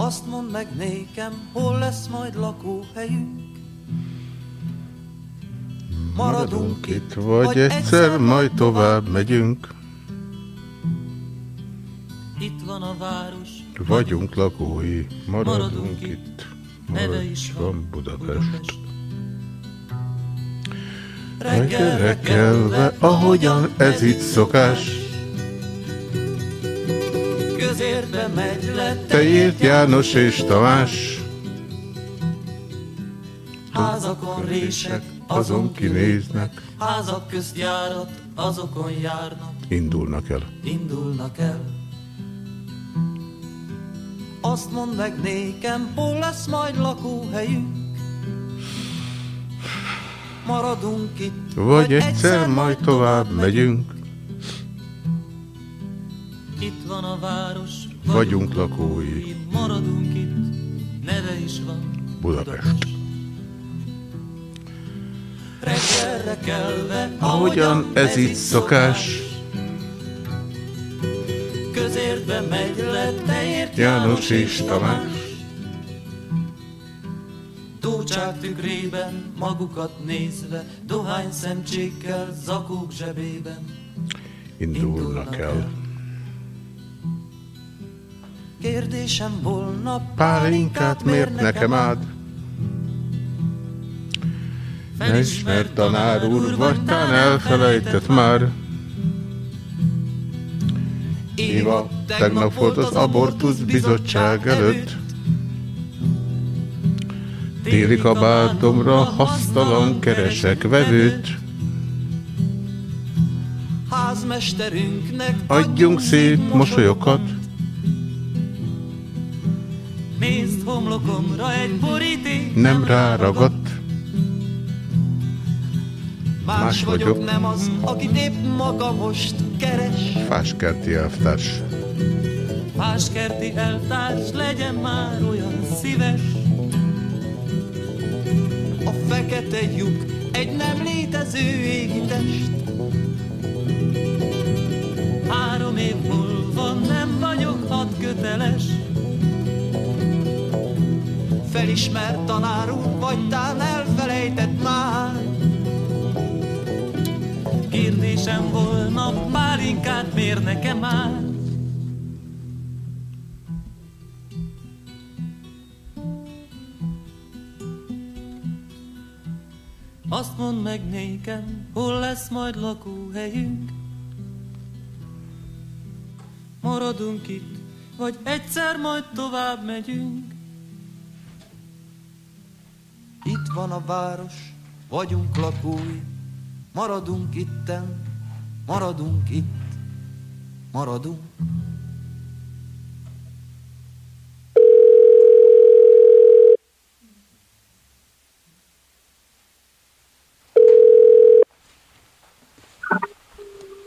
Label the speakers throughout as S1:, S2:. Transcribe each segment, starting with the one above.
S1: Azt mondd meg nékem, hol lesz majd lakóhelyünk.
S2: Maradunk itt, vagy egyszer majd tovább megyünk.
S1: Itt van a város,
S2: vagyunk lakói, maradunk, itt. Neve is van Budapest. Budapest. Reggelre kelve, ahogyan ez itt szokás.
S1: Közérbe megy
S2: te írt János és Tamás.
S1: Házakon rések, azon kinéznek, házak közt járat, azokon járnak.
S2: Indulnak el.
S1: Indulnak el. Azt mondd meg nékem, hol lesz majd lakóhelyünk. Maradunk itt,
S2: vagy, vagy egyszer, egyszer majd tovább megyünk.
S1: Itt van a város,
S2: vagyunk, lakói.
S1: Maradunk itt, neve is van
S2: Budapest.
S1: Kelve,
S2: ahogyan ez itt szokás.
S1: Közértbe megy le, teért
S2: János és Tamás.
S1: Tócsák tükrében, magukat nézve, dohány szemcsékkel, zakók zsebében.
S2: Indulnak, Indulnak el. el.
S1: Kérdésem volna,
S2: pálinkát miért nekem ád? Felismert tanár úr, vagy tán elfelejtett már. Éva, tegnap volt az abortusz bizottság előtt. Téli kabátomra hasztalan keresek vevőt.
S1: Házmesterünknek
S2: adjunk szép mosolyokat.
S1: Nézd homlokomra egy boríték
S2: nem ráragadt.
S1: Más, Más vagyok, nem az, akit épp maga most keres.
S2: Fáskerti elvtárs.
S1: Fáskerti elvtárs, legyen már olyan szíves. A fekete lyuk egy nem létező égi test. Három év múlva nem vagyok hat köteles. Felismert tanár úr, vagy tán elfelejtett már. Kérdésem volna, pálinkát mér nekem már? Azt mondd meg nékem, hol lesz majd lakóhelyünk? Maradunk itt, vagy egyszer majd tovább megyünk? Itt van a város, vagyunk lakói, Maradunk itten, maradunk itt, maradunk.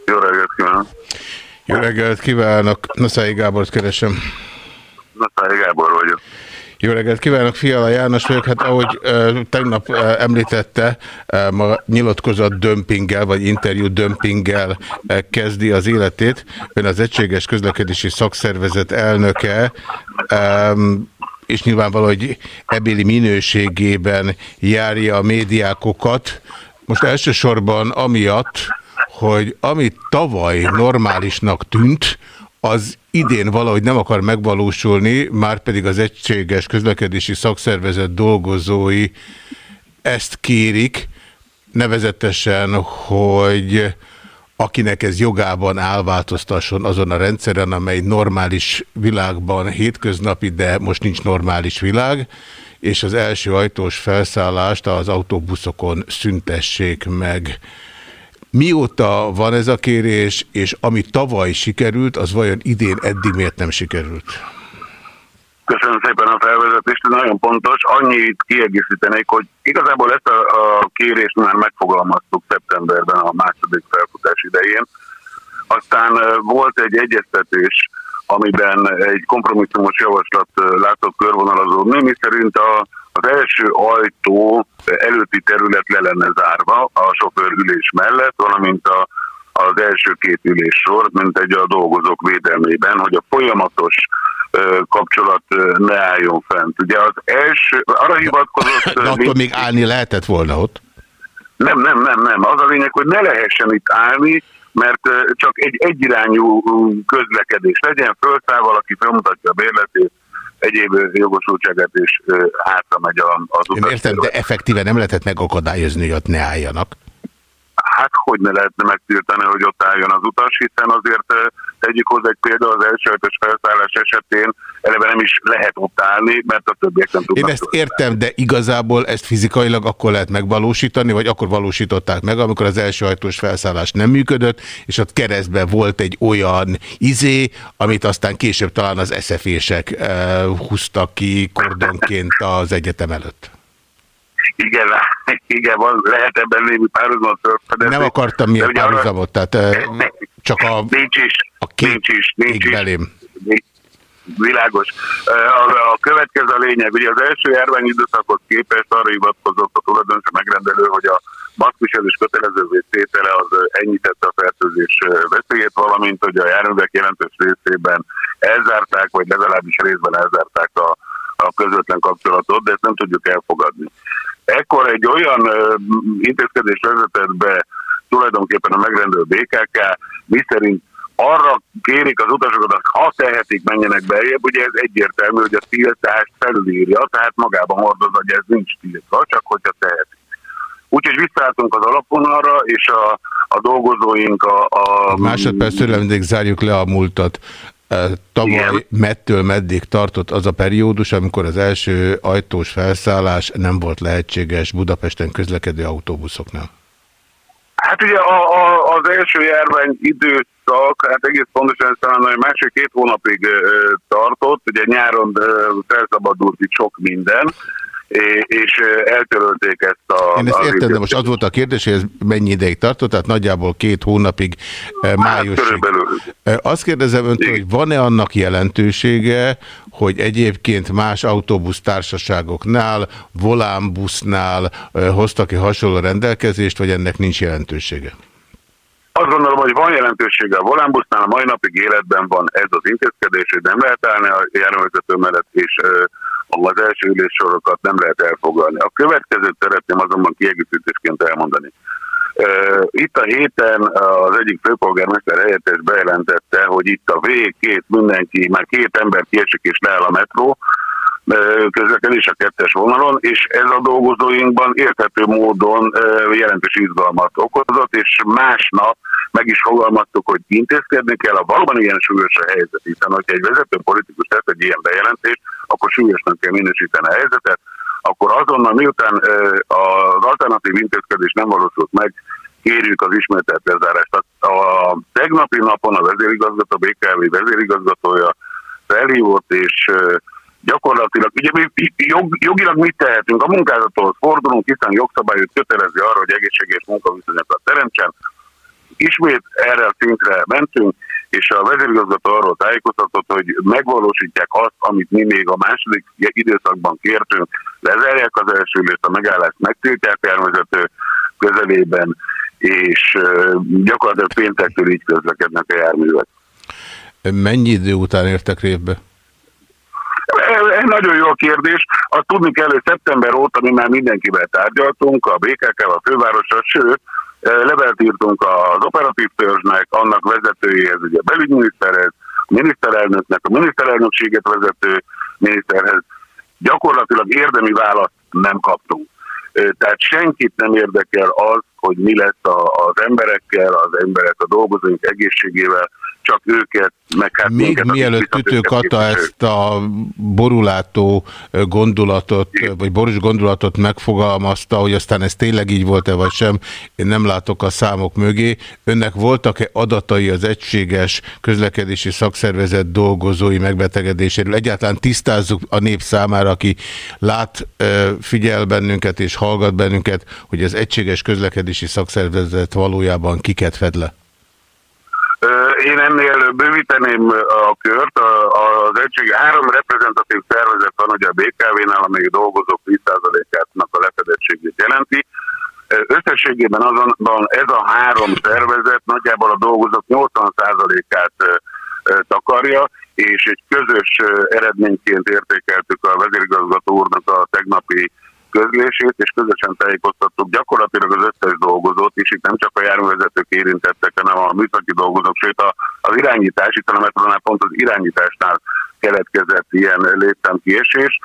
S3: Jó reggelt kívánok!
S2: Jó reggelt kívánok! Naszai Gábort keresem.
S3: Naszai Gábor vagyok.
S2: Jó reggelt kívánok, Fiala János vagyok. Hát ahogy uh, tegnap uh, említette, uh, ma nyilatkozat dömpinggel, vagy interjú dömpinggel uh, kezdi az életét. Ön az Egységes Közlekedési Szakszervezet elnöke, um, és nyilvánvaló, hogy ebéli minőségében járja a médiákokat. Most elsősorban amiatt, hogy amit tavaly normálisnak tűnt, az idén valahogy nem akar megvalósulni, már pedig az egységes közlekedési szakszervezet dolgozói ezt kérik, nevezetesen, hogy akinek ez jogában állváltoztasson azon a rendszeren, amely normális világban hétköznapi, de most nincs normális világ, és az első ajtós felszállást az autóbuszokon szüntessék meg. Mióta van ez a kérés, és ami tavaly sikerült, az vajon idén eddig miért nem sikerült?
S3: Köszönöm szépen a felvezetést, nagyon pontos. Annyit kiegészítenék, hogy igazából ezt a, a kérést már megfogalmaztuk szeptemberben a második felfutás idején. Aztán volt egy egyeztetés, amiben egy kompromisszumos javaslat látott körvonalazódni, mi szerint a az első ajtó előtti terület le lenne zárva a sofőrülés mellett, valamint a az első két ülés sor, mint egy a dolgozók védelmében, hogy a folyamatos kapcsolat ne álljon fent. Ugye az első, arra hivatkozott...
S2: De attól még állni lehetett volna ott?
S3: Nem, nem, nem, nem. Az a lényeg, hogy ne lehessen itt állni, mert csak egy egyirányú közlekedés legyen, fölszáll valaki, felmutatja a bérletét, egyéb jogosultságát, és hátra megy az
S2: utas. Én értem, de effektíve nem lehetett megakadályozni, hogy ott ne álljanak.
S3: Hát hogy ne lehetne megtiltani, hogy ott álljon az utas, hiszen azért tegyük hozzá egy példa az első ötös felszállás esetén eleve nem is lehet ott állni, mert a többiek nem tudnak.
S2: Én ezt értem, de igazából ezt fizikailag akkor lehet megvalósítani, vagy akkor valósították meg, amikor az első ajtós felszállás nem működött, és ott keresztben volt egy olyan izé, amit aztán később talán az eszefések eh, húztak ki kordonként az egyetem előtt.
S3: Igen, igen, van, lehet ebben lévő párhuzamot
S2: Nem akartam milyen párhuzamot, tehát eh, csak a,
S3: nincs is,
S2: a két nincs is, nincs is. Belém.
S3: Világos. A, a következő a lényeg, ugye az első járvány időszakhoz képest arra hivatkozott a tulajdonos a megrendelő, hogy a maszkviselés kötelezővé tétele az ennyitette a fertőzés veszélyét, valamint hogy a járművek jelentős részében elzárták, vagy legalábbis részben elzárták a, a közvetlen kapcsolatot, de ezt nem tudjuk elfogadni. Ekkor egy olyan intézkedés vezetett be tulajdonképpen a megrendelő BKK, miszerint arra kérik az utasokat, ha tehetik, menjenek beljebb, ugye ez egyértelmű, hogy a tiltást felülírja, tehát magában hordoz, hogy ez nincs tiltva, csak hogyha tehetik. Úgyhogy visszaálltunk az alapvonalra, és a, a dolgozóink a... a
S2: Másodperc mindig zárjuk le a múltat. Tavaly Igen. mettől meddig tartott az a periódus, amikor az első ajtós felszállás nem volt lehetséges Budapesten közlekedő autóbuszoknál?
S3: Hát ugye a, a, az első járvány időszak, hát egész pontosan talán másik-két hónapig e, tartott, ugye nyáron e, felszabadult itt sok minden, és eltörölték ezt a...
S2: Én ezt értem, de most az volt a kérdés, hogy ez mennyi ideig tartott, tehát nagyjából két hónapig hát, májusig. Azt kérdezem öntől, hogy van-e annak jelentősége, hogy egyébként más autóbusztársaságoknál, volánbusznál hoztak-e hasonló rendelkezést, vagy ennek nincs jelentősége?
S3: Azt gondolom, hogy van jelentősége a volánbusznál, a mai napig életben van ez az intézkedés, hogy nem lehet állni a járművezető mellett, és az első üléssorokat nem lehet elfogadni. A következőt szeretném azonban kiegészítésként elmondani. Itt a héten az egyik főpolgármester helyettes bejelentette, hogy itt a V2 mindenki, már két ember kiesik és leáll a metró, közlekedés a kettes vonalon, és ez a dolgozóinkban érthető módon jelentős izgalmat okozott, és másnap meg is fogalmaztuk, hogy intézkedni kell, a valóban ilyen súlyos a helyzet, hiszen hogyha egy vezető politikus tesz egy ilyen bejelentést, akkor súlyosnak kell minősíteni a helyzetet, akkor azonnal miután az alternatív intézkedés nem valósult meg, kérjük az ismételt lezárást. A tegnapi napon a vezérigazgató, BKV vezérigazgatója felhívott, és gyakorlatilag, ugye mi jog, jogilag mit tehetünk? A munkázathoz fordulunk, hiszen jogszabályot kötelezi arra, hogy egészséges munkaviszonyokat teremtsen. Ismét erre a szintre mentünk, és a vezérigazgató arról tájékoztatott, hogy megvalósítják azt, amit mi még a második időszakban kértünk, lezárják az első lőt, a megállást megtiltják járművezető közelében, és gyakorlatilag péntektől így közlekednek a járművek.
S2: Mennyi idő után értek révbe?
S3: Ez nagyon jó kérdés. Azt tudni kell, hogy szeptember óta mi már mindenkivel tárgyaltunk, a BKK-val, a fővárossal, sőt, levelet írtunk az operatív törzsnek, annak vezetőjéhez, ugye a belügyminiszterhez, a miniszterelnöknek, a miniszterelnökséget vezető miniszterhez. Gyakorlatilag érdemi választ nem kaptunk. Tehát senkit nem érdekel az, hogy mi lesz az emberekkel, az emberek a dolgozóink egészségével, csak őket, meg hát
S2: Még minket, mielőtt Tütő Kata ezt a borulátó gondolatot, vagy borús gondolatot megfogalmazta, hogy aztán ez tényleg így volt-e vagy sem, én nem látok a számok mögé. Önnek voltak-e adatai az egységes közlekedési szakszervezet dolgozói megbetegedéséről? Egyáltalán tisztázzuk a nép számára, aki lát, figyel bennünket és hallgat bennünket, hogy az egységes közlekedési szakszervezet valójában kiket fed le?
S3: Én ennél bővíteném a kört. Az egység három reprezentatív szervezet van, ugye a BKV-nál, amely dolgozók 10%-ának a lefedettségét jelenti. Összességében azonban ez a három szervezet nagyjából a dolgozók 80%-át takarja, és egy közös eredményként értékeltük a vezérigazgató úrnak a tegnapi közlését, és közösen tájékoztattuk gyakorlatilag az összes dolgozót, és itt nem csak a járművezetők érintettek, hanem a műszaki dolgozók, sőt a, az irányítás, itt a metronál pont az irányításnál keletkezett ilyen létszámkiesés,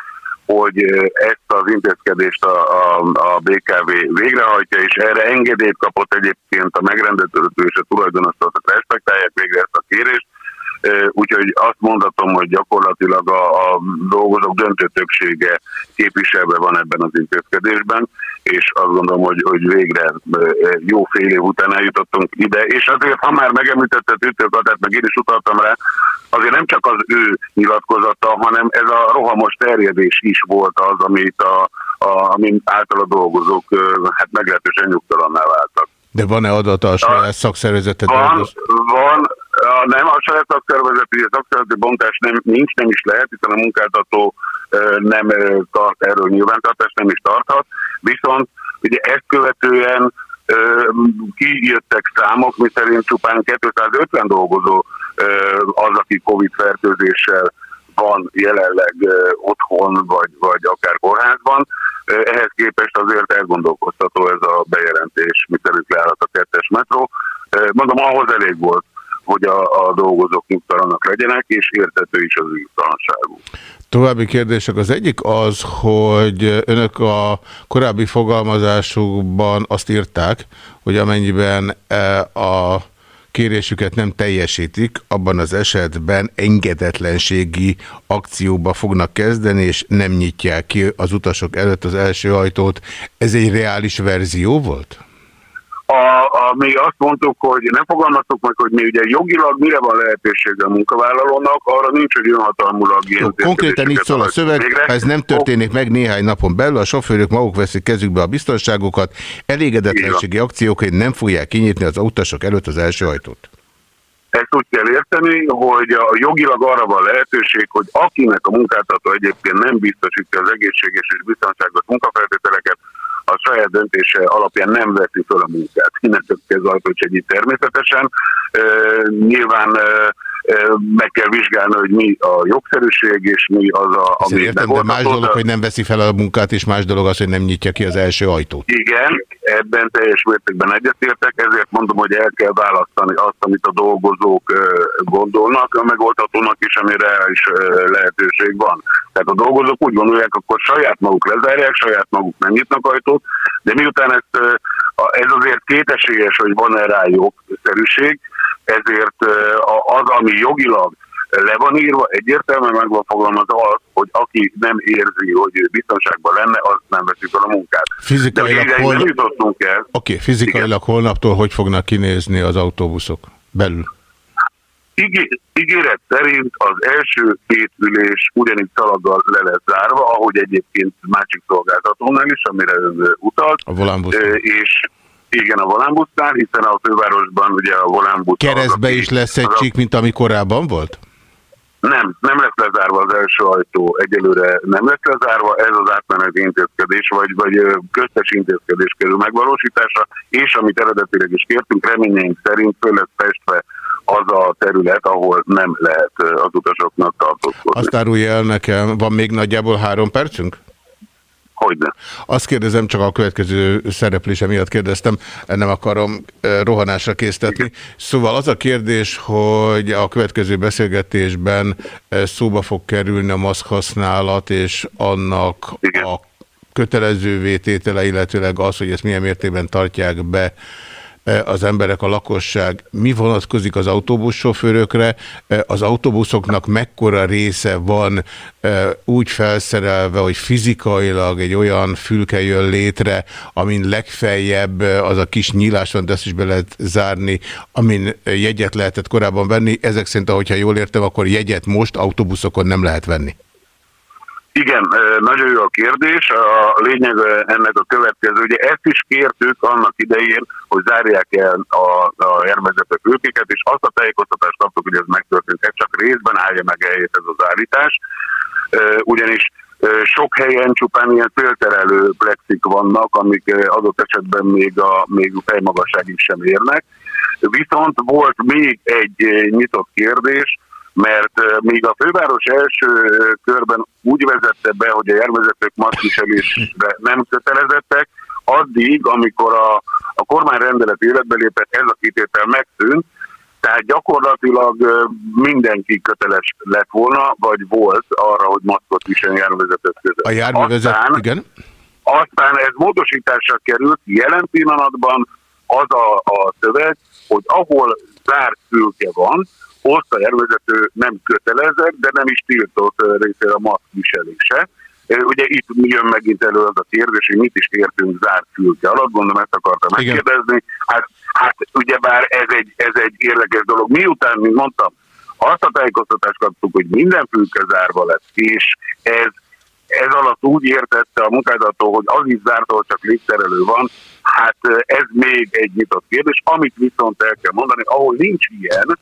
S3: hogy ezt az intézkedést a, a, a BKV végrehajtja, és erre engedélyt kapott egyébként a megrendelő és a tulajdonos, respektálják végre ezt a kérést, Úgyhogy azt mondhatom, hogy gyakorlatilag a, a dolgozók döntő többsége képviselve van ebben az intézkedésben, és azt gondolom, hogy, hogy végre jó fél év után eljutottunk ide, és azért, ha már megemlítette Tüttőkatát, meg én is utaltam rá, azért nem csak az ő nyilatkozata, hanem ez a rohamos terjedés is volt az, amit a, a, amin által a dolgozók hát meglehetősen nyugtalanná váltak.
S2: De van-e adata a saját szakszervezetet?
S3: Van, van, nem, a saját szakszervezeti, a szakszervezeti bontás nem, nincs, nem is lehet, hiszen a munkáltató nem tart erről nyilvántartást, nem is tarthat. Viszont ugye ezt követően kijöttek számok, miszerint csupán 250 dolgozó az, aki Covid-fertőzéssel van jelenleg otthon, vagy, vagy akár kórházban. Ehhez képest azért elgondolkoztató ez a bejelentés, miszerint leállt a kettes metró. Mondom, ahhoz elég volt, hogy a, a dolgozók nyugtalanak legyenek, és értető is az nyugtalanságuk.
S2: További kérdések. Az egyik az, hogy önök a korábbi fogalmazásukban azt írták, hogy amennyiben e, a kérésüket nem teljesítik, abban az esetben engedetlenségi akcióba fognak kezdeni, és nem nyitják ki az utasok előtt az első ajtót. Ez egy reális verzió volt?
S3: A, a, mi azt mondtuk, hogy nem fogalmaztuk meg, hogy mi ugye jogilag mire van lehetősége a munkavállalónak, arra nincs, hogy önhatalmulag
S2: ilyen Konkrétan így szól a szöveg, végre. ha ez nem történik meg néhány napon belül, a sofőrök maguk veszik kezükbe a biztonságokat, elégedetlenségi akcióként nem fogják kinyitni az utasok előtt az első ajtót.
S3: Ezt úgy kell érteni, hogy a jogilag arra van lehetőség, hogy akinek a munkáltató egyébként nem biztosítja az egészséges és biztonságos munkafeltételeket, a saját döntése alapján nem veszi föl a munkát. Innentől kezdve ajtócsegyi természetesen. E, nyilván e, meg kell vizsgálni, hogy mi a jogszerűség, és mi az a...
S2: Ami értem, de más dolog, hogy nem veszi fel a munkát, és más dolog az, hogy nem nyitja ki az első ajtót.
S3: Igen, ebben teljes mértékben egyetértek, ezért mondom, hogy el kell választani azt, amit a dolgozók gondolnak, a megoldhatónak is, amire is lehetőség van. Tehát a dolgozók úgy gondolják, akkor saját maguk lezárják, saját maguk nem nyitnak ajtót, de miután ezt, ez azért kétesélyes, hogy van-e rá jogszerűség, ezért az, ami jogilag le van írva, egyértelműen meg van fogalmazva az, hogy aki nem érzi, hogy biztonságban lenne, az nem veszik fel a munkát.
S2: Fizikailag, hol... nem jutottunk el. Oké, okay, fizikailag Igen. holnaptól hogy fognak kinézni az autóbuszok belül?
S3: ígéret szerint az első két ülés ugyanígy szalaggal le lesz zárva, ahogy egyébként másik szolgáltatónál is, amire ön utalt.
S2: A
S3: És igen, a volánbusztál, hiszen a fővárosban ugye a volánbusz...
S2: Keresztbe is lesz egy csík, mint ami korábban volt?
S3: Nem, nem lesz lezárva az első ajtó, egyelőre nem lesz lezárva, ez az átmeneti intézkedés, vagy, vagy köztes intézkedés kerül megvalósításra, és amit eredetileg is kértünk, reményeink szerint föl lesz festve az a terület, ahol nem lehet az utasoknak tartózkodni.
S2: Azt árulja el nekem, van még nagyjából három percünk?
S3: Hogyne.
S2: Azt kérdezem, csak a következő szereplése miatt kérdeztem, nem akarom rohanásra késztetni. Szóval az a kérdés, hogy a következő beszélgetésben szóba fog kerülni a maszk használat, és annak Igen. a kötelező vététele, illetőleg az, hogy ezt milyen mértékben tartják be az emberek, a lakosság, mi vonatkozik az autóbussofőrökre, e, az autóbuszoknak mekkora része van e, úgy felszerelve, hogy fizikailag egy olyan fülke jön létre, amin legfeljebb az a kis nyílás van, de ezt is be lehet zárni, amin jegyet lehetett korábban venni. Ezek szerint, ahogyha jól értem, akkor jegyet most autóbuszokon nem lehet venni.
S3: Igen, nagyon jó a kérdés. A lényeg ennek a következő. Ugye ezt is kértük annak idején, hogy zárják el a, a érmezetek őkéket, és azt a tájékoztatást kaptuk, hogy ez megtörtént, ez csak részben állja meg eljét ez az állítás. Ugyanis Sok helyen csupán ilyen filterelő plexik vannak, amik adott esetben még a, még fejmagasságig sem érnek. Viszont volt még egy nyitott kérdés, mert még a főváros első körben úgy vezette be, hogy a járvezetők maszkviselésre nem kötelezettek, addig, amikor a, a kormányrendelet életbe lépett, ez a kitétel megszűnt, tehát gyakorlatilag mindenki köteles lett volna, vagy volt arra, hogy maszkot viseljen járművezetők között.
S2: A járművezető, aztán, igen.
S3: Aztán ez módosításra került, jelen pillanatban az a, a szöveg, hogy ahol zárt fülke van, ott a járművezető nem kötelezett, de nem is tiltott részére a maszk viselése. Ugye itt jön megint elő az a kérdés, hogy mit is értünk zárt fülke alatt, gondolom ezt akartam megkérdezni. Hát, hát ugyebár ez egy, ez egy érdekes dolog. Miután, mint mondtam, azt a tájékoztatást kaptuk, hogy minden fülke zárva lesz, és ez, ez alatt úgy értette a munkáltató, hogy az is zárt, ahol csak légterelő van, hát ez még egy nyitott kérdés. Amit viszont el kell mondani, ahol nincs ilyen,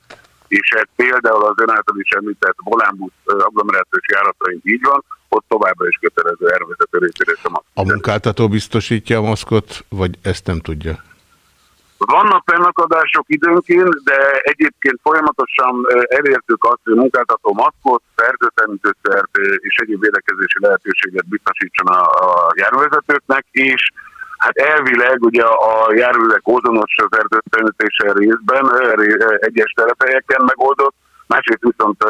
S3: és ez például az ön által is említett volánbusz agglomerációs járatain így van, ott továbbra is kötelező ervezető részére sem
S2: A munkáltató biztosítja a maszkot, vagy ezt nem tudja?
S3: Vannak fennakadások időnként, de egyébként folyamatosan elértük azt, hogy munkáltató maszkot, fertőtlenítőszert és egyéb védekezési lehetőséget biztosítson a, a járvezetőknek, és Hát elvileg ugye a járművek ozonos fertőtlenítése részben egyes telepelyeken megoldott, másrészt viszont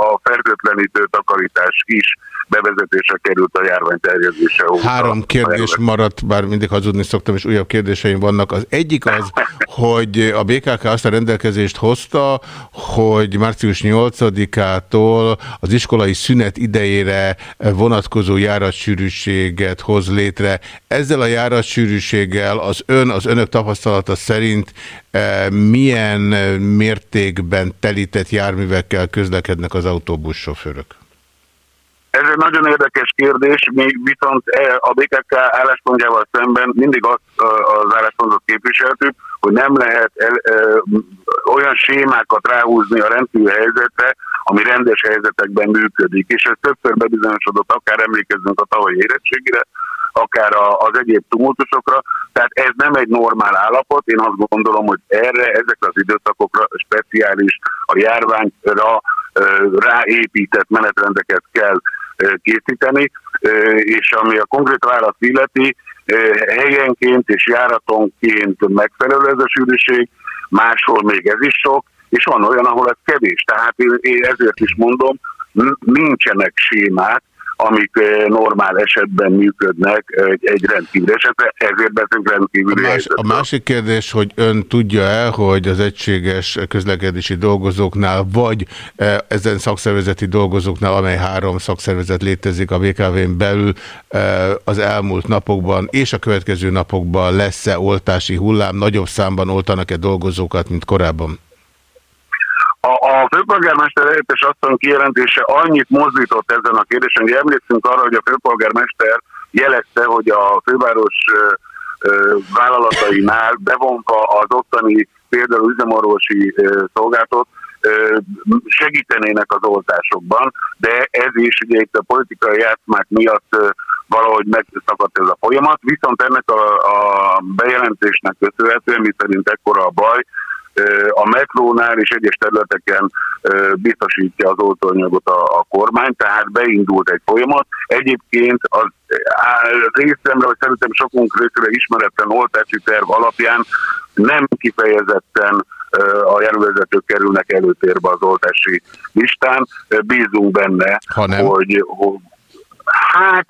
S3: a fertőtlenítő takarítás is bevezetése került a járvány terjedése.
S2: Három kérdés maradt, bár mindig hazudni szoktam, és újabb kérdéseim vannak. Az egyik az, hogy a BKK azt a rendelkezést hozta, hogy március 8-ától az iskolai szünet idejére vonatkozó járatsűrűséget hoz létre. Ezzel a járatsűrűséggel az ön, az önök tapasztalata szerint eh, milyen mértékben telített járművekkel közlekednek az autóbussofőrök?
S3: Ez egy nagyon érdekes kérdés, mi viszont e, a BKK álláspontjával szemben mindig azt az álláspontot képviseltük, hogy nem lehet el, e, olyan sémákat ráhúzni a rendkívül helyzetre, ami rendes helyzetekben működik. És ez többször bebizonyosodott, akár emlékezzünk a tavalyi érettségére, akár az egyéb tumultusokra. Tehát ez nem egy normál állapot. Én azt gondolom, hogy erre, ezekre az időszakokra speciális, a járványra ráépített menetrendeket kell készíteni, és ami a konkrét választ illeti, helyenként és járatonként megfelelő ez a sűrűség, máshol még ez is sok, és van olyan, ahol ez kevés. Tehát én ezért is mondom, nincsenek sémák, amik eh, normál esetben működnek egy rendkívül esetre, ezért beszélünk rendkívüli
S2: a, más, a másik kérdés, hogy ön tudja-e, hogy az egységes közlekedési dolgozóknál, vagy eh, ezen szakszervezeti dolgozóknál, amely három szakszervezet létezik a VKV-n belül, eh, az elmúlt napokban és a következő napokban lesz-e oltási hullám, nagyobb számban oltanak-e dolgozókat, mint korábban?
S3: A, a főpolgármester helyettes asszony kijelentése annyit mozdított ezen a kérdésen, hogy emlékszünk arra, hogy a főpolgármester jelezte, hogy a főváros vállalatainál bevonva az ottani például üzemorvosi szolgáltat, segítenének az oltásokban, de ez is ugye itt a politikai játszmák miatt valahogy megszakadt ez a folyamat, viszont ennek a, a bejelentésnek köszönhetően, mi szerint ekkora a baj, a metrónál és egyes területeken biztosítja az oltóanyagot a, a kormány, tehát beindult egy folyamat. Egyébként az részemre, vagy szerintem sokunk részére ismeretlen oltási terv alapján nem kifejezetten a járővezetők kerülnek előtérbe az oltási listán. Bízunk benne, hogy, hogy Hát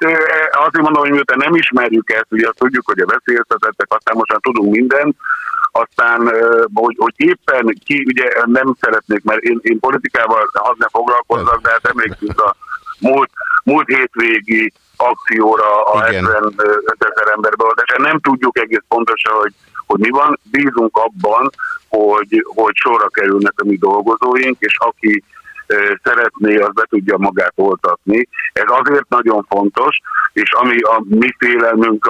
S3: azért mondom, hogy miután nem ismerjük ezt, ugye azt tudjuk, hogy a veszélyeztetettek, aztán most már tudunk mindent, aztán, hogy, hogy éppen ki, ugye nem szeretnék, mert én, én politikával hadd ne foglalkozzak, de hát emlékszünk a múlt, múlt hétvégi akcióra a 75 ezer emberből, de nem tudjuk egész pontosan, hogy, hogy mi van. Bízunk abban, hogy, hogy sorra kerülnek a mi dolgozóink, és aki szeretné, az be tudja magát oltatni. Ez azért nagyon fontos, és ami a mi félelmünk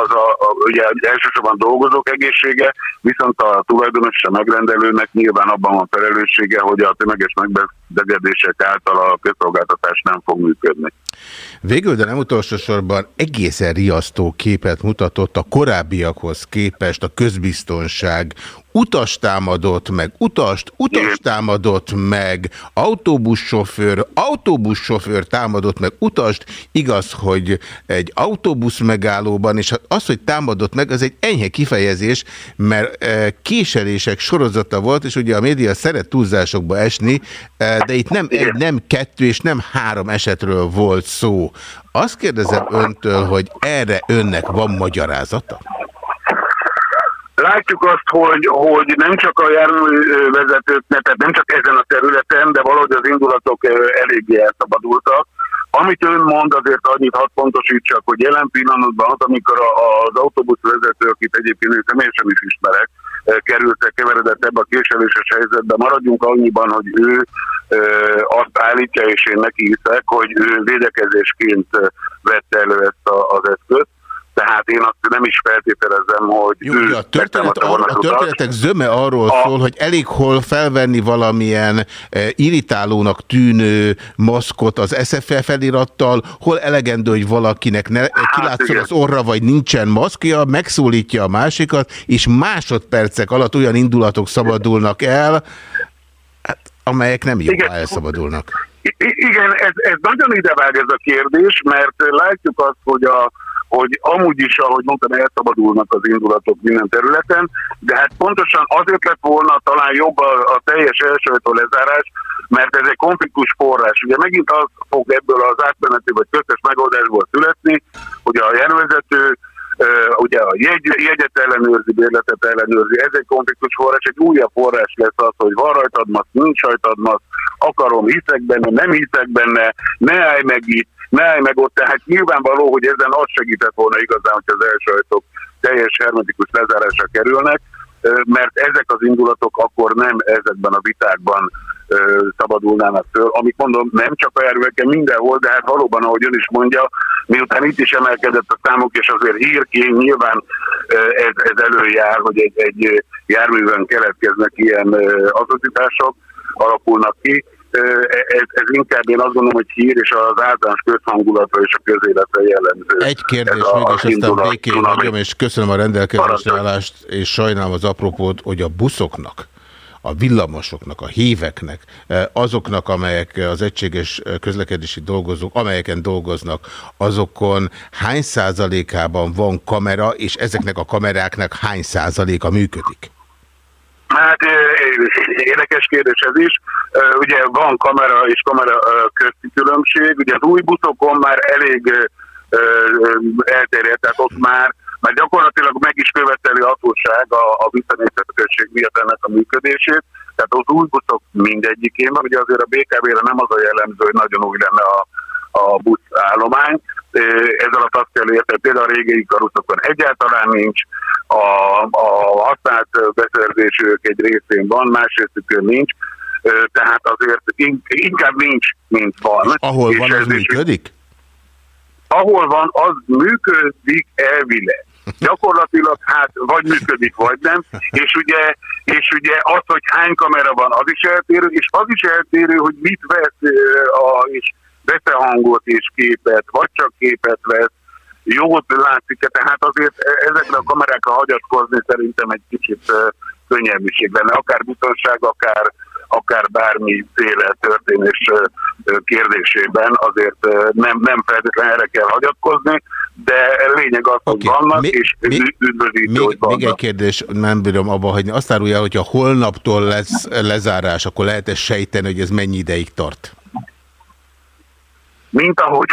S3: az a, a ugye elsősorban dolgozók egészsége, viszont a tulajdonos a megrendelőnek nyilván abban van felelőssége, hogy a tömeges degedések által a közszolgáltatás nem fog működni.
S2: Végül, de nem utolsó sorban egészen riasztó képet mutatott a korábbiakhoz képest a közbiztonság. Utas támadott meg, utast, utas támadott meg, autóbussofőr, autóbussofőr támadott meg utast, igaz, hogy egy autóbusz megállóban, és az, hogy támadott meg, az egy enyhe kifejezés, mert e, késelések sorozata volt, és ugye a média szeret túlzásokba esni, e, de itt nem egy, nem kettő és nem három esetről volt szó. Azt kérdezem öntől, hogy erre önnek van magyarázata?
S3: Látjuk azt, hogy, hogy nem csak a járművezetőknek, tehát nem csak ezen a területen, de valahogy az indulatok eléggé elszabadultak. Amit ön mond, azért annyit hadd pontosítsak, hogy jelen pillanatban az, amikor az autóbuszvezető, akit egyébként én személyesen is ismerek, kerültek, keveredett ebbe a késeléses helyzetbe, maradjunk annyiban, hogy ő azt állítja, és én neki hiszek, hogy ő védekezésként vette elő ezt az eszközt tehát én azt nem is feltételezem, hogy
S2: Jó, ő a, történet, a, a történetek zöme arról a... szól, hogy elég hol felvenni valamilyen e, irritálónak tűnő maszkot az SFL felirattal, hol elegendő, hogy valakinek ne, hát, kilátszol az orra, vagy nincsen maszkja, megszólítja a másikat, és másodpercek alatt olyan indulatok szabadulnak el, hát, amelyek nem jobban elszabadulnak.
S3: Igen, ez, ez nagyon idevág ez a kérdés, mert látjuk azt, hogy a hogy amúgy is, ahogy mondtam, elszabadulnak az indulatok minden területen, de hát pontosan azért lett volna talán jobb a, a teljes elsőtől lezárás, mert ez egy konfliktus forrás. Ugye megint az fog ebből az átmeneti vagy köztes megoldásból születni, hogy a járvezető Uh, ugye a jegy, jegyet ellenőrzi, bérletet ellenőrzi, ez egy konfliktus forrás, egy újabb forrás lesz az, hogy van rajtad masz, nincs rajtad masz, akarom, hiszek benne, nem hiszek benne, ne állj meg itt, ne meg ott, tehát nyilvánvaló, hogy ezen az segített volna igazán, hogy az első ajtók teljes hermetikus lezárásra kerülnek, mert ezek az indulatok akkor nem ezekben a vitákban szabadulnának föl. Amit mondom, nem csak a járműveken mindenhol, de hát valóban, ahogy ön is mondja, miután itt is emelkedett a számok, és azért hírként nyilván ez, ez előjár, hogy egy, egy járműven keletkeznek ilyen azocitások, alakulnak ki, ez, ez inkább én azt gondolom, hogy hír és az általános közhangulatra és a közéletre jellemző.
S2: Egy kérdés még, és aztán békén vagyom, és köszönöm a rendelkezésre állást, és sajnálom az apropót, hogy a buszoknak a villamosoknak, a híveknek, azoknak, amelyek az egységes közlekedési dolgozók, amelyeken dolgoznak, azokon hány százalékában van kamera, és ezeknek a kameráknak hány százaléka működik?
S3: Hát érdekes kérdés ez is. Ugye van kamera és kamera közti különbség. Ugye az új buszokon már elég elterjedt, tehát ott már már gyakorlatilag meg is követeli hatóság a, a visszanézhetőség miatt ennek a működését. Tehát az új buszok mindegyikén van, ugye azért a BKV-re nem az a jellemző, hogy nagyon új lenne a, a buszállomány. Ez alatt azt kell érteni, például a régi karuszokon egyáltalán nincs, a, a használt beszerzésük egy részén van, más részükön nincs, tehát azért inkább nincs, mint van.
S2: És ahol és van, az működik?
S3: Ahol van, az működik elvileg. Gyakorlatilag hát vagy működik, vagy nem, és ugye, és ugye az, hogy hány kamera van, az is eltérő, és az is eltérő, hogy mit vesz, a, és vesz hangot és képet, vagy csak képet vesz, jót látszik -e, tehát azért ezekre a kamerákra hagyatkozni szerintem egy kicsit könnyebbiség lenne, akár biztonság, akár, akár bármi féle történés kérdésében azért nem, nem feltétlenül erre kell hagyatkozni, de lényeg az, okay. hogy vannak, mi, és mi, üdvözítő,
S2: még,
S3: hogy vannak.
S2: Még egy kérdés, nem bírom abba hagyni. Azt árulja, hogyha holnaptól lesz lezárás, akkor lehet -e sejteni, hogy ez mennyi ideig tart?
S3: Mint ahogy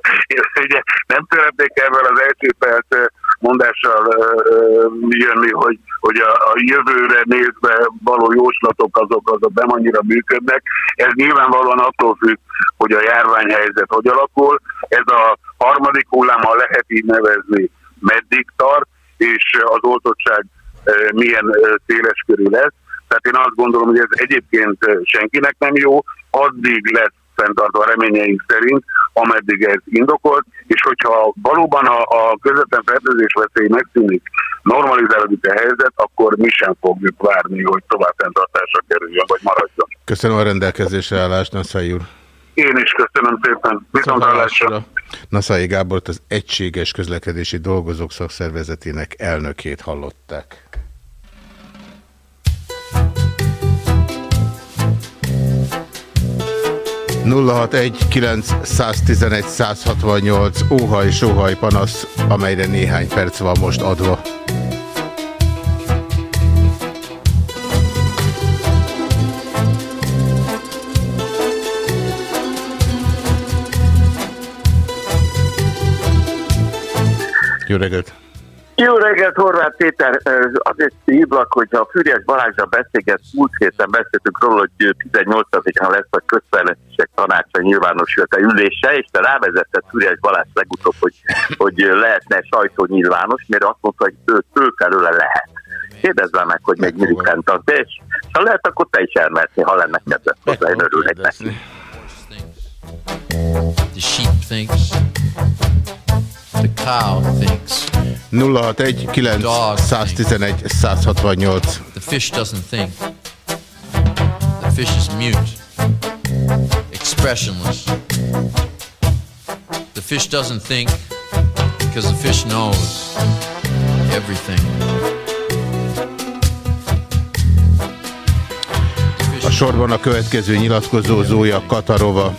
S3: ugye nem szeretnék ebből az elcsépelt mondással jönni, hogy, hogy a, a jövőre nézve való jóslatok azok, azok nem annyira működnek. Ez nyilvánvalóan attól függ, hogy a járványhelyzet hogy alakul. Ez a harmadik hullám, ha lehet így nevezni, meddig tart, és az oltottság milyen széles körül lesz. Tehát én azt gondolom, hogy ez egyébként senkinek nem jó, addig lesz fenntartva reményeink szerint, ameddig ez indokolt, és hogyha valóban a, a közvetlen fertőzés veszély megszűnik, normalizálódik a helyzet, akkor mi sem fogjuk várni, hogy tovább fenntartásra kerüljön, vagy maradjon.
S2: Köszönöm a rendelkezésre állást, Nasszai úr.
S3: Én is köszönöm szépen. Viszontlátásra.
S2: Naszai Gábor az Egységes Közlekedési Dolgozók Szakszervezetének elnökét hallották. ...061-911-168 óhaj-sóhaj panasz, amelyre néhány perc van most adva. Jó reggelt!
S4: Jó reggelt, Horváth Péter! Azért hívlak, hogyha a Füriyes Balázsra beszélget, múlt héten beszéltünk róla, hogy 18-án lesz a közfejlesztések tanácsa nyilvánosülete ülése, és te rávezetted Füriyes Balázs legutóbb, hogy, hogy lehetne sajtó nyilvános, mert azt mondta, hogy ő tőkelőle lehet. Kérdezd meg, hogy még mindig fent az, és ha lehet, akkor te is elmertni, ha lenne kedves hozzá, én örülnék neki. The sheep thinks
S2: The cow thinks. 061 911 168.
S5: The fish doesn't think. The fish is mute. Expressionless. The fish doesn't think because the fish knows everything.
S2: A sorban a következő nyilatkozó Zója Katarova.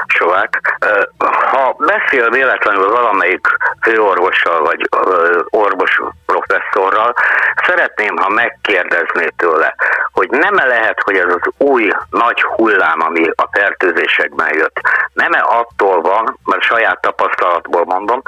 S4: Sovák! Ha beszél véletlenül valamelyik főorvossal vagy orvos professzorral, szeretném, ha megkérdezné tőle, hogy nem -e lehet, hogy ez az új nagy hullám, ami a fertőzésekben jött, nem -e attól van, mert saját tapasztalatból mondom,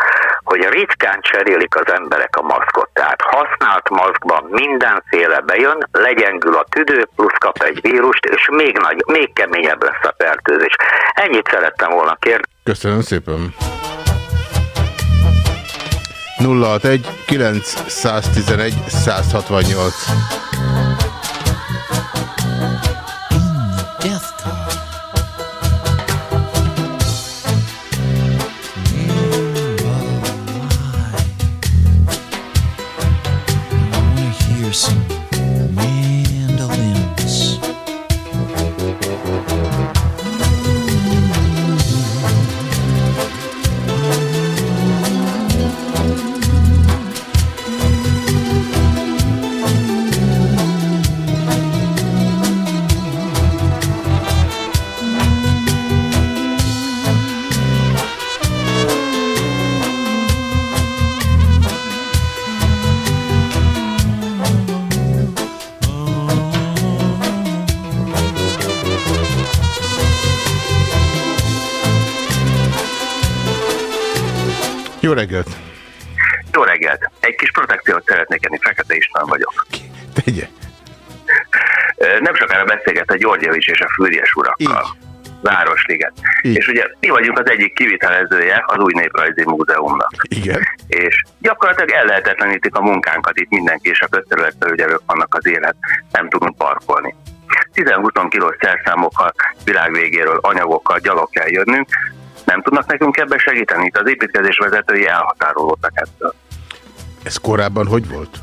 S4: hogy ritkán cserélik az emberek a maszkot. Tehát használt maszkban mindenféle bejön, legyengül a tüdő, plusz kap egy vírust, és még, nagy, még keményebb lesz a fertőzés. Ennyit szerettem volna kérdezni.
S2: Köszönöm szépen. 061 911 168 Jó reggelt!
S4: Jó reggelt! Egy kis protekciót szeretnék enni, Fekete István vagyok.
S2: Tegye!
S4: Nem sokára beszélget a Györgyevics és a Füriyes urakkal. Így. Városliget. Így. És ugye mi vagyunk az egyik kivitelezője az új néprajzi múzeumnak.
S2: Igen.
S4: És gyakorlatilag ellehetetlenítik a munkánkat itt mindenki, és a közterületfelügyelők vannak az élet, nem tudunk parkolni. 10-20 kilós szerszámokkal, világ végéről anyagokkal gyalog kell jönnünk, nem tudnak nekünk ebben segíteni? Itt az építkezés vezetői elhatárolódtak ettől.
S2: Ez korábban hogy volt?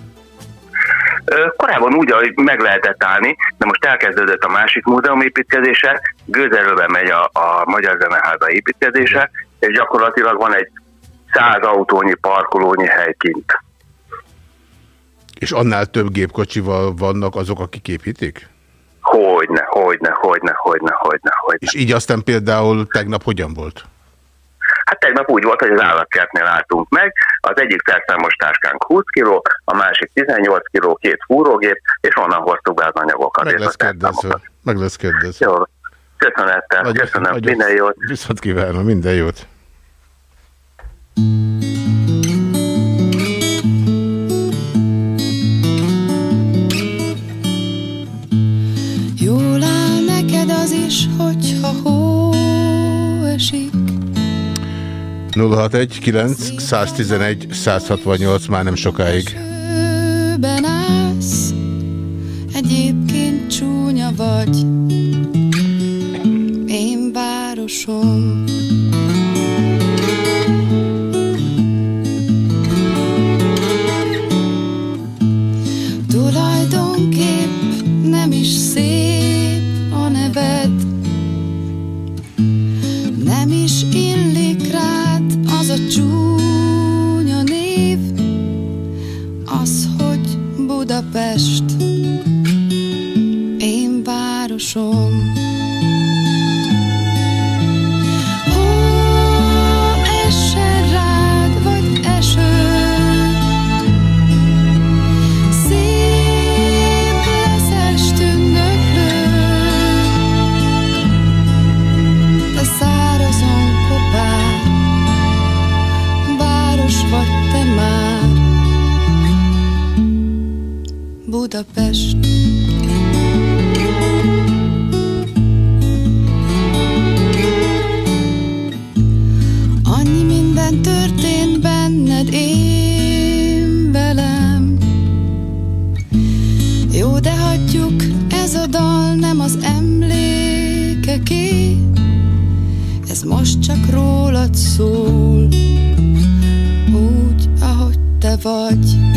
S4: Korábban úgy, ahogy meg lehetett állni, de most elkezdődött a másik múzeum építkezése, gőzerőben megy a, a Magyar Zeneháza építkezése, és gyakorlatilag van egy száz autónyi parkolónyi hely kint.
S2: És annál több gépkocsival vannak azok, akik építik?
S4: Hogyne, hogyne, hogyne, hogyne, hogyne, hogyne.
S2: És így aztán például tegnap hogyan volt?
S4: Hát tegnap úgy volt, hogy az állatkertnél álltunk meg, az egyik szerszámos táskánk 20 kg, a másik 18 kg, két fúrógép, és onnan hoztuk be az anyagokat.
S2: Meg lesz kérdező. Meg lesz kérdező.
S4: Jó, köszönettel, nagyon, köszönöm, nagyon, minden jót.
S2: Viszont kívánom, minden jót.
S6: Jól is, hogyha hó esik,
S7: 061 9 111 168 már nem sokáig. állsz, egyébként csúnya vagy, én városom. Budapest, én városom. Budapest. Annyi minden történt benned én velem. Jó, de hagyjuk, ez a dal nem az emlékeké. Ez most csak rólad szól. Úgy, ahogy te vagy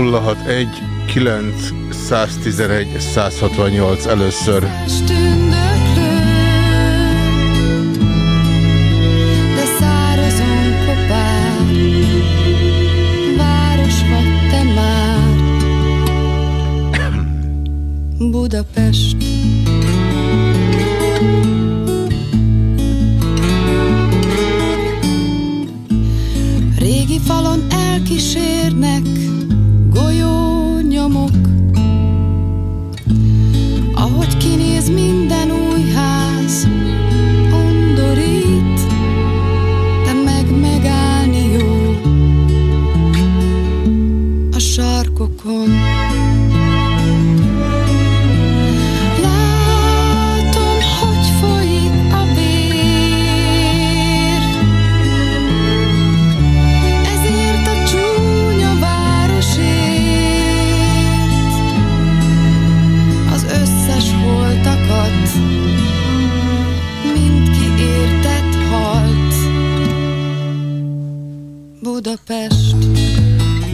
S7: 061 9 111 168 először. Budapest Régi falon elkísérnek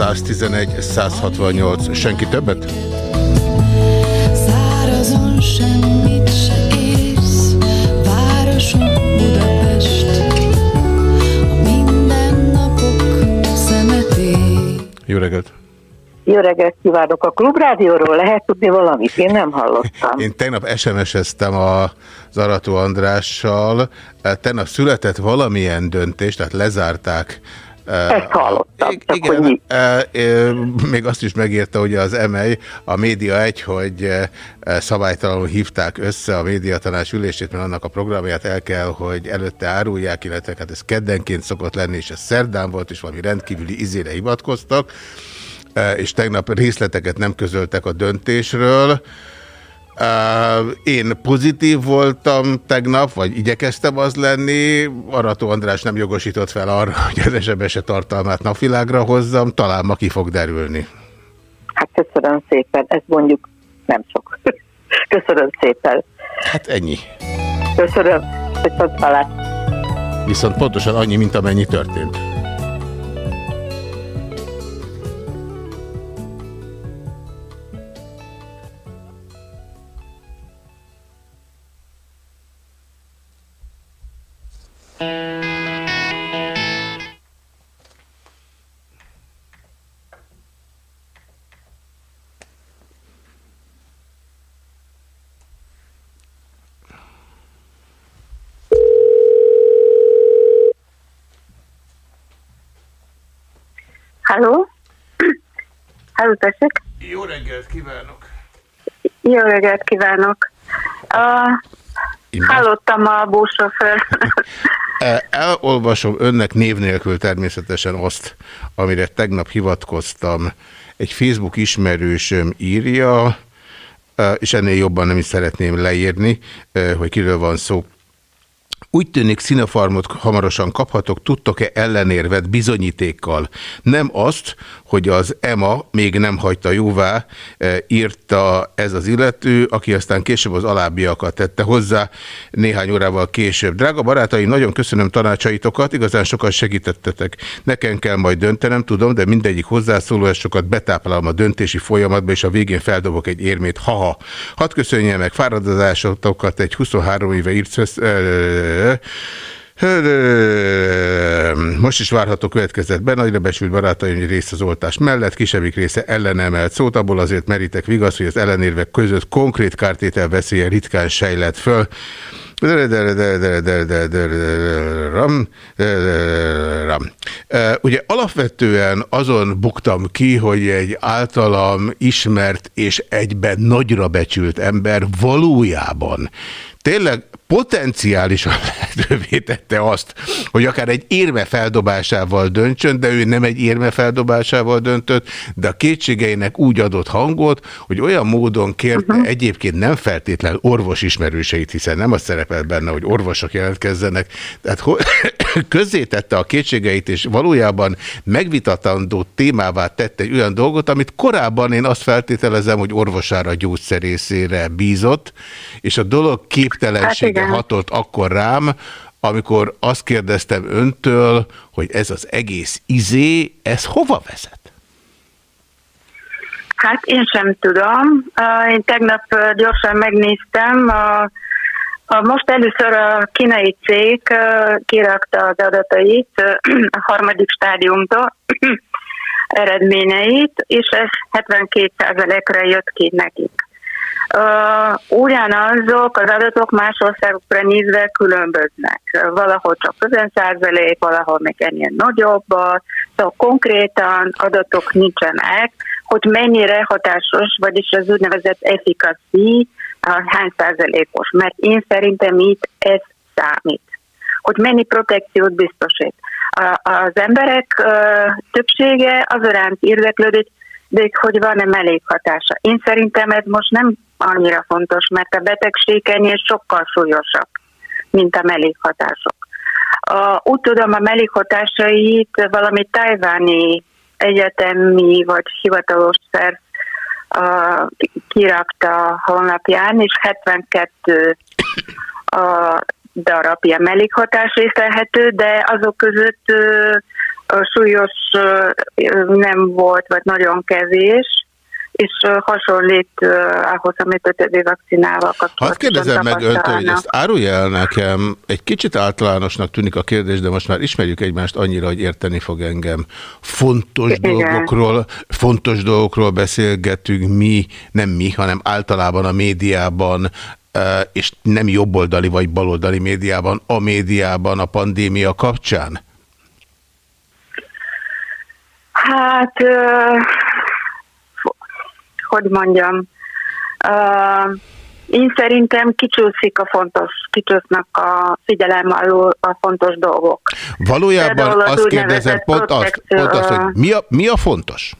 S7: 911 168. Senki többet? Szárazon semmit se érsz, városom Budapest, a mindennapok szemeté. Jó reggelt!
S6: Jó reggelt kívánok! A Klubrádióról lehet tudni valamit? Én nem hallottam.
S7: Én tegnap SMS-eztem az Arató Andrással. Tegnap született valamilyen döntés, tehát lezárták
S6: ezt hallottam. Csak igen, hogy
S7: még azt is megérte hogy az emely, a Média egy, hogy szabálytalanul hívták össze a médiatanács ülését, mert annak a programját el kell, hogy előtte árulják, illetve hát ez keddenként szokott lenni, és ez szerdán volt, és valami rendkívüli izére hivatkoztak, és tegnap részleteket nem közöltek a döntésről, én pozitív voltam tegnap, vagy igyekeztem az lenni. Arató András nem jogosított fel arra, hogy az sms -e tartalmát napvilágra hozzam. Talán ma ki fog derülni.
S6: Hát köszönöm szépen. Ez mondjuk nem sok. Köszönöm szépen.
S7: Hát ennyi.
S6: Köszönöm. Köszönöm.
S7: Viszont pontosan annyi, mint amennyi történt.
S8: Halló? Halló, tessék?
S2: Jó reggelt kívánok!
S8: Jó reggelt kívánok! A, Hallottam a buszsofőr.
S2: E, elolvasom önnek név nélkül természetesen azt, amire tegnap hivatkoztam. Egy Facebook ismerősöm írja, e, és ennél jobban nem is szeretném leírni, e, hogy kiről van szó. Úgy tűnik Sinopharmot hamarosan kaphatok, tudtok-e ellenérvet bizonyítékkal? Nem azt, hogy az EMA még nem hagyta jóvá, e, írta ez az illető, aki aztán később az alábbiakat tette hozzá néhány órával később. Drága barátaim, nagyon köszönöm tanácsaitokat, igazán sokat segítettetek. Nekem kell majd döntenem, tudom, de mindegyik hozzászóló sokat betáplálom a döntési folyamatba, és a végén feldobok egy érmét. Haha. Hadd köszönjem meg fáradozásokat egy 23 éve írt most is várható következetben, nagyra becsült barátaim, részt az oltás mellett, kisebbik része ellenemelt szót, abból azért merítek vigasz, hogy az ellenérvek között konkrét kártétel veszélye ritkán sejlett föl. Ugye alapvetően azon buktam ki, hogy egy általam ismert és egyben nagyra becsült ember valójában tényleg potenciálisan lehetővé tette azt, hogy akár egy érme feldobásával döntsön, de ő nem egy érme feldobásával döntött, de a kétségeinek úgy adott hangot, hogy olyan módon kérte uh -huh. egyébként nem feltétlen orvos ismerőseit, hiszen nem az szerepel benne, hogy orvosok jelentkezzenek, tehát közzétette a kétségeit, és valójában megvitatandó témává tette egy olyan dolgot, amit korábban én azt feltételezem, hogy orvosára gyógyszerészére bízott, és a dolog képtelensége hát hatott akkor rám, amikor azt kérdeztem öntől, hogy ez az egész izé, ez hova vezet?
S8: Hát én sem tudom. Én tegnap gyorsan megnéztem, a a most először a kínai cég kirakta az adatait a harmadik stádiumtól, eredményeit, és ez 72%-ra jött ki nekik. Ugyanazok az adatok más országokra nézve különböznek. Valahol csak 50 százalék, valahol még ennél nagyobb, szóval konkrétan adatok nincsenek, hogy mennyire hatásos, vagyis az úgynevezett efficacy, hány százalékos, mert én szerintem itt ez számít. Hogy mennyi protekciót biztosít. Az emberek többsége az iránt érdeklődik, de hogy van-e mellékhatása. Én szerintem ez most nem annyira fontos, mert a betegség ennél sokkal súlyosabb, mint a mellékhatások. Úgy tudom, a mellékhatásait valami tajváni egyetemi vagy hivatalos szerv uh, kirakta a honlapján, és 72 uh, darab ilyen mellékhatás észlelhető, de azok között uh, súlyos nem volt, vagy nagyon kevés és hasonlít ahhoz, amit a többi vakcinával kapcsolatban
S2: Hadd kérdezem meg öntől, hogy ezt árulja el nekem, egy kicsit általánosnak tűnik a kérdés, de most már ismerjük egymást annyira, hogy érteni fog engem. Fontos Igen. dolgokról, fontos dolgokról beszélgetünk mi, nem mi, hanem általában a médiában, és nem jobboldali vagy baloldali médiában, a médiában a pandémia kapcsán?
S8: Hát hogy mondjam, uh, én szerintem kicsúszik a fontos, kicsúsznak a figyelem alól a fontos dolgok.
S2: Valójában azt kérdezem, pont azt, pont azt, hogy mi a, mi a fontos?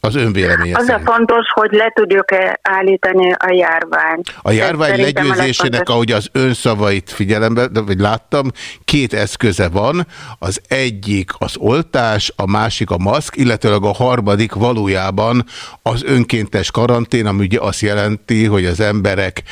S2: Az önvéleménye
S8: Az szerint. a fontos, hogy le tudjuk-e állítani a járvány.
S2: A járvány legyőzésének, ahogy az önszavait figyelembe, vagy láttam, két eszköze van. Az egyik az oltás, a másik a maszk, illetőleg a harmadik valójában az önkéntes karantén, ami ugye azt jelenti, hogy az emberek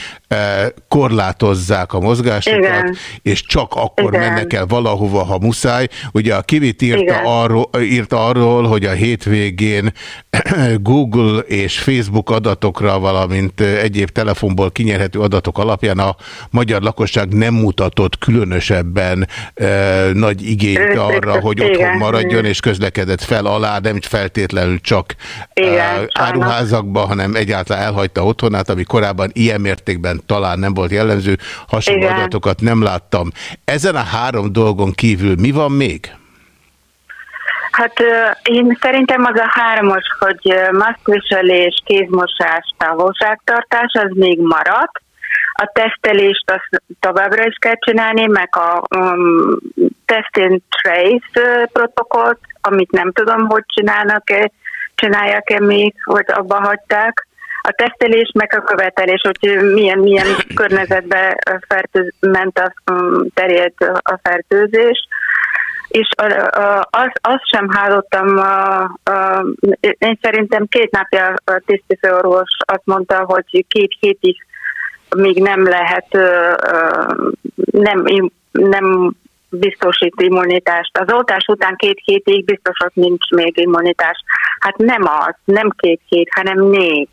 S2: korlátozzák a mozgásukat, Igen. és csak akkor Igen. mennek el valahova, ha muszáj. Ugye a Kivit írta, arról, írta arról, hogy a hétvégén Google és Facebook adatokra, valamint egyéb telefonból kinyerhető adatok alapján a magyar lakosság nem mutatott különösebben e, nagy igényt arra, hogy otthon maradjon, és közlekedett fel alá, nem feltétlenül csak Igen, áruházakba, hanem egyáltalán elhagyta otthonát, ami korábban ilyen mértékben talán nem volt jellemző, hasonló Igen. adatokat nem láttam. Ezen a három dolgon kívül mi van még?
S8: Hát én szerintem az a hármas, hogy maszkviselés, kézmosás, távolságtartás, az még maradt. A tesztelést azt továbbra is kell csinálni, meg a um, test and trace protokollt, amit nem tudom, hogy csinálnak-e, csinálják-e még, vagy abba hagyták. A tesztelés, meg a követelés, hogy milyen, milyen környezetbe fertőz, ment a, um, terjedt a fertőzés és azt az sem hallottam, én szerintem két napja a tisztifőorvos azt mondta, hogy két hétig még nem lehet, nem, nem biztosít immunitást. Az oltás után két hétig biztos, hogy nincs még immunitás. Hát nem az, nem két hét, hanem négy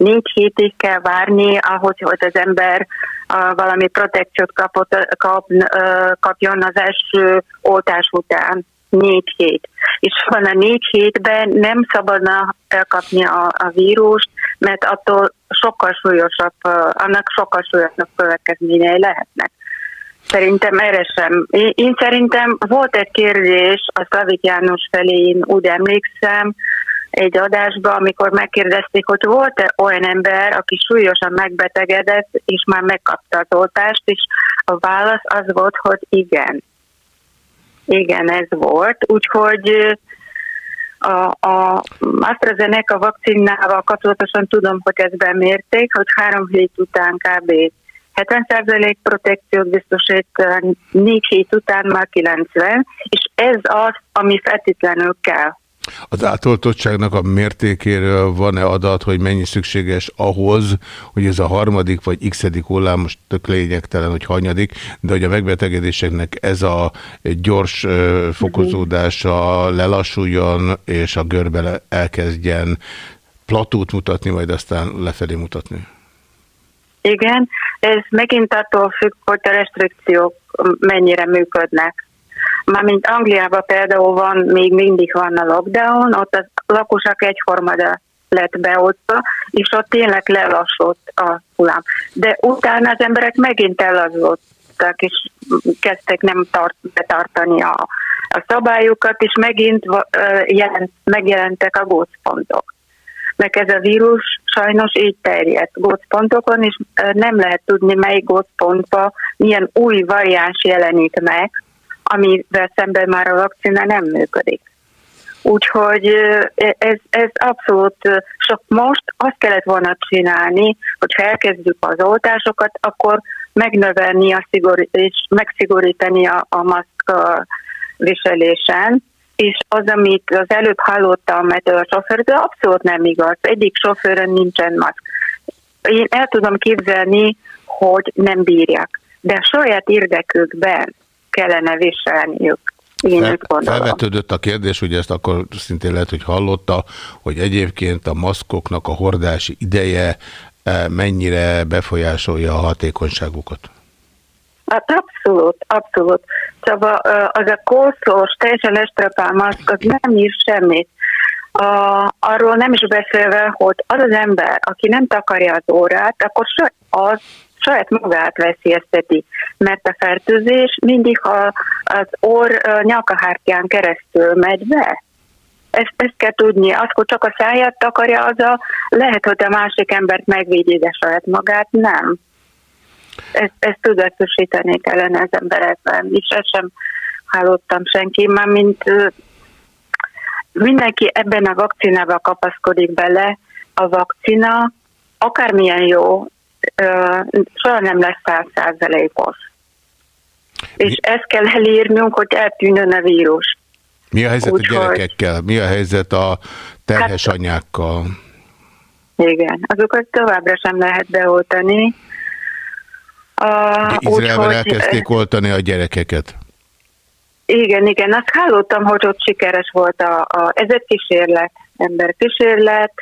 S8: négy hétig kell várni ahhoz, hogy az ember uh, valami protekciót kapott, kap, uh, kapjon az első oltás után. Négy hét. És van a négy hétben nem szabadna elkapni a, a vírust, mert attól sokkal súlyosabb, uh, annak sokkal súlyosabb következményei lehetnek. Szerintem erre sem. Én, én szerintem volt egy kérdés a Szlavik János felé, én úgy emlékszem, egy adásba, amikor megkérdezték, hogy volt-e olyan ember, aki súlyosan megbetegedett, és már megkapta az oltást, és a válasz az volt, hogy igen. Igen, ez volt. Úgyhogy a, a AstraZeneca vakcinával kapcsolatosan tudom, hogy ezt bemérték, hogy három hét után kb. 70% protekciót biztosít, négy hét után már 90, és ez az, ami feltétlenül kell
S2: az átoltottságnak a mértékéről van-e adat, hogy mennyi szükséges ahhoz, hogy ez a harmadik vagy x hullám, most tök lényegtelen, hogy hanyadik, de hogy a megbetegedéseknek ez a gyors fokozódása lelassuljon, és a görbe elkezdjen platót mutatni, majd aztán lefelé mutatni?
S8: Igen, ez megint attól függ, hogy a restrikciók mennyire működnek. Mármint Angliában például van, még mindig van a lockdown, ott a lakosok egyformada lett beosztva, és ott tényleg lelassult a hullám. De utána az emberek megint elazultak, és kezdtek nem tart, betartani a, a szabályokat, és megint uh, jelent, megjelentek a gócpontok. Meg ez a vírus sajnos így terjedt gócpontokon, és nem lehet tudni, melyik gócpontban milyen új variáns jelenik meg, amivel szemben már a vakcina nem működik. Úgyhogy ez, ez abszolút sok most azt kellett volna csinálni, hogy ha elkezdjük az oltásokat, akkor megnövelni a szigor, és megszigorítani a, a maszk viselésen, és az, amit az előbb hallottam mert a sofőrtől, abszolút nem igaz. Egyik sofőrön nincsen maszk. Én el tudom képzelni, hogy nem bírják. De a saját érdekükben kellene viselniük. Én Fel,
S2: felvetődött a kérdés, hogy ezt akkor szintén lehet, hogy hallotta, hogy egyébként a maszkoknak a hordási ideje eh, mennyire befolyásolja a hatékonyságukat?
S8: Hát abszolút, abszolút. Szóval az a kószós, teljesen estrapál maszk, az nem ír semmit. A, arról nem is beszélve, hogy az az ember, aki nem takarja az órát, akkor az saját magát veszélyezteti, mert a fertőzés mindig a, az orr nyakahártyán keresztül megy be. Ezt, ezt kell tudni. Az, hogy csak a száját takarja, az a, lehet, hogy a másik embert megvédi, de saját magát nem. Ezt, ezt tudatosítani kellene az emberekben, és ezt sem hallottam senki, már mint mindenki ebben a vakcinával kapaszkodik bele, a vakcina akármilyen jó, soha nem lesz százszázalékos. És ezt kell elírnunk, hogy eltűnjön a vírus.
S2: Mi a helyzet Úgy, a gyerekekkel? Mi a helyzet a terhes hát, anyákkal?
S8: Igen, azokat továbbra sem lehet beoltani.
S2: Uh, Izraelben elkezdték oltani a gyerekeket.
S8: Igen, igen, azt hallottam, hogy ott sikeres volt a, a ez egy kísérlet, ember kísérlet,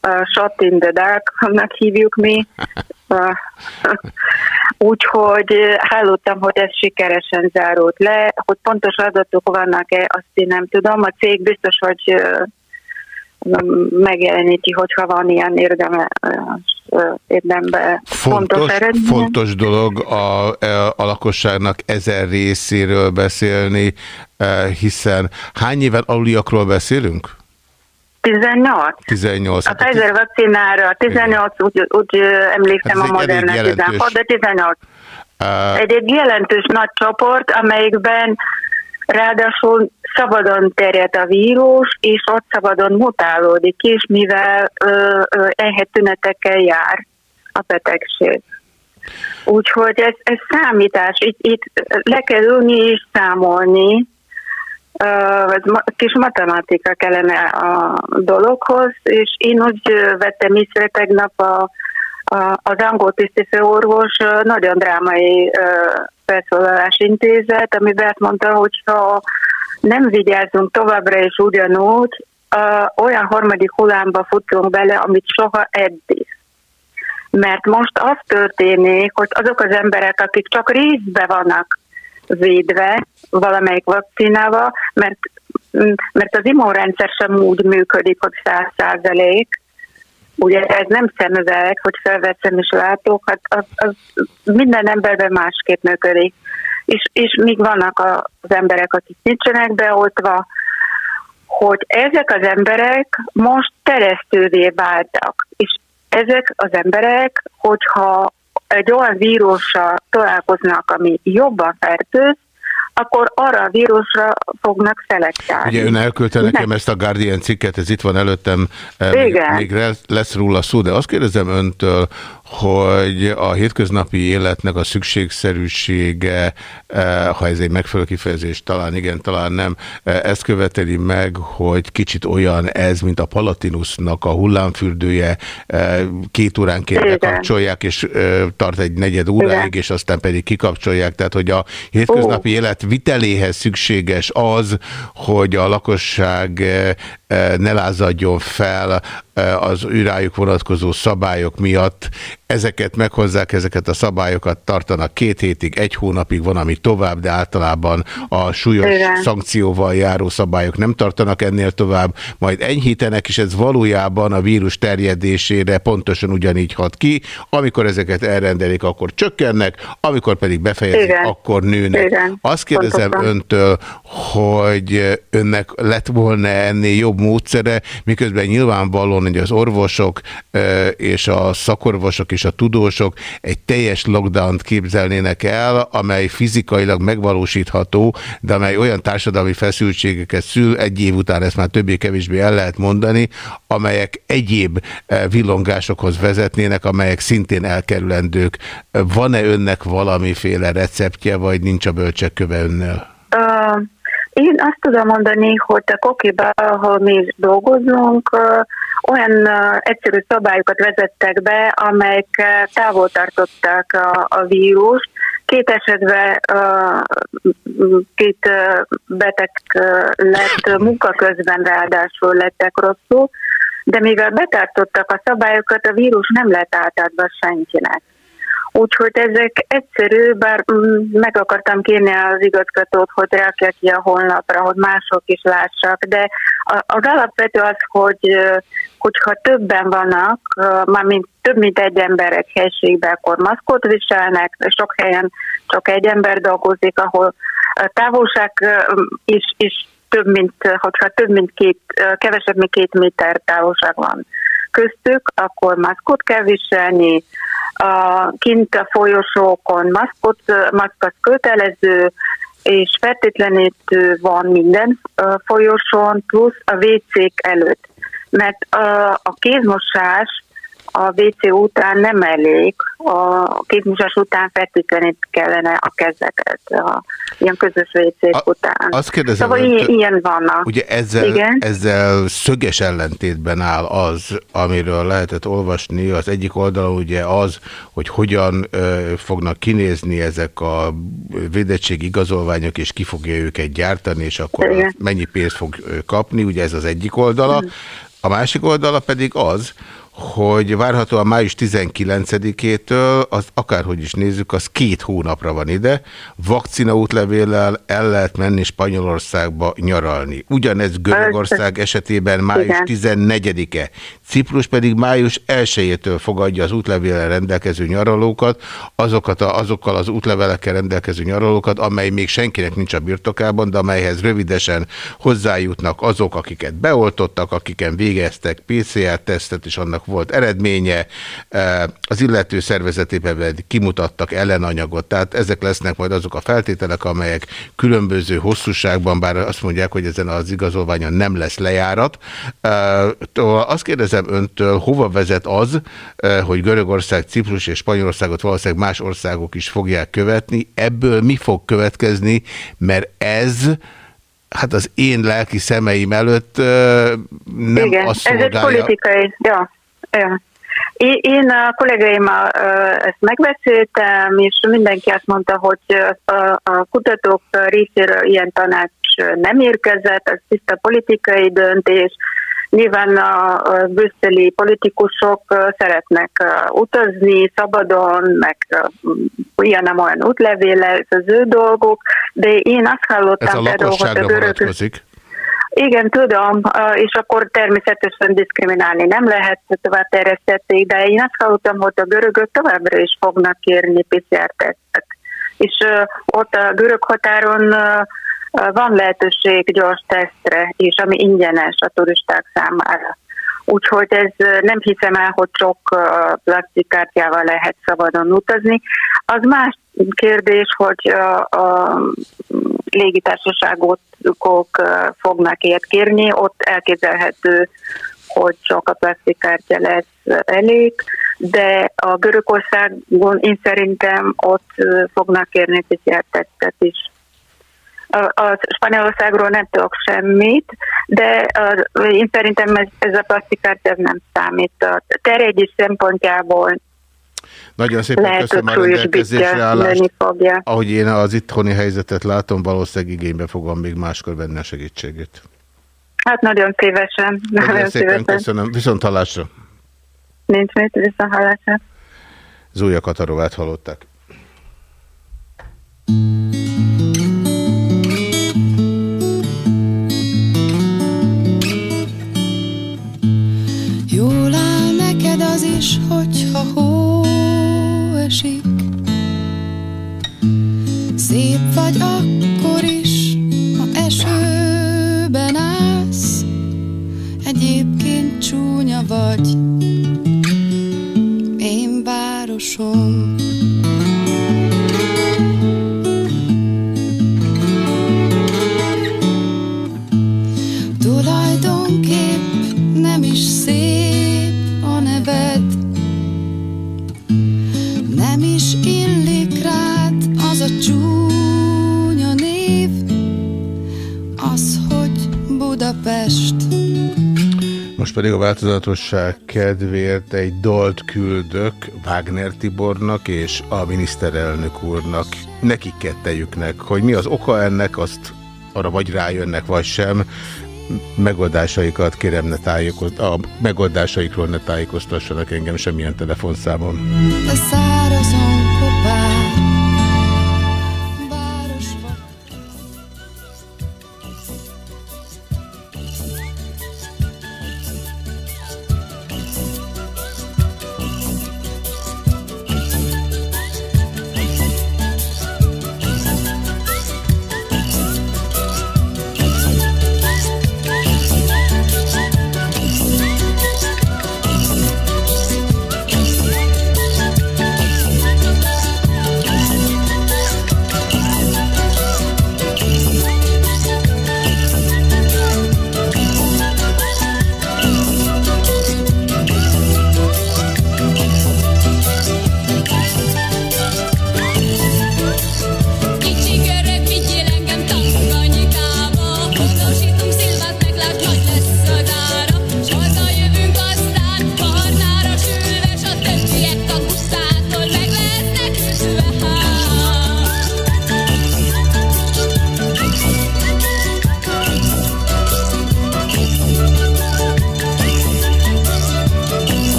S8: a shot in the dark, annak hívjuk mi, Úgyhogy hallottam, hogy ez sikeresen zárult le, hogy pontos adatok vannak-e, azt én nem tudom. A cég biztos, hogy megjeleníti, hogyha van ilyen érdeme, érdembe
S2: fontos, fontos eredmény. Fontos dolog a, a lakosságnak ezer részéről beszélni, hiszen hány éven aluliakról beszélünk?
S8: 18.
S2: 18.
S8: A Pfizer vakcinára 18, úgy, úgy emlékszem hát a Moderna 16, de 18. Uh, egy, egy jelentős nagy csoport, amelyikben ráadásul szabadon terjed a vírus, és ott szabadon mutálódik is, mivel enyhe tünetekkel jár a betegség. Úgyhogy ez, ez számítás, itt, itt le kell ülni és számolni, uh, kis matematika kellene a dologhoz, és én úgy vettem észre tegnap a, a, az angol tisztifőorvos nagyon drámai felszólalás intézet, amiben azt mondta, hogy ha nem vigyázzunk továbbra is ugyanúgy, olyan harmadik hullámba futunk bele, amit soha eddig. Mert most az történik, hogy azok az emberek, akik csak részbe vannak védve valamelyik vakcinával, mert, mert az immunrendszer sem úgy működik, hogy száz százalék, ugye ez nem szemüveg, hogy felveszem és látok, hát az, az minden emberben másképp működik. És, és még vannak az emberek, akik nincsenek beoltva, hogy ezek az emberek most teresztővé váltak. És ezek az emberek, hogyha egy olyan vírussal találkoznak, ami jobban fertőz, akkor arra a vírusra fognak szelektálni.
S2: Ugye ön elküldte nekem ezt a Guardian cikket, ez itt van előttem, eh, Igen. még lesz róla szó, de azt kérdezem öntől, hogy a hétköznapi életnek a szükségszerűsége, eh, ha ez egy megfelelő kifejezés, talán igen, talán nem, eh, ezt követeli meg, hogy kicsit olyan ez, mint a Palatinusnak a hullámfürdője, két óránként bekapcsolják, és tart egy negyed óráig, és aztán pedig kikapcsolják, tehát hogy a hétköznapi Ó. élet viteléhez szükséges az, hogy a lakosság ne lázadjon fel az őrájuk vonatkozó szabályok miatt. Ezeket meghozzák, ezeket a szabályokat tartanak két hétig, egy hónapig van, ami tovább, de általában a súlyos Igen. szankcióval járó szabályok nem tartanak ennél tovább, majd enyhítenek, és ez valójában a vírus terjedésére pontosan ugyanígy hat ki. Amikor ezeket elrendelik, akkor csökkennek, amikor pedig befejezik, Igen. akkor nőnek. Igen. Azt kérdezem pontosan. öntől, hogy önnek lett volna ennél jobb módszere, miközben nyilvánvalóan, hogy az orvosok és a szakorvosok és a tudósok egy teljes lockdown-t képzelnének el, amely fizikailag megvalósítható, de amely olyan társadalmi feszültségeket szül, egy év után ezt már többé-kevésbé el lehet mondani, amelyek egyéb villongásokhoz vezetnének, amelyek szintén elkerülendők. Van-e önnek valamiféle receptje, vagy nincs a bölcsekköve önnél?
S8: Uh, én azt tudom mondani, hogy a kokiba, ahol mi dolgozunk, olyan egyszerű szabályokat vezettek be, amelyek távol tartották a, a vírust. Két esetben két beteg lett munka közben, ráadásul lettek rosszul, de mivel betartottak a szabályokat, a vírus nem lett átadva senkinek. Úgyhogy ezek egyszerű, bár mm, meg akartam kérni az igazgatót, hogy rakja ki a honlapra, hogy mások is lássak, de az alapvető az, hogy hogyha többen vannak, mármint több mint egy ember egy helységben, akkor maszkot viselnek, sok helyen csak egy ember dolgozik, ahol távolság is, is több mint, hogyha több mint két, kevesebb, mint két méter távolság van köztük, akkor maszkot kell viselni, a, kint a folyosókon maszkot, maszkot kötelező, és fertőtlenítő van minden folyosón, plusz a WC-k előtt. Mert a kézmosás a WC után nem elég, a kézmosás után fertőtlenít kellene a kezeket, a ilyen közös wc után.
S2: Azt kérdezem,
S8: szóval ilyen, ilyen vannak.
S2: Ugye ezzel, Igen? ezzel szöges ellentétben áll az, amiről lehetett olvasni, az egyik oldalon ugye az, hogy hogyan ö, fognak kinézni ezek a védettségi igazolványok, és ki fogja őket gyártani, és akkor mennyi pénzt fog kapni, ugye ez az egyik oldala. Mm. A másik oldala pedig az, hogy várhatóan május 19-től, az akárhogy is nézzük, az két hónapra van ide, vakcina útlevéllel el lehet menni Spanyolországba nyaralni. Ugyanez Görögország esetében május 14-e. Ciprus pedig május 1-től fogadja az útlevéllel rendelkező nyaralókat, azokat a, azokkal az útlevelekkel rendelkező nyaralókat, amely még senkinek nincs a birtokában, de amelyhez rövidesen hozzájutnak azok, akiket beoltottak, akiken végeztek PCR-tesztet, és annak volt eredménye, az illető szervezetében kimutattak ellenanyagot, tehát ezek lesznek majd azok a feltételek, amelyek különböző hosszúságban, bár azt mondják, hogy ezen az igazolványon nem lesz lejárat. Azt kérdezem öntől, hova vezet az, hogy Görögország, Ciprus és Spanyolországot valószínűleg más országok is fogják követni, ebből mi fog következni, mert ez hát az én lelki szemeim előtt nem
S8: Igen,
S2: azt szolgálja.
S8: ez egy politikai, ja. Én a kollégáimmal ezt megbeszéltem, és mindenki azt mondta, hogy a kutatók részéről ilyen tanács nem érkezett, ez tiszta politikai döntés. Nyilván a brüsszeli politikusok szeretnek utazni szabadon, meg ilyen nem olyan útlevéle, ez az ő dolgok, de én azt hallottam
S2: ez a hogy a görög... vonatkozik.
S8: Igen, tudom, és akkor természetesen diszkriminálni nem lehet, tovább terjesztették, de én azt hallottam, hogy a görögök továbbra is fognak kérni PCR-tesztet. És ott a görög határon van lehetőség gyors tesztre, és ami ingyenes a turisták számára. Úgyhogy ez nem hiszem el, hogy sok plastikkártyával lehet szabadon utazni. Az más kérdés, hogy a, a légitársaságok fognak ilyet kérni, ott elképzelhető, hogy csak a plastikkártya lesz elég, de a Görögországon én szerintem ott fognak kérni PCR-tesztet is. A Spanyolországról nem tudok semmit, de én szerintem ez, a plastikkártya nem számít. A terjedés szempontjából
S2: nagyon szépen Lehet, köszönöm a rendelkezésre állást. Ahogy én az itthoni helyzetet látom, valószínűleg igénybe fogom még máskor venni a segítségét.
S8: Hát nagyon szívesen.
S2: Nagyon, nagyon szépen szívesen. köszönöm. Viszont hallásra.
S8: Nincs mit, viszont hallásra.
S2: Zúja Katarovát hallották.
S7: Jól áll neked az is, hogyha hó esik. Szép vagy akkor is, ha esőben állsz, egyébként csúnya vagy, én városom. Budapest.
S2: Most pedig a változatosság kedvéért egy dalt küldök Wagner Tibornak és a miniszterelnök úrnak, nekik kettejüknek, hogy mi az oka ennek, azt arra vagy rájönnek, vagy sem. Megoldásaikat kérem ne tájékoz... a megoldásaikról ne tájékoztassanak engem semmilyen telefonszámon.
S7: De szárazon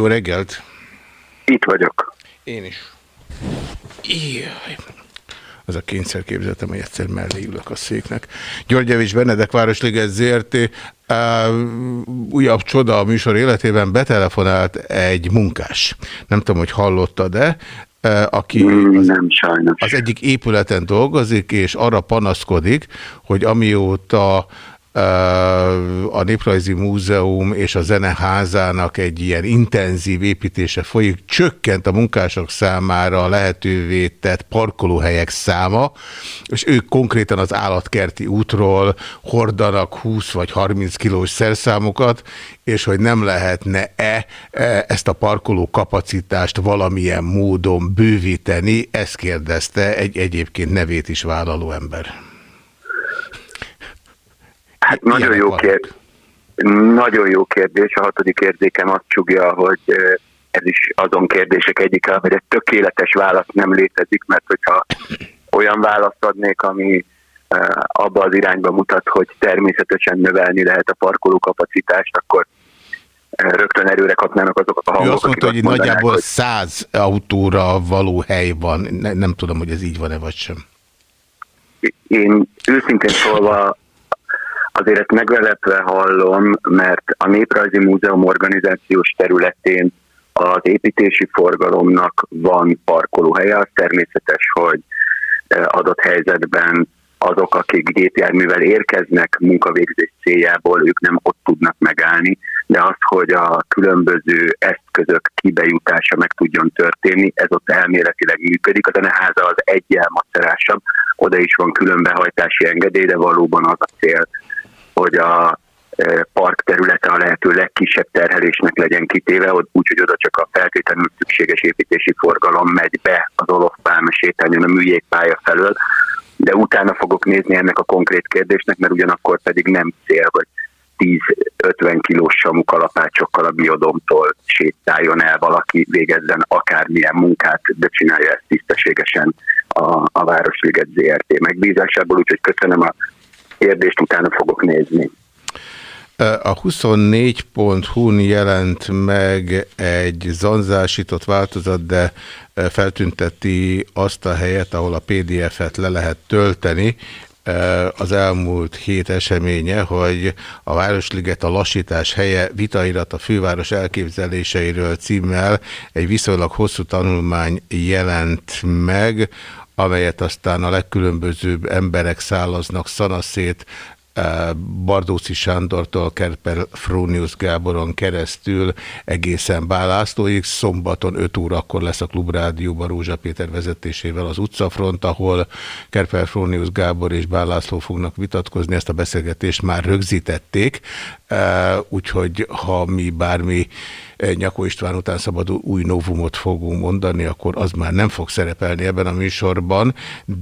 S9: Jó reggelt! itt vagyok.
S2: Én is. Jaj. Az a kényszerképzetem, hogy egyszer mellé ülök a széknek. György Javis Benedek Városliget ZRT újabb csoda a műsor életében betelefonált egy munkás. Nem tudom, hogy hallottad-e, uh, aki az,
S9: Nem sajnos.
S2: az egyik épületen dolgozik, és arra panaszkodik, hogy amióta a Néprajzi Múzeum és a Zeneházának egy ilyen intenzív építése folyik, csökkent a munkások számára lehetővé tett parkolóhelyek száma, és ők konkrétan az állatkerti útról hordanak 20 vagy 30 kilós szerszámokat, és hogy nem lehetne-e ezt a parkoló kapacitást valamilyen módon bővíteni, ezt kérdezte egy egyébként nevét is vállaló ember.
S9: Hát nagyon
S2: Ilyenek
S9: jó, kérdés. nagyon jó kérdés. A hatodik érzékem azt csugja, hogy ez is azon kérdések egyik, hogy egy tökéletes válasz nem létezik, mert hogyha olyan választ adnék, ami abba az irányba mutat, hogy természetesen növelni lehet a parkolókapacitást, akkor eh, rögtön erőre kapnának azok a hangok,
S2: Ő azt mondta, hogy
S9: mondanák,
S2: nagyjából
S9: hogy
S2: 100 autóra való hely van. Ne, nem tudom, hogy ez így van-e vagy sem.
S9: én őszintén szólva azért megvelepve hallom, mert a Néprajzi Múzeum organizációs területén az építési forgalomnak van parkolóhelye, az természetes, hogy eh, adott helyzetben azok, akik gépjárművel érkeznek munkavégzés céljából, ők nem ott tudnak megállni, de az, hogy a különböző eszközök kibejutása meg tudjon történni, ez ott elméletileg működik. A zeneháza az egyel macerásabb, oda is van különbehajtási engedély, de valóban az a cél, hogy a e, park területe a lehető legkisebb terhelésnek legyen kitéve, úgy, hogy oda csak a feltétlenül szükséges építési forgalom megy be az Olof Pálma sétányon a műjégpálya felől, de utána fogok nézni ennek a konkrét kérdésnek, mert ugyanakkor pedig nem cél, hogy 10-50 kilós samú kalapácsokkal a biodomtól sétáljon el valaki, végezzen akármilyen munkát, de csinálja ezt tisztességesen a, a Városliget ZRT. megbízásából, úgyhogy köszönöm a kérdést, utána fogok nézni.
S2: A 24.hu-n jelent meg egy zanzásított változat, de feltünteti azt a helyet, ahol a PDF-et le lehet tölteni. Az elmúlt hét eseménye, hogy a Városliget a lassítás helye vitairat a főváros elképzeléseiről címmel egy viszonylag hosszú tanulmány jelent meg, amelyet aztán a legkülönbözőbb emberek szállaznak szanaszét eh, Bardóci Sándortól Kerper Frónius Gáboron keresztül egészen Bálászlóig. Szombaton 5 órakor lesz a Klubrádióban Rózsa Péter vezetésével az utcafront, ahol Kerper Frónius Gábor és Bálászló fognak vitatkozni. Ezt a beszélgetést már rögzítették, eh, úgyhogy ha mi bármi Nyakó István után szabadul új novumot fogunk mondani, akkor az már nem fog szerepelni ebben a műsorban,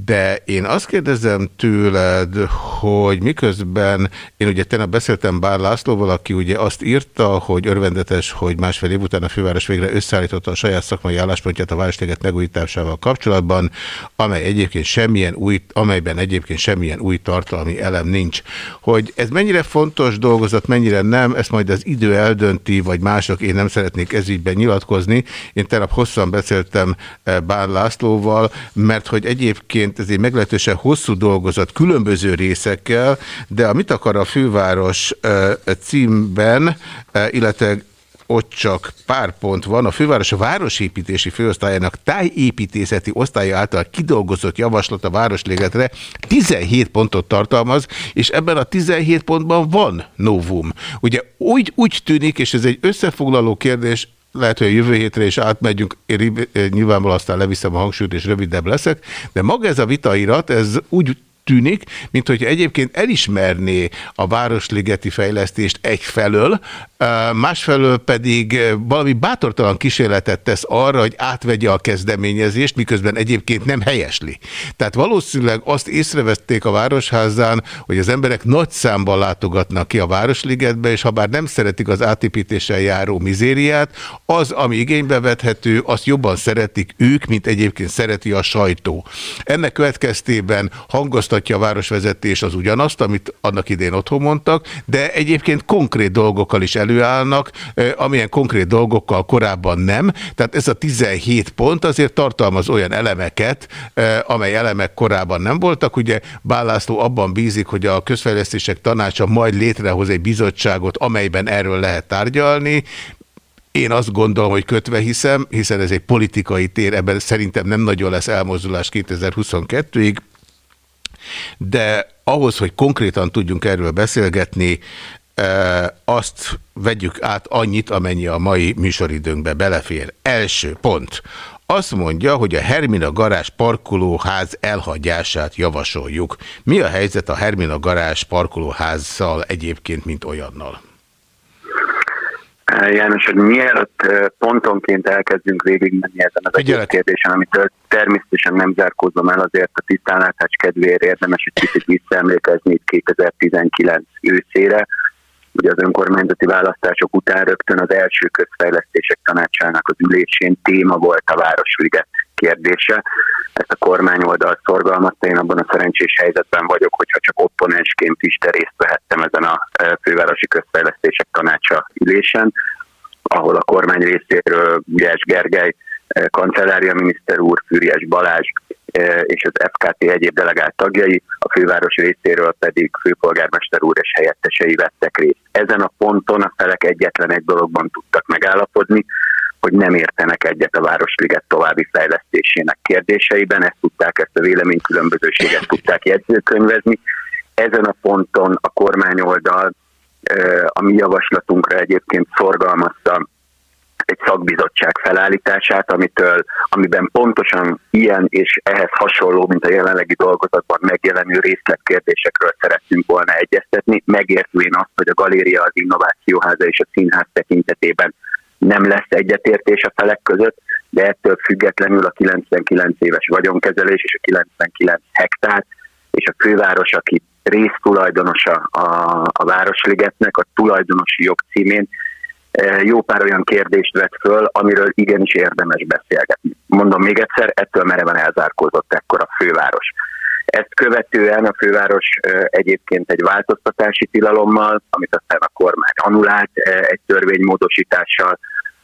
S2: de én azt kérdezem tőled, hogy miközben én ugye tegnap beszéltem Bár Lászlóval, aki ugye azt írta, hogy örvendetes, hogy másfél év után a főváros végre összeállította a saját szakmai álláspontját a Városliget megújításával kapcsolatban, amely egyébként semmilyen új, amelyben egyébként semmilyen új tartalmi elem nincs. Hogy ez mennyire fontos dolgozat, mennyire nem, ezt majd az idő eldönti, vagy mások, én nem nem szeretnék ezügyben nyilatkozni. Én tegnap hosszan beszéltem eh, Bán Lászlóval, mert hogy egyébként ez egy meglehetősen hosszú dolgozat különböző részekkel, de a Mit akar a főváros eh, címben, eh, illetve ott csak pár pont van. A főváros a városépítési főosztályának tájépítészeti osztálya által kidolgozott javaslat a Városligetre 17 pontot tartalmaz, és ebben a 17 pontban van novum. Ugye úgy, úgy tűnik, és ez egy összefoglaló kérdés, lehet, hogy a jövő hétre is átmegyünk, én nyilvánvalóan aztán leviszem a hangsúlyt, és rövidebb leszek, de maga ez a vitairat, ez úgy tűnik, mint hogy egyébként elismerné a városligeti fejlesztést egyfelől, másfelől pedig valami bátortalan kísérletet tesz arra, hogy átvegye a kezdeményezést, miközben egyébként nem helyesli. Tehát valószínűleg azt észrevették a Városházán, hogy az emberek nagy számban látogatnak ki a Városligetbe, és ha bár nem szeretik az átépítéssel járó mizériát, az, ami igénybe vethető, azt jobban szeretik ők, mint egyébként szereti a sajtó. Ennek következtében hangoztatja a városvezetés az ugyanazt, amit annak idén otthon mondtak, de egyébként konkrét dolgokkal is el előállnak, amilyen konkrét dolgokkal korábban nem. Tehát ez a 17 pont azért tartalmaz olyan elemeket, amely elemek korábban nem voltak. Ugye Bálászló abban bízik, hogy a közfejlesztések tanácsa majd létrehoz egy bizottságot, amelyben erről lehet tárgyalni. Én azt gondolom, hogy kötve hiszem, hiszen ez egy politikai tér, ebben szerintem nem nagyon lesz elmozdulás 2022-ig, de ahhoz, hogy konkrétan tudjunk erről beszélgetni, azt vegyük át annyit, amennyi a mai műsoridőnkbe belefér. Első pont. Azt mondja, hogy a Hermina garázs parkolóház elhagyását javasoljuk. Mi a helyzet a Hermina garázs parkolóházzal egyébként, mint olyannal?
S9: János, hogy mielőtt pontonként elkezdünk végigmenni ezen az egész kérdésen, amit természetesen nem zárkózom el, azért a tisztánlátás kedvéért érdemes egy kicsit visszaemlékezni itt 2019 őszére, Ugye az önkormányzati választások után rögtön az első közfejlesztések tanácsának az ülésén téma volt a Városliget kérdése. Ezt a kormány oldal szorgalmazta, én abban a szerencsés helyzetben vagyok, hogyha csak opponensként is de részt vehettem ezen a e, fővárosi közfejlesztések tanácsa ülésen, ahol a kormány részéről Gulyás Gergely, e, kancellária miniszter úr, Fűries Balázs, E, és az FKT egyéb delegált tagjai, a főváros részéről pedig főpolgármester úr és helyettesei vettek részt. Ezen a ponton a felek egyetlen egy dologban tudtak megállapodni, hogy nem értenek egyet a Városliget további fejlesztésének kérdéseiben, ezt tudták, ezt a véleménykülönbözőséget tudták jegyzőkönyvezni. Ezen a ponton a kormányoldal e, a mi javaslatunkra egyébként szorgalmazta egy szakbizottság felállítását, amitől, amiben pontosan ilyen és ehhez hasonló, mint a jelenlegi dolgozatban megjelenő részletkérdésekről szerettünk volna egyeztetni, megértvén azt, hogy a galéria, az innovációháza és a színház tekintetében nem lesz egyetértés a felek között, de ettől függetlenül a 99 éves vagyonkezelés és a 99 hektár és a főváros, aki résztulajdonosa a, a Városligetnek, a tulajdonosi jog címén E, jó pár olyan kérdést vett föl, amiről igenis érdemes beszélgetni. Mondom még egyszer, ettől mereven elzárkózott ekkor a főváros. Ezt követően a főváros egyébként egy változtatási tilalommal, amit aztán a kormány anulált egy törvénymódosítással,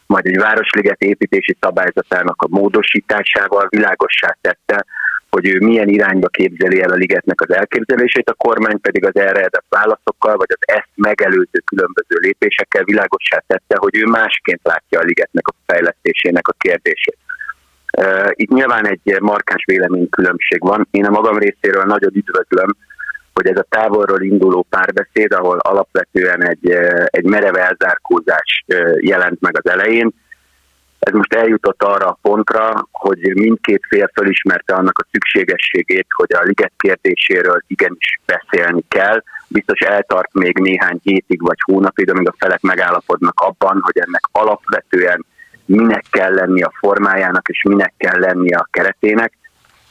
S9: majd egy városliget építési szabályzatának a módosításával világossá tette, hogy ő milyen irányba képzeli el a ligetnek az elképzelését, a kormány pedig az erre adott válaszokkal, vagy az ezt megelőző különböző lépésekkel világossá tette, hogy ő másként látja a ligetnek a fejlesztésének a kérdését. Itt nyilván egy markáns véleménykülönbség van. Én a magam részéről nagyon üdvözlöm, hogy ez a távolról induló párbeszéd, ahol alapvetően egy, egy merev elzárkózás jelent meg az elején, ez most eljutott arra a pontra, hogy mindkét fél felismerte annak a szükségességét, hogy a liget kérdéséről igenis beszélni kell. Biztos eltart még néhány hétig vagy hónapig, amíg a felek megállapodnak abban, hogy ennek alapvetően minek kell lenni a formájának, és minek kell lenni a keretének.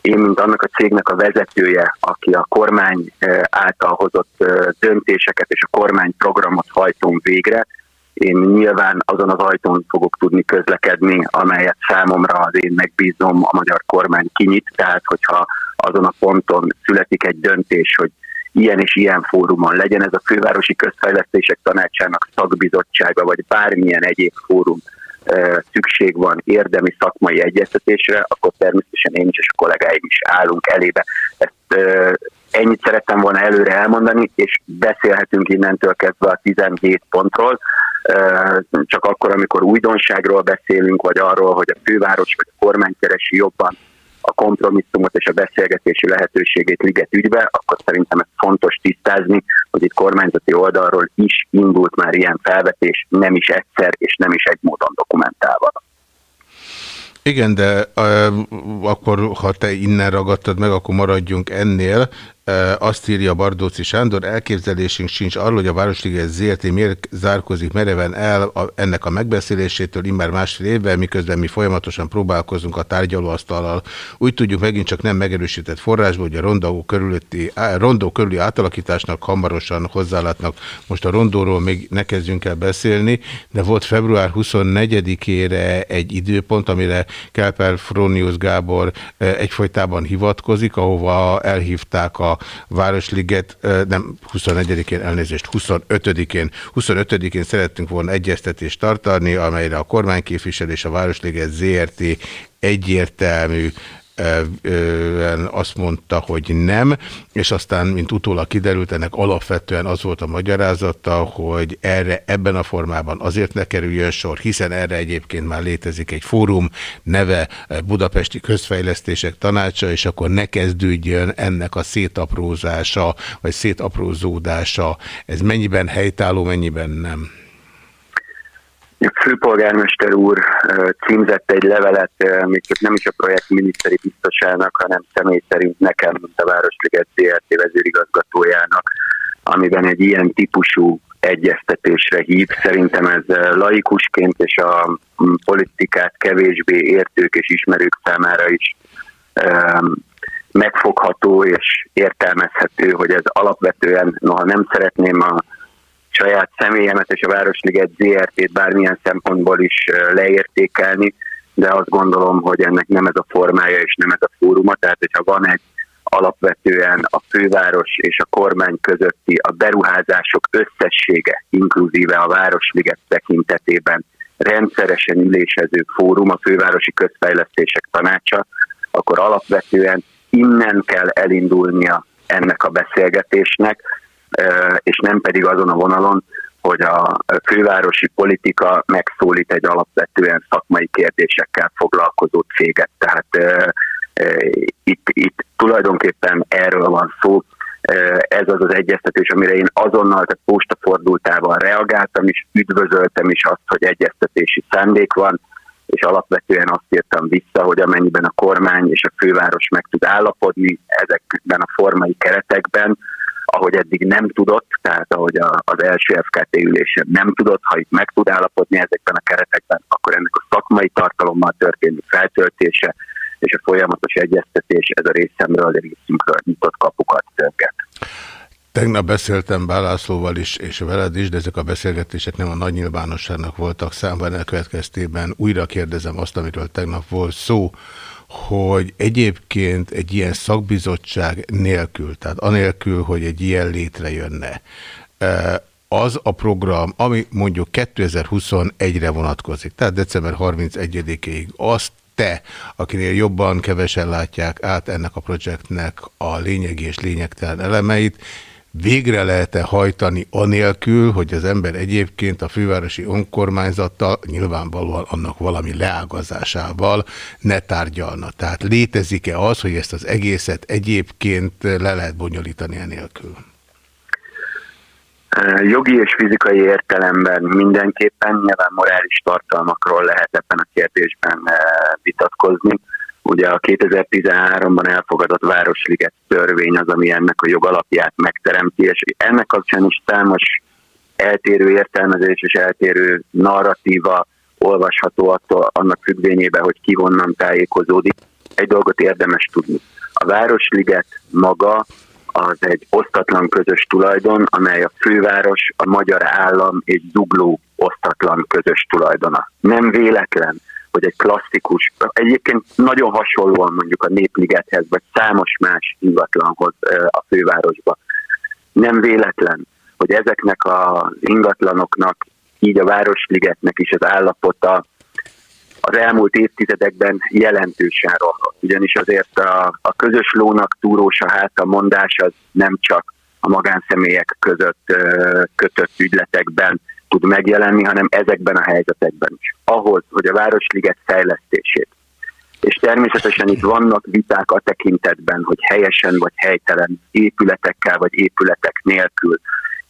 S9: Én, mint annak a cégnek a vezetője, aki a kormány eh, által hozott eh, döntéseket és a kormányprogramot hajtom végre, én nyilván azon az ajtón fogok tudni közlekedni, amelyet számomra az én megbízom a magyar kormány kinyit, tehát hogyha azon a ponton születik egy döntés, hogy ilyen és ilyen fórumon legyen ez a fővárosi közfejlesztések tanácsának szakbizottsága, vagy bármilyen egyéb fórum szükség van érdemi szakmai egyeztetésre, akkor természetesen én is és a kollégáim is állunk elébe. Ezt ennyit szerettem volna előre elmondani, és beszélhetünk innentől kezdve a 17 pontról, csak akkor, amikor újdonságról beszélünk, vagy arról, hogy a főváros vagy a kormány keresi jobban a kompromisszumot és a beszélgetési lehetőségét liget ügybe, akkor szerintem ez fontos tisztázni, hogy itt kormányzati oldalról is indult már ilyen felvetés, nem is egyszer és nem is egy módon dokumentálva.
S2: Igen, de uh, akkor, ha te innen ragadtad meg, akkor maradjunk ennél. Azt írja Bardóci Sándor, elképzelésünk sincs arról, hogy a Városliget ZRT miért zárkozik mereven el ennek a megbeszélésétől immár másfél évvel, miközben mi folyamatosan próbálkozunk a tárgyalóasztallal. Úgy tudjuk megint csak nem megerősített forrásból, hogy a rondó, körülötti, rondó körüli átalakításnak hamarosan hozzálátnak. Most a rondóról még ne kezdjünk el beszélni, de volt február 24-ére egy időpont, amire Kelper Fronius Gábor egyfolytában hivatkozik, ahova elhívták a Városliget, nem 21-én, elnézést, 25-én. 25-én szerettünk volna egyeztetést tartani, amelyre a kormányképviselő és a Városliget ZRT egyértelmű azt mondta, hogy nem, és aztán, mint utólag kiderült, ennek alapvetően az volt a magyarázata, hogy erre ebben a formában azért ne kerüljön sor, hiszen erre egyébként már létezik egy fórum neve Budapesti Közfejlesztések Tanácsa, és akkor ne kezdődjön ennek a szétaprózása, vagy szétaprózódása. Ez mennyiben helytálló, mennyiben nem?
S9: Főpolgármester úr címzett egy levelet, még csak nem is a projekt miniszteri biztosának, hanem személy szerint nekem, mint a Városliget ZRT vezérigazgatójának, amiben egy ilyen típusú egyeztetésre hív. Szerintem ez laikusként és a politikát kevésbé értők és ismerők számára is megfogható és értelmezhető, hogy ez alapvetően, noha nem szeretném a saját személyemet és a Városliget ZRT-t bármilyen szempontból is leértékelni, de azt gondolom, hogy ennek nem ez a formája és nem ez a fóruma, tehát hogyha van egy alapvetően a főváros és a kormány közötti a beruházások összessége, inkluzíve a Városliget tekintetében rendszeresen ülésező fórum, a fővárosi közfejlesztések tanácsa, akkor alapvetően innen kell elindulnia ennek a beszélgetésnek, és nem pedig azon a vonalon, hogy a fővárosi politika megszólít egy alapvetően szakmai kérdésekkel foglalkozó céget. Tehát itt, itt tulajdonképpen erről van szó, ez az az egyeztetés, amire én azonnal, tehát postafordultával reagáltam, és üdvözöltem is azt, hogy egyeztetési szándék van, és alapvetően azt írtam vissza, hogy amennyiben a kormány és a főváros meg tud állapodni ezekben a formai keretekben, ahogy eddig nem tudott, tehát ahogy a, az első FKT ülésen nem tudott, ha itt meg tud állapodni ezekben a keretekben, akkor ennek a szakmai tartalommal történő feltöltése és a folyamatos egyeztetés ez a részemről, a részünkről nyitott kapukat törget.
S2: Tegnap beszéltem Bálászlóval is, és veled is, de ezek a beszélgetések nem a nagy nyilvánosságnak voltak számban elkövetkeztében. Újra kérdezem azt, amiről tegnap volt szó, hogy egyébként egy ilyen szakbizottság nélkül, tehát anélkül, hogy egy ilyen létrejönne, az a program, ami mondjuk 2021-re vonatkozik, tehát december 31-ig azt te, akinél jobban kevesen látják át ennek a projektnek a lényegi és lényegtelen elemeit, végre lehet-e hajtani anélkül, hogy az ember egyébként a fővárosi önkormányzattal, nyilvánvalóan annak valami leágazásával ne tárgyalna. Tehát létezik-e az, hogy ezt az egészet egyébként le lehet bonyolítani enélkül?
S9: Jogi és fizikai értelemben mindenképpen nyilván morális tartalmakról lehet ebben a kérdésben vitatkozni. Ugye a 2013-ban elfogadott Városliget törvény az, ami ennek a jogalapját megteremti, és ennek kapcsán is számos eltérő értelmezés és eltérő narratíva olvasható attól, annak függvényében, hogy ki honnan tájékozódik. Egy dolgot érdemes tudni. A Városliget maga az egy osztatlan közös tulajdon, amely a főváros, a magyar állam és dugló osztatlan közös tulajdona. Nem véletlen, hogy egy klasszikus, egyébként nagyon hasonlóan mondjuk a Népligethez, vagy számos más ingatlanhoz a fővárosba. Nem véletlen, hogy ezeknek az ingatlanoknak, így a Városligetnek is az állapota az elmúlt évtizedekben jelentősen romlott. Ugyanis azért a, a közös lónak túrós a mondás az nem csak a magánszemélyek között kötött ügyletekben tud megjelenni, hanem ezekben a helyzetekben is. Ahhoz, hogy a Városliget fejlesztését, és természetesen itt vannak viták a tekintetben, hogy helyesen vagy helytelen épületekkel vagy épületek nélkül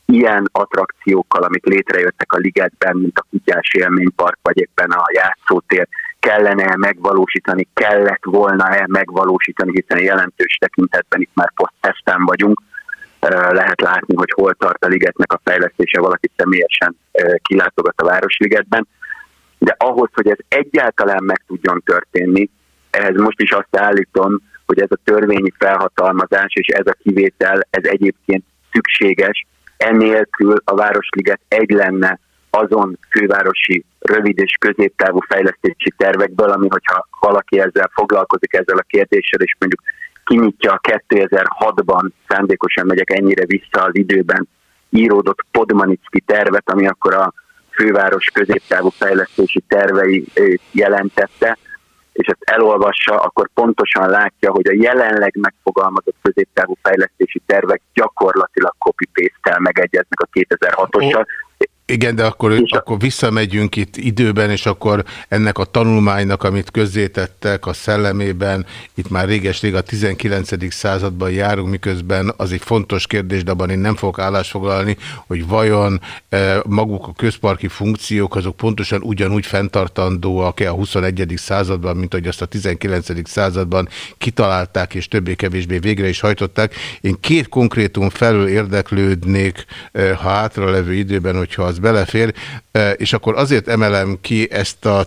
S9: ilyen attrakciókkal, amik létrejöttek a ligetben, mint a kutyás élménypark, vagy éppen a játszótér, kellene megvalósítani, kellett volna-e megvalósítani, hiszen jelentős tekintetben itt már posztesztán vagyunk, lehet látni, hogy hol tart a ligetnek a fejlesztése, valaki személyesen kilátogat a Városligetben. De ahhoz, hogy ez egyáltalán meg tudjon történni, ehhez most is azt állítom, hogy ez a törvényi felhatalmazás és ez a kivétel, ez egyébként szükséges, enélkül a Városliget egy lenne azon fővárosi rövid és középtávú fejlesztési tervekből, ami hogyha valaki ezzel foglalkozik ezzel a kérdéssel, és mondjuk kinyitja a 2006-ban, szándékosan megyek ennyire vissza az időben, íródott Podmanicki tervet, ami akkor a főváros középtávú fejlesztési tervei jelentette, és ezt elolvassa, akkor pontosan látja, hogy a jelenleg megfogalmazott középtávú fejlesztési tervek gyakorlatilag copy-paste-tel megegyeznek a 2006-ossal.
S2: Igen, de akkor,
S9: És
S2: akkor visszamegyünk itt időben, és akkor ennek a tanulmánynak, amit közzétettek a szellemében, itt már réges-rég a 19. században járunk, miközben az egy fontos kérdés, de abban én nem fogok állásfoglalni, hogy vajon eh, maguk a közparki funkciók, azok pontosan ugyanúgy fenntartandóak-e a 21. században, mint hogy azt a 19. században kitalálták, és többé-kevésbé végre is hajtották. Én két konkrétum felől érdeklődnék, eh, ha hátralevő időben, hogyha az belefér, eh, és akkor azért emelem ki ezt a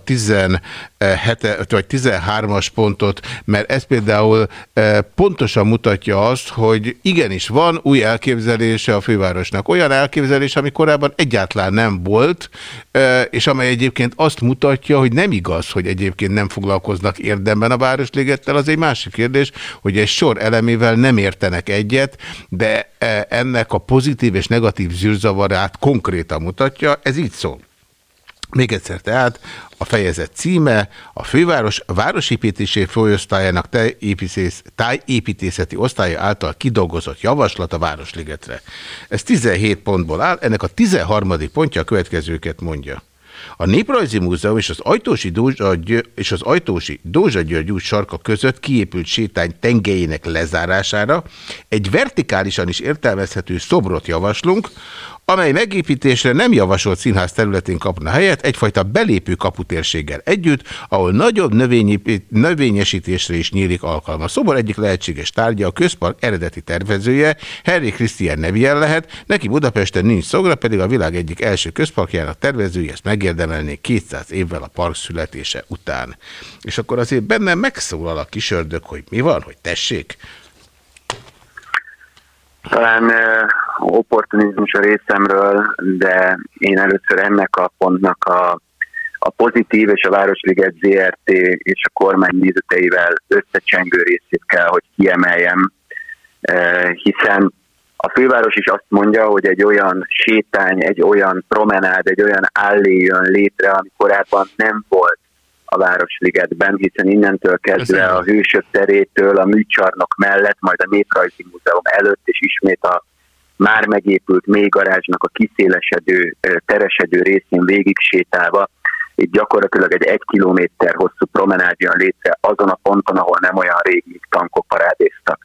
S2: 17 vagy 13-as pontot, mert ez például eh, pontosan mutatja azt, hogy igenis van új elképzelése a fővárosnak. Olyan elképzelés, ami korábban egyáltalán nem volt, eh, és amely egyébként azt mutatja, hogy nem igaz, hogy egyébként nem foglalkoznak érdemben a Városligettel. Az egy másik kérdés, hogy egy sor elemével nem értenek egyet, de eh, ennek a pozitív és negatív zűrzavarát konkrétan mutatja. Ez így szól. Még egyszer tehát a fejezet címe a főváros a városépítési főosztályának tájépítész, tájépítészeti osztálya által kidolgozott javaslat a Városligetre. Ez 17 pontból áll, ennek a 13. pontja a következőket mondja. A Néprajzi Múzeum és az Ajtósi Dózsa, és az Ajtósi Dózsa György út sarka között kiépült sétány tengelyének lezárására egy vertikálisan is értelmezhető szobrot javaslunk, amely megépítésre nem javasolt színház területén kapna helyet, egyfajta belépő kaputérséggel együtt, ahol nagyobb növényi- növényesítésre is nyílik alkalma. Szobor egyik lehetséges tárgya a közpark eredeti tervezője, Harry Christian Nevien lehet, neki Budapesten nincs szogra, pedig a világ egyik első közparkjának tervezője ezt megérdemelné 200 évvel a park születése után. És akkor azért bennem megszólal a kisördög, hogy mi van, hogy tessék,
S9: Talán uh, opportunizmus a részemről, de én először ennek a pontnak a, a pozitív és a Városliget ZRT és a kormány nézeteivel összecsengő részét kell, hogy kiemeljem, uh, hiszen a főváros is azt mondja, hogy egy olyan sétány, egy olyan promenád, egy olyan állé jön létre, ami korábban nem volt a Városligetben, hiszen innentől kezdve
S2: Ez
S9: a Hősök terétől a műcsarnok mellett, majd a Néprajzi Múzeum előtt, és ismét a már megépült mélygarázsnak a kiszélesedő, teresedő részén végig sétálva, itt gyakorlatilag egy egy kilométer hosszú promenád jön létre azon a ponton, ahol nem olyan rég még tankok parádéztak.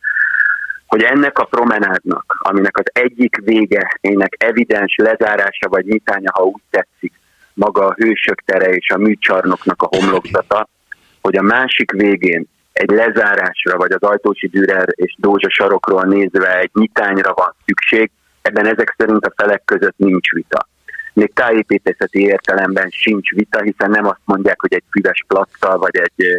S9: Hogy ennek a promenádnak, aminek az egyik vége, ének evidens lezárása vagy nyitánya, ha úgy tetszik, a hősök tere és a műcsarnoknak a homlokzata, hogy a másik végén egy lezárásra, vagy az Ajtósi Dürer és Dózsa sarokról nézve egy nyitányra van szükség, ebben ezek szerint a felek között nincs vita. Még tájépítészeti értelemben sincs vita, hiszen nem azt mondják, hogy egy füves plattal vagy egy eh,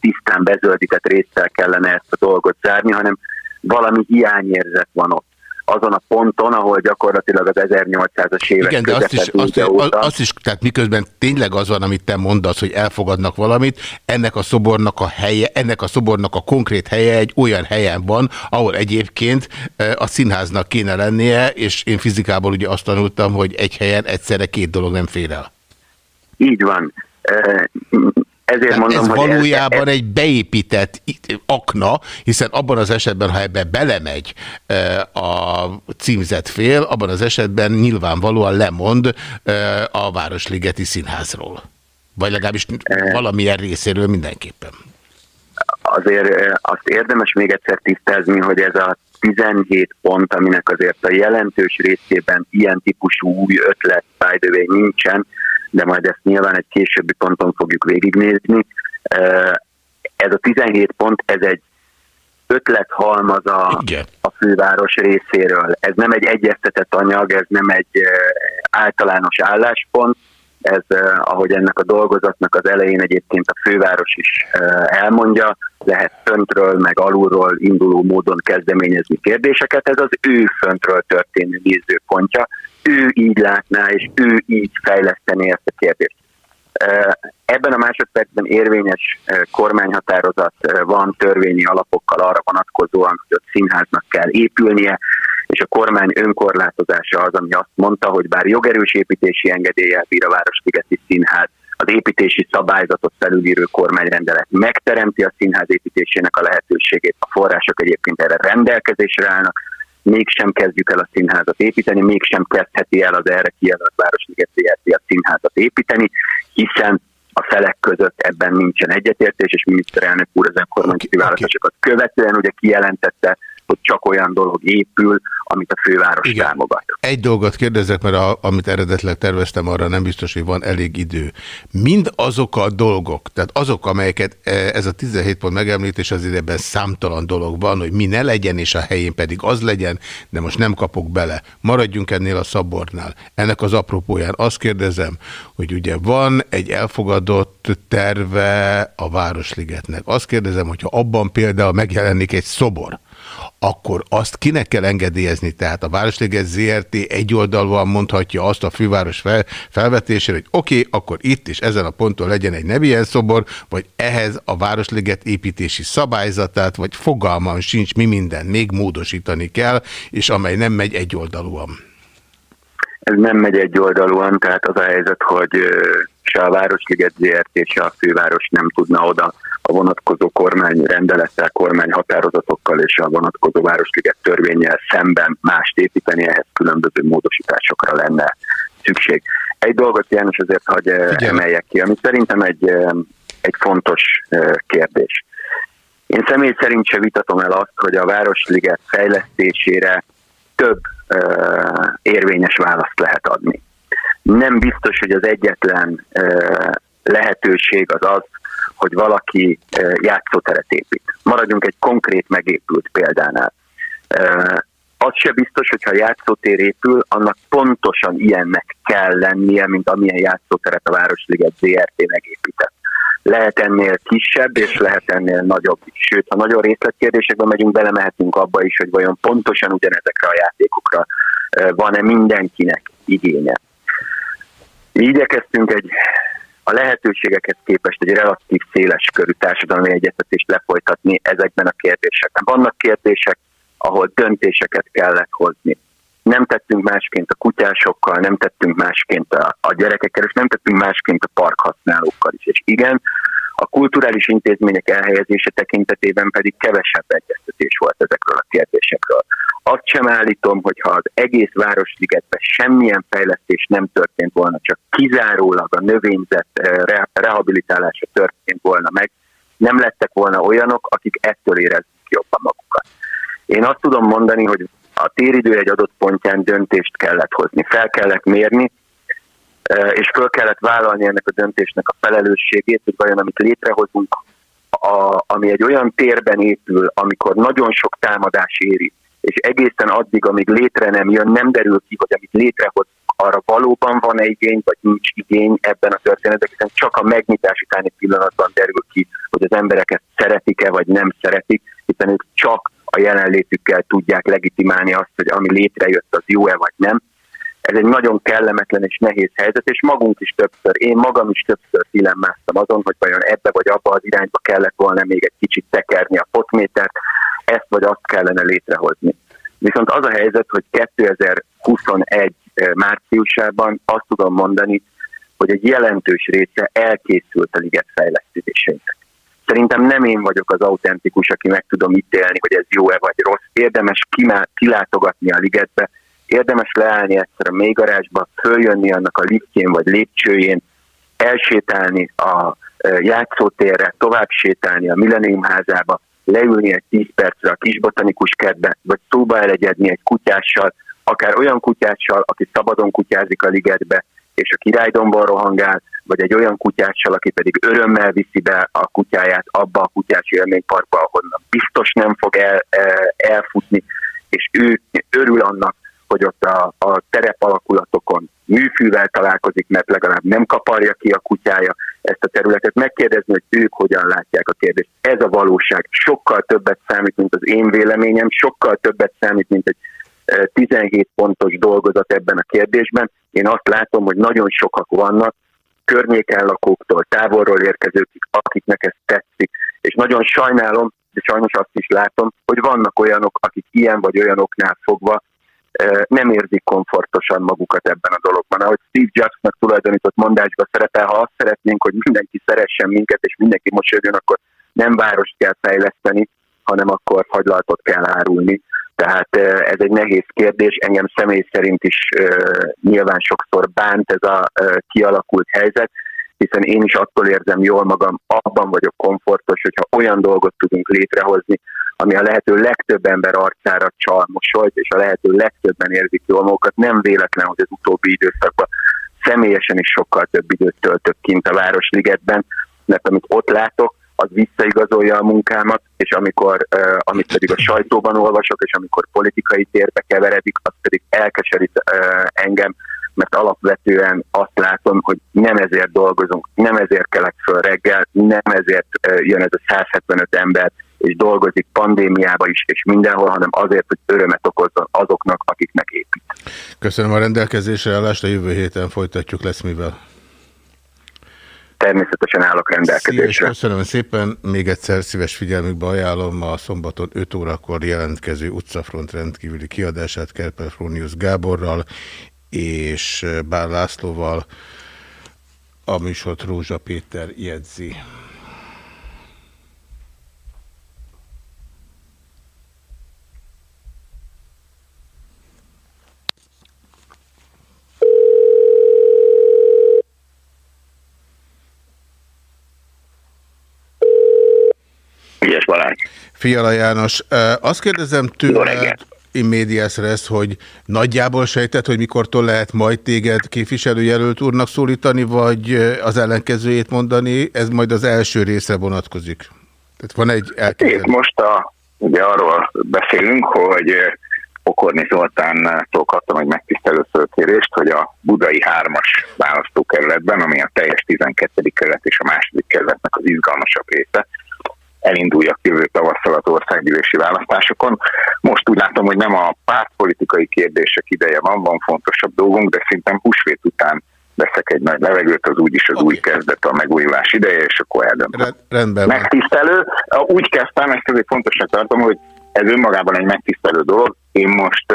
S9: tisztán bezöldített résszel kellene ezt a dolgot zárni, hanem valami hiányérzet van ott azon a ponton, ahol gyakorlatilag az 1800-as évek
S2: Igen, de azt is, azt,
S9: óta-
S2: azt is, tehát miközben tényleg az van, amit te mondasz, hogy elfogadnak valamit, ennek a szobornak a helye, ennek a szobornak a konkrét helye egy olyan helyen van, ahol egyébként a színháznak kéne lennie, és én fizikából ugye azt tanultam, hogy egy helyen egyszerre két dolog nem fér el.
S9: Így van. Eh, Ezért
S2: Tehát
S9: mondom,
S2: ez
S9: hogy
S2: valójában egy beépített akna, hiszen abban az esetben, ha ebbe belemegy e, a címzett fél, abban az esetben nyilvánvalóan lemond e, a Városligeti Színházról. Vagy legalábbis valamilyen részéről mindenképpen.
S9: azért eh, azt érdemes még egyszer tisztázni, hogy ez a 17 pont, aminek azért a jelentős részében ilyen típusú új ötlet, by the way, nincsen, de majd ezt nyilván egy későbbi ponton fogjuk végignézni. Ez a 17 pont, ez egy ötlethalmaz a,
S2: Igen.
S9: a főváros részéről. Ez nem egy egyeztetett anyag, ez nem egy általános álláspont, ez, eh, ahogy ennek a dolgozatnak az elején egyébként a főváros is eh, elmondja, lehet föntről, meg alulról induló módon kezdeményezni kérdéseket, ez az ő föntről történő nézőpontja, ő így látná, és ő így fejlesztené ezt a kérdést. Eh, Ebben a másodpercben érvényes kormányhatározat van törvényi alapokkal arra vonatkozóan, hogy ott színháznak kell épülnie, és a kormány önkorlátozása az, ami azt mondta, hogy bár jogerős építési engedéllyel bír a Városligeti Színház, az építési szabályzatot felülírő kormányrendelet megteremti a színház építésének a lehetőségét, a források egyébként erre rendelkezésre állnak, mégsem kezdjük el a színházat építeni, mégsem kezdheti el az erre kijelölt Városliget ZRT a színházat építeni, hiszen a felek között ebben nincsen egyetértés, és miniszterelnök úr az önkormányzati
S2: oké.
S9: választásokat követően ugye kijelentette, hogy csak olyan dolog épül, amit a főváros
S2: Igen.
S9: támogat.
S2: Egy dolgot kérdezek, mert a, amit eredetileg terveztem, arra nem biztos, hogy van elég idő. Mind azok a dolgok, tehát azok, amelyeket e, ez a 17 pont megemlítés, az ebben számtalan dolog van, hogy mi ne legyen, és a helyén pedig az legyen, de most nem kapok bele. Maradjunk ennél a szabornál. Ennek az apropóján azt kérdezem, hogy ugye van egy elfogadott terve a Városligetnek. Azt kérdezem, hogyha abban például megjelenik egy szobor, akkor azt kinek kell engedélyezni? Tehát a Városliget ZRT egyoldalúan mondhatja azt a főváros fel, felvetésére, hogy oké, okay, akkor itt és ezen a ponton legyen egy nevilyen szobor, vagy ehhez a Városliget építési szabályzatát, vagy fogalmam sincs, mi minden még módosítani kell, és amely nem megy egyoldalúan.
S9: Ez nem megy egy oldalúan, tehát az a helyzet, hogy se a Városliget ZRT, se a főváros nem tudna oda a vonatkozó kormány rendelettel, kormány határozatokkal és a vonatkozó Városliget törvényel szemben mást építeni, ehhez különböző módosításokra lenne szükség. Egy dolgot János azért hagy ö,
S2: Figyelj.
S9: emeljek ki, ami szerintem egy, ö, egy fontos ö, kérdés. Én személy szerint se vitatom el azt, hogy a Városliget fejlesztésére több érvényes választ lehet adni. Nem biztos, hogy az egyetlen lehetőség az az, hogy valaki ö, játszóteret épít. Maradjunk egy konkrét megépült példánál. Ö, az se biztos, hogyha játszótér épül, annak pontosan ilyennek kell lennie, mint amilyen játszóteret a Városliget ZRT megépített. Lehet ennél kisebb, és lehet ennél nagyobb is. Sőt, ha nagyon részletkérdésekbe megyünk, belemehetünk abba is, hogy vajon pontosan ugyanezekre a játékokra ö, van-e mindenkinek igénye. Mi igyekeztünk egy a lehetőségekhez képest egy relatív széles körű társadalmi egyeztetést lefolytatni ezekben a kérdésekben. Vannak kérdések, ahol döntéseket kellett hozni. Nem tettünk másként a kutyásokkal, nem tettünk másként a, a gyerekekkel, és nem tettünk másként a parkhasználókkal is. És igen, a kulturális intézmények elhelyezése tekintetében pedig kevesebb egyeztetés volt ezekről a kérdésekről. azt sem állítom, hogy ha az egész Városligetben semmilyen fejlesztés nem történt volna, csak kizárólag a növényzet eh, re- rehabilitálása történt volna meg, nem lettek volna olyanok, akik ettől érezik jobban magukat. Én azt tudom mondani, hogy a téridő egy adott pontján döntést kellett hozni, fel kellett mérni, és föl kellett vállalni ennek a döntésnek a felelősségét, hogy vajon amit létrehozunk, a, ami egy olyan térben épül, amikor nagyon sok támadás éri, és egészen addig, amíg létre nem jön, nem derül ki, hogy amit létrehoz, arra valóban van-e igény, vagy nincs igény ebben a történetben, hiszen csak a megnyitás utáni pillanatban derül ki, hogy az emberek ezt szeretik-e, vagy nem szeretik, hiszen ők csak a jelenlétükkel tudják legitimálni azt, hogy ami létrejött, az jó-e vagy nem. Ez egy nagyon kellemetlen és nehéz helyzet, és magunk is többször, én magam is többször dilemmáztam azon, hogy vajon ebbe vagy abba az irányba kellett volna még egy kicsit tekerni a potmétert, ezt vagy azt kellene létrehozni. Viszont az a helyzet, hogy 2021 eh, márciusában azt tudom mondani, hogy egy jelentős része elkészült a liget fejlesztésének. Szerintem nem én vagyok az autentikus, aki meg tudom ítélni, hogy ez jó-e vagy rossz. Érdemes kilátogatni a ligetbe, érdemes leállni egyszer a mélygarázsba, följönni annak a liftjén vagy lépcsőjén, elsétálni a játszótérre, tovább sétálni a Millennium házába, leülni egy 10 percre a kisbotanikus kertbe, vagy szóba elegyedni egy kutyással, akár olyan kutyással, aki szabadon kutyázik a ligetbe, és a királydomban rohangál, vagy egy olyan kutyással, aki pedig örömmel viszi be a kutyáját abba a kutyás élményparkba, ahonnan biztos nem fog el, elfutni, és ő örül annak, hogy ott a, a terep műfűvel találkozik, mert legalább nem kaparja ki a kutyája ezt a területet, megkérdezni, hogy ők hogyan látják a kérdést. Ez a valóság. Sokkal többet számít, mint az én véleményem, sokkal többet számít, mint egy eh, 17 pontos dolgozat ebben a kérdésben. Én azt látom, hogy nagyon sokak vannak, környéken lakóktól, távolról érkezőkig, akiknek ez tetszik. És nagyon sajnálom, de sajnos azt is látom, hogy vannak olyanok, akik ilyen vagy olyanoknál fogva eh, nem érzik komfortosan magukat ebben a dologban. Ahogy Steve Jobsnak tulajdonított mondásba szerepel, ha azt szeretnénk, hogy mindenki szeressen minket, és mindenki mosolyogjon, akkor nem várost kell fejleszteni, hanem akkor fagylaltot kell árulni. Tehát eh, ez egy nehéz kérdés, engem személy szerint is nyilván sokszor bánt ez a kialakult helyzet, hiszen én is attól érzem jól magam, abban vagyok komfortos, hogyha olyan dolgot tudunk létrehozni, ami a lehető legtöbb ember arcára csal mosolyt, és a lehető legtöbben érzik jól magukat. Nem véletlen, hogy az utóbbi időszakban személyesen is sokkal több időt töltök kint a Városligetben, mert amit ott látok, az visszaigazolja a munkámat, és amikor, uh, amit pedig a sajtóban olvasok, és amikor politikai térbe keveredik, az pedig elkeserít uh, engem, mert alapvetően azt látom, hogy nem ezért dolgozunk, nem ezért kelek föl reggel, nem ezért uh, jön ez a 175 ember, és dolgozik pandémiába is, és mindenhol, hanem azért, hogy örömet okozzon azoknak, akiknek épít.
S2: Köszönöm a rendelkezésre állást, a jövő héten folytatjuk lesz mivel.
S9: Természetesen állok
S2: Szíves,
S9: rendelkezésre.
S2: köszönöm szépen, még egyszer szíves figyelmükbe ajánlom a szombaton 5 órakor jelentkező utcafront rendkívüli kiadását Kerper Frónius Gáborral és Bár Lászlóval, a műsort Rózsa Péter jegyzi.
S9: Ügyes Balázs.
S2: Fiala János, azt kérdezem tőled, medias res, hogy nagyjából sejtett, hogy mikortól lehet majd téged képviselőjelölt úrnak szólítani, vagy az ellenkezőjét mondani, ez majd az első részre vonatkozik. Tehát van egy
S10: Itt
S2: elképzelés.
S10: most a, ugye arról beszélünk, hogy Pokorni Zoltántól kaptam egy megtisztelő fölkérést, hogy a budai hármas választókerületben, ami a teljes 12. kerület és a második kerületnek az izgalmasabb része, elinduljak jövő tavasszal az országgyűlési választásokon. Most úgy látom, hogy nem a pártpolitikai kérdések ideje van, van fontosabb dolgunk, de szerintem húsvét után veszek egy nagy levegőt, az úgyis az
S2: Oké.
S10: új kezdet, a megújulás ideje, és akkor eldöntöm
S2: Re- rendben van.
S10: megtisztelő. Úgy kezdtem, ezt azért fontosnak tartom, hogy ez önmagában egy megtisztelő dolog. Én most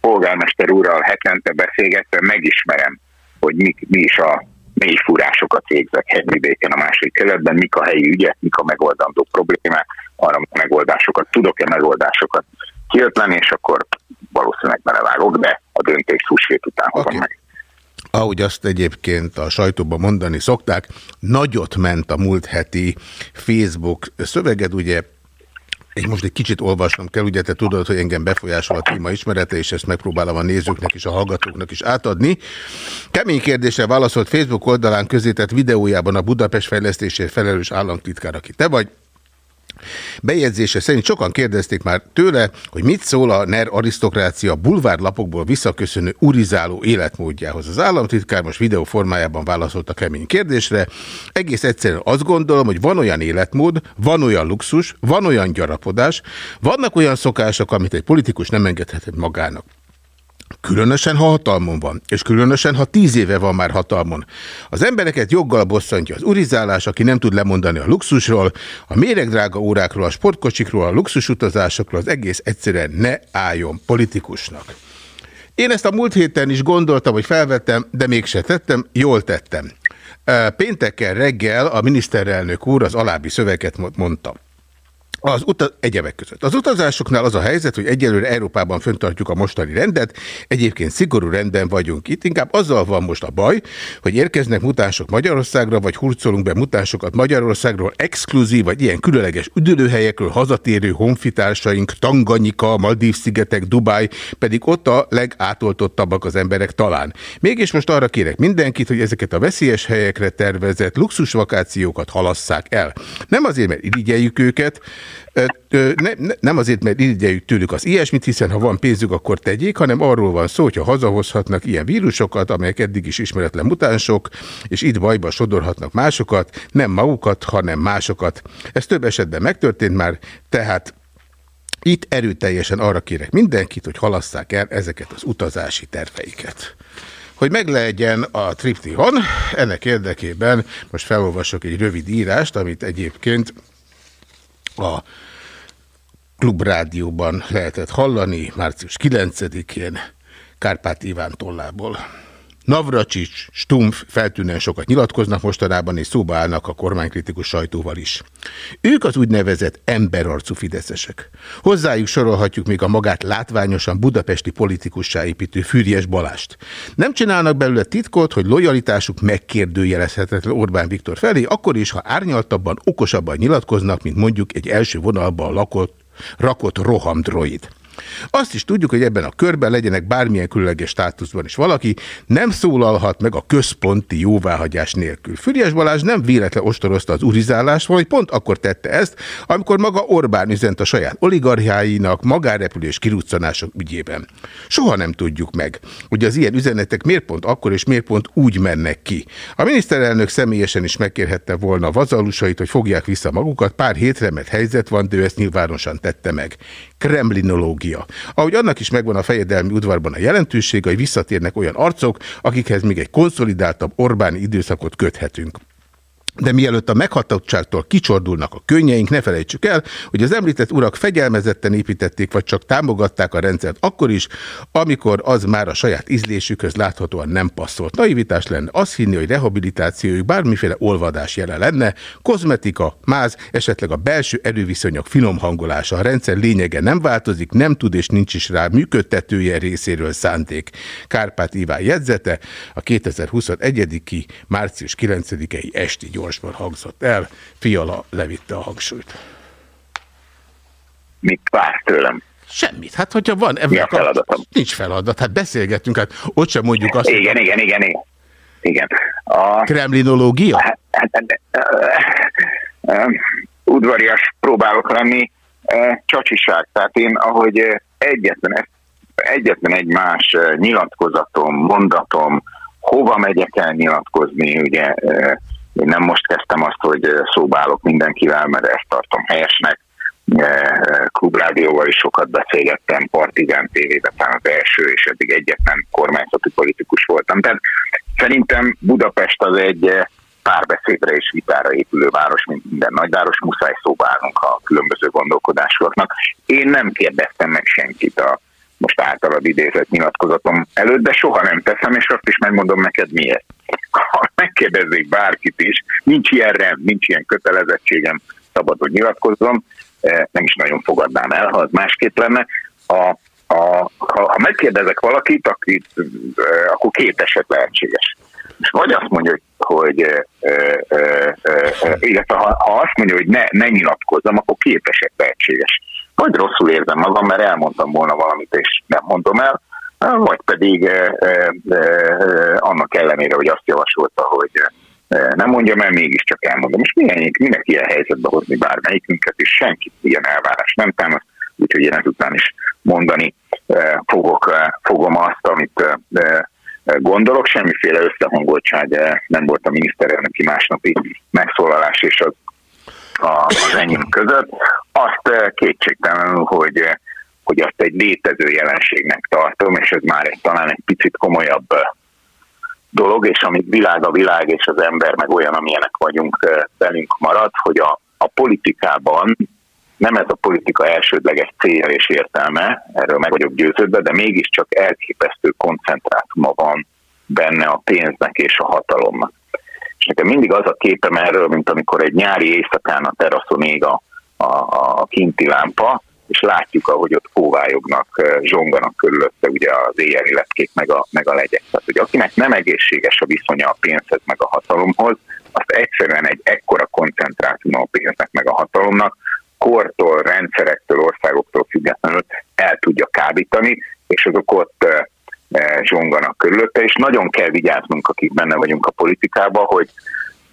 S10: polgármester úrral hetente beszélgetve megismerem, hogy mik, mi is a mély fúrásokat végzek hegyvidéken a másik kerületben, mik a helyi ügyek, mik a megoldandó problémák, arra megoldásokat, tudok-e megoldásokat kiötlen, és akkor valószínűleg belevágok, de a döntés húsvét után hozom
S2: Oké.
S10: meg.
S2: ahogy azt egyébként a sajtóban mondani szokták, nagyot ment a múlt heti Facebook szöveged, ugye egy most egy kicsit olvasnom kell, ugye te tudod, hogy engem befolyásol a téma ismerete, és ezt megpróbálom a nézőknek és a hallgatóknak is átadni. Kemény kérdésre válaszolt Facebook oldalán közétett videójában a Budapest fejlesztésért felelős államtitkár, aki te vagy, Bejegyzése szerint sokan kérdezték már tőle, hogy mit szól a NER arisztokrácia bulvárlapokból visszaköszönő urizáló életmódjához. Az államtitkár most videó formájában válaszolt a kemény kérdésre. Egész egyszerűen azt gondolom, hogy van olyan életmód, van olyan luxus, van olyan gyarapodás, vannak olyan szokások, amit egy politikus nem engedhet magának. Különösen, ha hatalmon van, és különösen, ha tíz éve van már hatalmon. Az embereket joggal bosszantja az urizálás, aki nem tud lemondani a luxusról, a méregdrága órákról, a sportkocsikról, a luxusutazásokról, az egész egyszerűen ne álljon politikusnak. Én ezt a múlt héten is gondoltam, hogy felvettem, de mégse tettem, jól tettem. Pénteken reggel a miniszterelnök úr az alábbi szöveget mo- mondta. Az uta- egyebek között. Az utazásoknál az a helyzet, hogy egyelőre Európában föntartjuk a mostani rendet, egyébként szigorú rendben vagyunk itt, inkább azzal van most a baj, hogy érkeznek mutánsok Magyarországra, vagy hurcolunk be mutánsokat Magyarországról, exkluzív vagy ilyen különleges üdülőhelyekről hazatérő honfitársaink, Tanganyika, Maldív-szigetek, Dubáj, pedig ott a legátoltottabbak az emberek talán. Mégis most arra kérek mindenkit, hogy ezeket a veszélyes helyekre tervezett luxusvakációkat halasszák el. Nem azért, mert irigyeljük őket, ne, ne, nem azért, mert irigyeljük tőlük az ilyesmit, hiszen ha van pénzük, akkor tegyék, hanem arról van szó, hogyha hazahozhatnak ilyen vírusokat, amelyek eddig is ismeretlen mutánsok, és itt bajba sodorhatnak másokat, nem magukat, hanem másokat. Ez több esetben megtörtént már, tehát itt erőteljesen arra kérek mindenkit, hogy halasszák el ezeket az utazási terveiket. Hogy meglegyen a triptihon, ennek érdekében most felolvasok egy rövid írást, amit egyébként klubrádióban lehetett hallani március 9-én Kárpát Iván tollából. Navracsics, Stumpf feltűnően sokat nyilatkoznak mostanában, és szóba állnak a kormánykritikus sajtóval is. Ők az úgynevezett emberarcú fideszesek. Hozzájuk sorolhatjuk még a magát látványosan budapesti politikussá építő Füriyes Balást. Nem csinálnak belőle titkot, hogy lojalitásuk megkérdőjelezhetetlen Orbán Viktor felé, akkor is, ha árnyaltabban, okosabban nyilatkoznak, mint mondjuk egy első vonalban lakott, rakott rohamdroid. Azt is tudjuk, hogy ebben a körben legyenek bármilyen különleges státuszban is valaki, nem szólalhat meg a központi jóváhagyás nélkül. Füriás Balázs nem véletlen ostorozta az urizálást, vagy pont akkor tette ezt, amikor maga Orbán üzent a saját oligarchiáinak magárepülés kiruccanások ügyében. Soha nem tudjuk meg, hogy az ilyen üzenetek miért pont akkor és miért pont úgy mennek ki. A miniszterelnök személyesen is megkérhette volna a vazalusait, hogy fogják vissza magukat, pár hétre, mert helyzet van, de ő ezt nyilvánosan tette meg. Kremlinológia. Ahogy annak is megvan a fejedelmi udvarban a jelentősége, hogy visszatérnek olyan arcok, akikhez még egy konszolidáltabb Orbáni időszakot köthetünk. De mielőtt a meghatottságtól kicsordulnak a könnyeink, ne felejtsük el, hogy az említett urak fegyelmezetten építették, vagy csak támogatták a rendszert akkor is, amikor az már a saját ízlésükhöz láthatóan nem passzolt. Naivitás lenne azt hinni, hogy rehabilitációjuk bármiféle olvadás jele lenne, kozmetika, máz, esetleg a belső erőviszonyok finom hangolása. A rendszer lényege nem változik, nem tud és nincs is rá működtetője részéről szánték. Kárpát Iván jegyzete a 2021. március 9-i esti gyorsban hangzott el. Fiala levitte a hangsúlyt.
S10: Mit vár tőlem?
S2: Semmit. Hát, hogyha van...
S10: Mi a feladatom?
S2: Nincs feladat. Hát beszélgetünk, hát ott sem mondjuk azt,
S10: Igen, igen, igen, igen. Igen. A,
S2: kremlinológia?
S10: hát, hát, hát, uh, uh, udvarias próbálok lenni, uh, csacsiság. Tehát én, ahogy egyetlen, egyetlen egy más nyilatkozatom, mondatom, hova megyek el nyilatkozni, ugye én nem most kezdtem azt, hogy uh, szóba állok mindenkivel, mert ezt tartom helyesnek, klubrádióval is sokat beszélgettem, Partizán TV-ben talán az első, és eddig egyetlen kormányzati politikus voltam. Tehát szerintem Budapest az egy eh, párbeszédre és vitára épülő város, mint minden nagyváros, muszáj szóba állnunk a különböző gondolkodásoknak. Én nem kérdeztem meg senkit a most általad idézett nyilatkozatom előtt, de soha nem teszem, és azt is megmondom neked miért. Ha megkérdezzék bárkit is, nincs ilyen rend, nincs ilyen kötelezettségem, szabad, hogy nyilatkozzom, nem is nagyon fogadnám el, ha az másképp lenne, a, a, ha, ha megkérdezek valakit, akit, eh, akkor két eset lehetséges. És vagy azt mondja, hogy, hogy e, e, e, illetve ha, ha azt mondja, hogy ne, ne nyilatkozzam, akkor két eset lehetséges. Vagy rosszul érzem magam, mert elmondtam volna valamit, és nem mondom el, vagy pedig e, e, e, annak ellenére, hogy azt javasolta, hogy nem mondjam el, mégiscsak elmondom. Most mindenki, mindenki ilyen helyzetbe hozni bármelyikünket, és senki ilyen elvárás nem támaszt, úgyhogy én ezután is mondani fogok, fogom azt, amit gondolok. Semmiféle összehangoltság nem volt a miniszterelnöki másnapi megszólalás és az, az enyém között. Azt kétségtelenül, hogy hogy azt egy létező jelenségnek tartom, és ez már egy, talán egy picit komolyabb dolog, és amit világ a világ, és az ember meg olyan, amilyenek vagyunk, velünk marad, hogy a, a politikában nem ez a politika elsődleges célja és értelme, erről meg vagyok győződve, de mégiscsak elképesztő koncentrátuma van benne a pénznek és a hatalomnak. És nekem mindig az a képem erről, mint amikor egy nyári éjszakán a teraszon ég a, a, a kinti lámpa, és látjuk, ahogy ott kóvályognak, zsonganak körülötte ugye az éjjeli lepkék meg a, meg a legyek. Tehát, hogy akinek nem egészséges a viszonya a pénzhez meg a hatalomhoz, azt egyszerűen egy ekkora koncentrátum a pénznek meg a hatalomnak, kortól, rendszerektől, országoktól függetlenül el tudja kábítani, és azok ott zsonganak körülötte, és nagyon kell vigyáznunk, akik benne vagyunk a politikában, hogy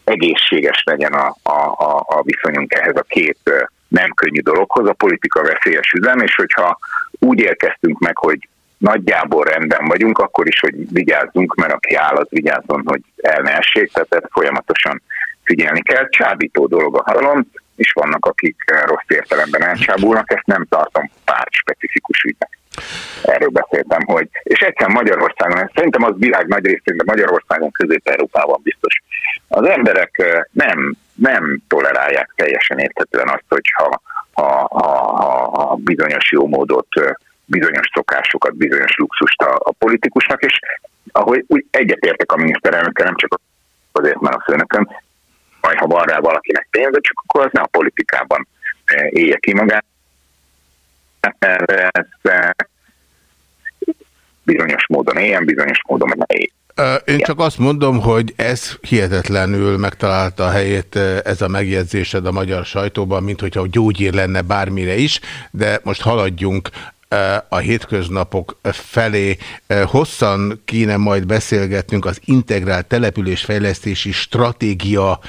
S10: egészséges legyen a, a, a, a viszonyunk ehhez a két nem könnyű dologhoz, a politika veszélyes üzem, és hogyha úgy érkeztünk meg, hogy nagyjából rendben vagyunk, akkor is, hogy vigyázzunk, mert aki áll, az vigyázzon, hogy el ne essék, tehát ezt folyamatosan figyelni kell. Csábító dolog a hatalom, és vannak, akik rossz értelemben elcsábulnak, ezt nem tartom párt specifikus ügynek. Erről beszéltem, hogy, és egyszer Magyarországon, szerintem az világ nagy részén, de Magyarországon, Közép-Európában biztos. Az emberek nem, nem tolerálják teljesen értetően azt, hogyha ha, ha, ha, ha bizonyos jó módot, bizonyos szokásokat, bizonyos luxust a, a politikusnak, és ahogy úgy egyetértek a miniszterelnökkel, nem csak azért, mert a főnököm, majd ha van rá valakinek pénze, csak akkor az ne a politikában élje ki magát. Ez bizonyos módon éljen, bizonyos módon ne éljen.
S2: Én csak azt mondom, hogy ez hihetetlenül megtalálta a helyét ez a megjegyzésed a magyar sajtóban, mint hogyha gyógyír lenne bármire is, de most haladjunk a hétköznapok felé. Hosszan kéne majd beszélgetnünk az integrált településfejlesztési stratégia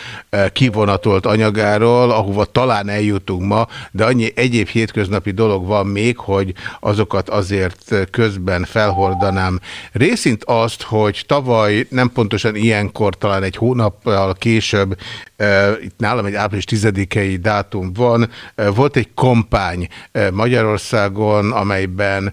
S2: kivonatolt anyagáról, ahova talán eljutunk ma, de annyi egyéb hétköznapi dolog van még, hogy azokat azért közben felhordanám. Részint azt, hogy tavaly nem pontosan ilyenkor, talán egy hónappal később itt nálam egy április 10-i dátum van, volt egy kampány Magyarországon, amelyben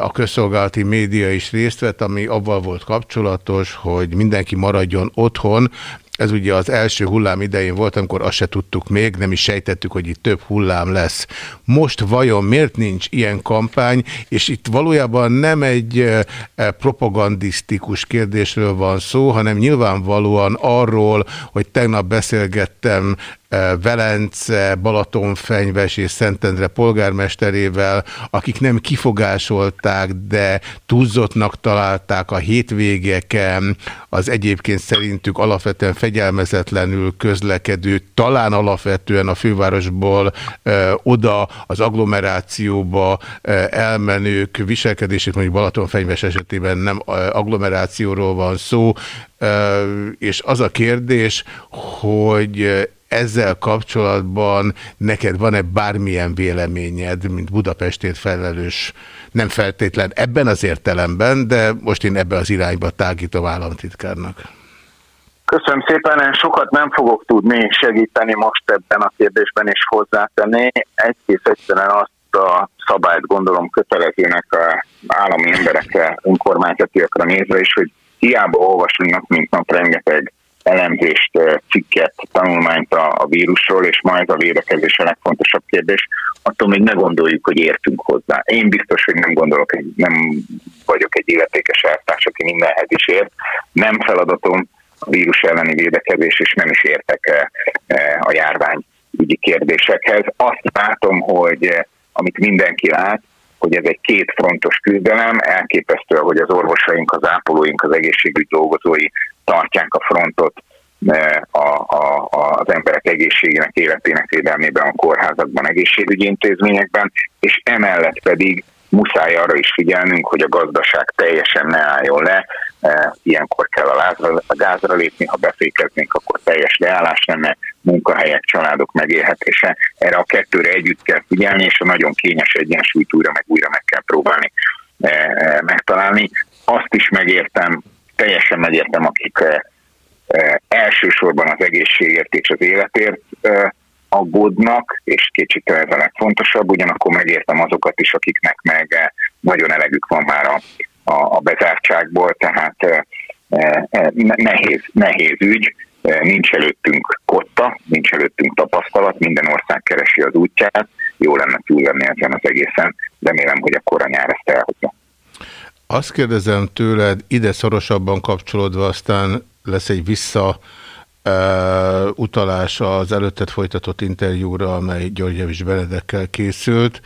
S2: a közszolgálati média is részt vett, ami abban volt kapcsolatos, hogy mindenki maradjon otthon, ez ugye az első hullám idején volt, amikor azt se tudtuk még, nem is sejtettük, hogy itt több hullám lesz. Most vajon miért nincs ilyen kampány, és itt valójában nem egy propagandisztikus kérdésről van szó, hanem nyilvánvalóan arról, hogy tegnap beszélgettem Velence, Balatonfenyves és Szentendre polgármesterével, akik nem kifogásolták, de túlzottnak találták a hétvégeken az egyébként szerintük alapvetően fegyelmezetlenül közlekedő, talán alapvetően a fővárosból ö, oda az agglomerációba ö, elmenők viselkedését, mondjuk Balatonfenyves esetében nem agglomerációról van szó, és az a kérdés, hogy ezzel kapcsolatban neked van-e bármilyen véleményed, mint Budapestét felelős, nem feltétlen ebben az értelemben, de most én ebbe az irányba tágítom államtitkárnak.
S10: Köszönöm szépen, én sokat nem fogok tudni segíteni most ebben a kérdésben és hozzátenni. Egész egyszerűen azt a szabályt gondolom kötelezőnek a állami emberekre, önkormányzatiakra nézve is, hogy hiába olvasunk nap mint nap rengeteg elemzést, cikket, tanulmányt a, a vírusról, és ma ez a védekezés a legfontosabb kérdés, attól még ne gondoljuk, hogy értünk hozzá. Én biztos, hogy nem gondolok, nem vagyok egy illetékes eltárs, aki mindenhez is ért. Nem feladatom a vírus elleni védekezés, és nem is értek a járvány ügyi kérdésekhez. Azt látom, hogy amit mindenki lát, hogy ez egy kétfrontos küzdelem, elképesztő, hogy az orvosaink, az ápolóink, az egészségügy dolgozói tartják a frontot eh, a, a, az emberek egészségének, életének védelmében a kórházakban, egészségügyi intézményekben, és emellett pedig muszáj arra is figyelnünk, hogy a gazdaság teljesen ne álljon le, e, ilyenkor kell a, lázra, a gázra lépni, ha befékeznénk, akkor teljes leállás lenne, munkahelyek, családok megélhetése. Erre a kettőre együtt kell figyelni, és a nagyon kényes egyensúlyt újra meg újra meg kell próbálni e, e, megtalálni. Azt is megértem, teljesen megértem, akik elsősorban az egészségért és az életért aggódnak, és kétségtelen ez a legfontosabb, ugyanakkor megértem azokat is, akiknek meg nagyon elegük van már a, a, a bezártságból, tehát eh, eh, nehéz, nehéz ügy, nincs előttünk kotta, nincs előttünk tapasztalat, minden ország keresi az útját, jó lenne túl lenni ezen az egészen, remélem, hogy a nyár ezt elhozza.
S2: Azt kérdezem tőled, ide szorosabban kapcsolódva, aztán lesz egy vissza Uh, utalás az előttet folytatott interjúra, amely Györgyevics Benedekkel készült.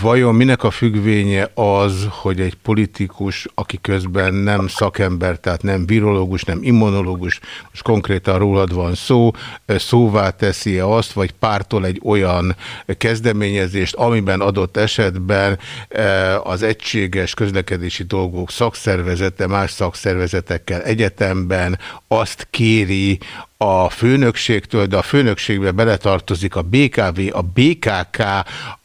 S2: Vajon minek a függvénye az, hogy egy politikus, aki közben nem szakember, tehát nem virológus, nem immunológus, most konkrétan rólad van szó, szóvá teszi -e azt, vagy pártol egy olyan kezdeményezést, amiben adott esetben az egységes közlekedési dolgok szakszervezete más szakszervezetekkel egyetemben azt kéri a főnökségtől, de a főnökségbe beletartozik a BKV, a BKK,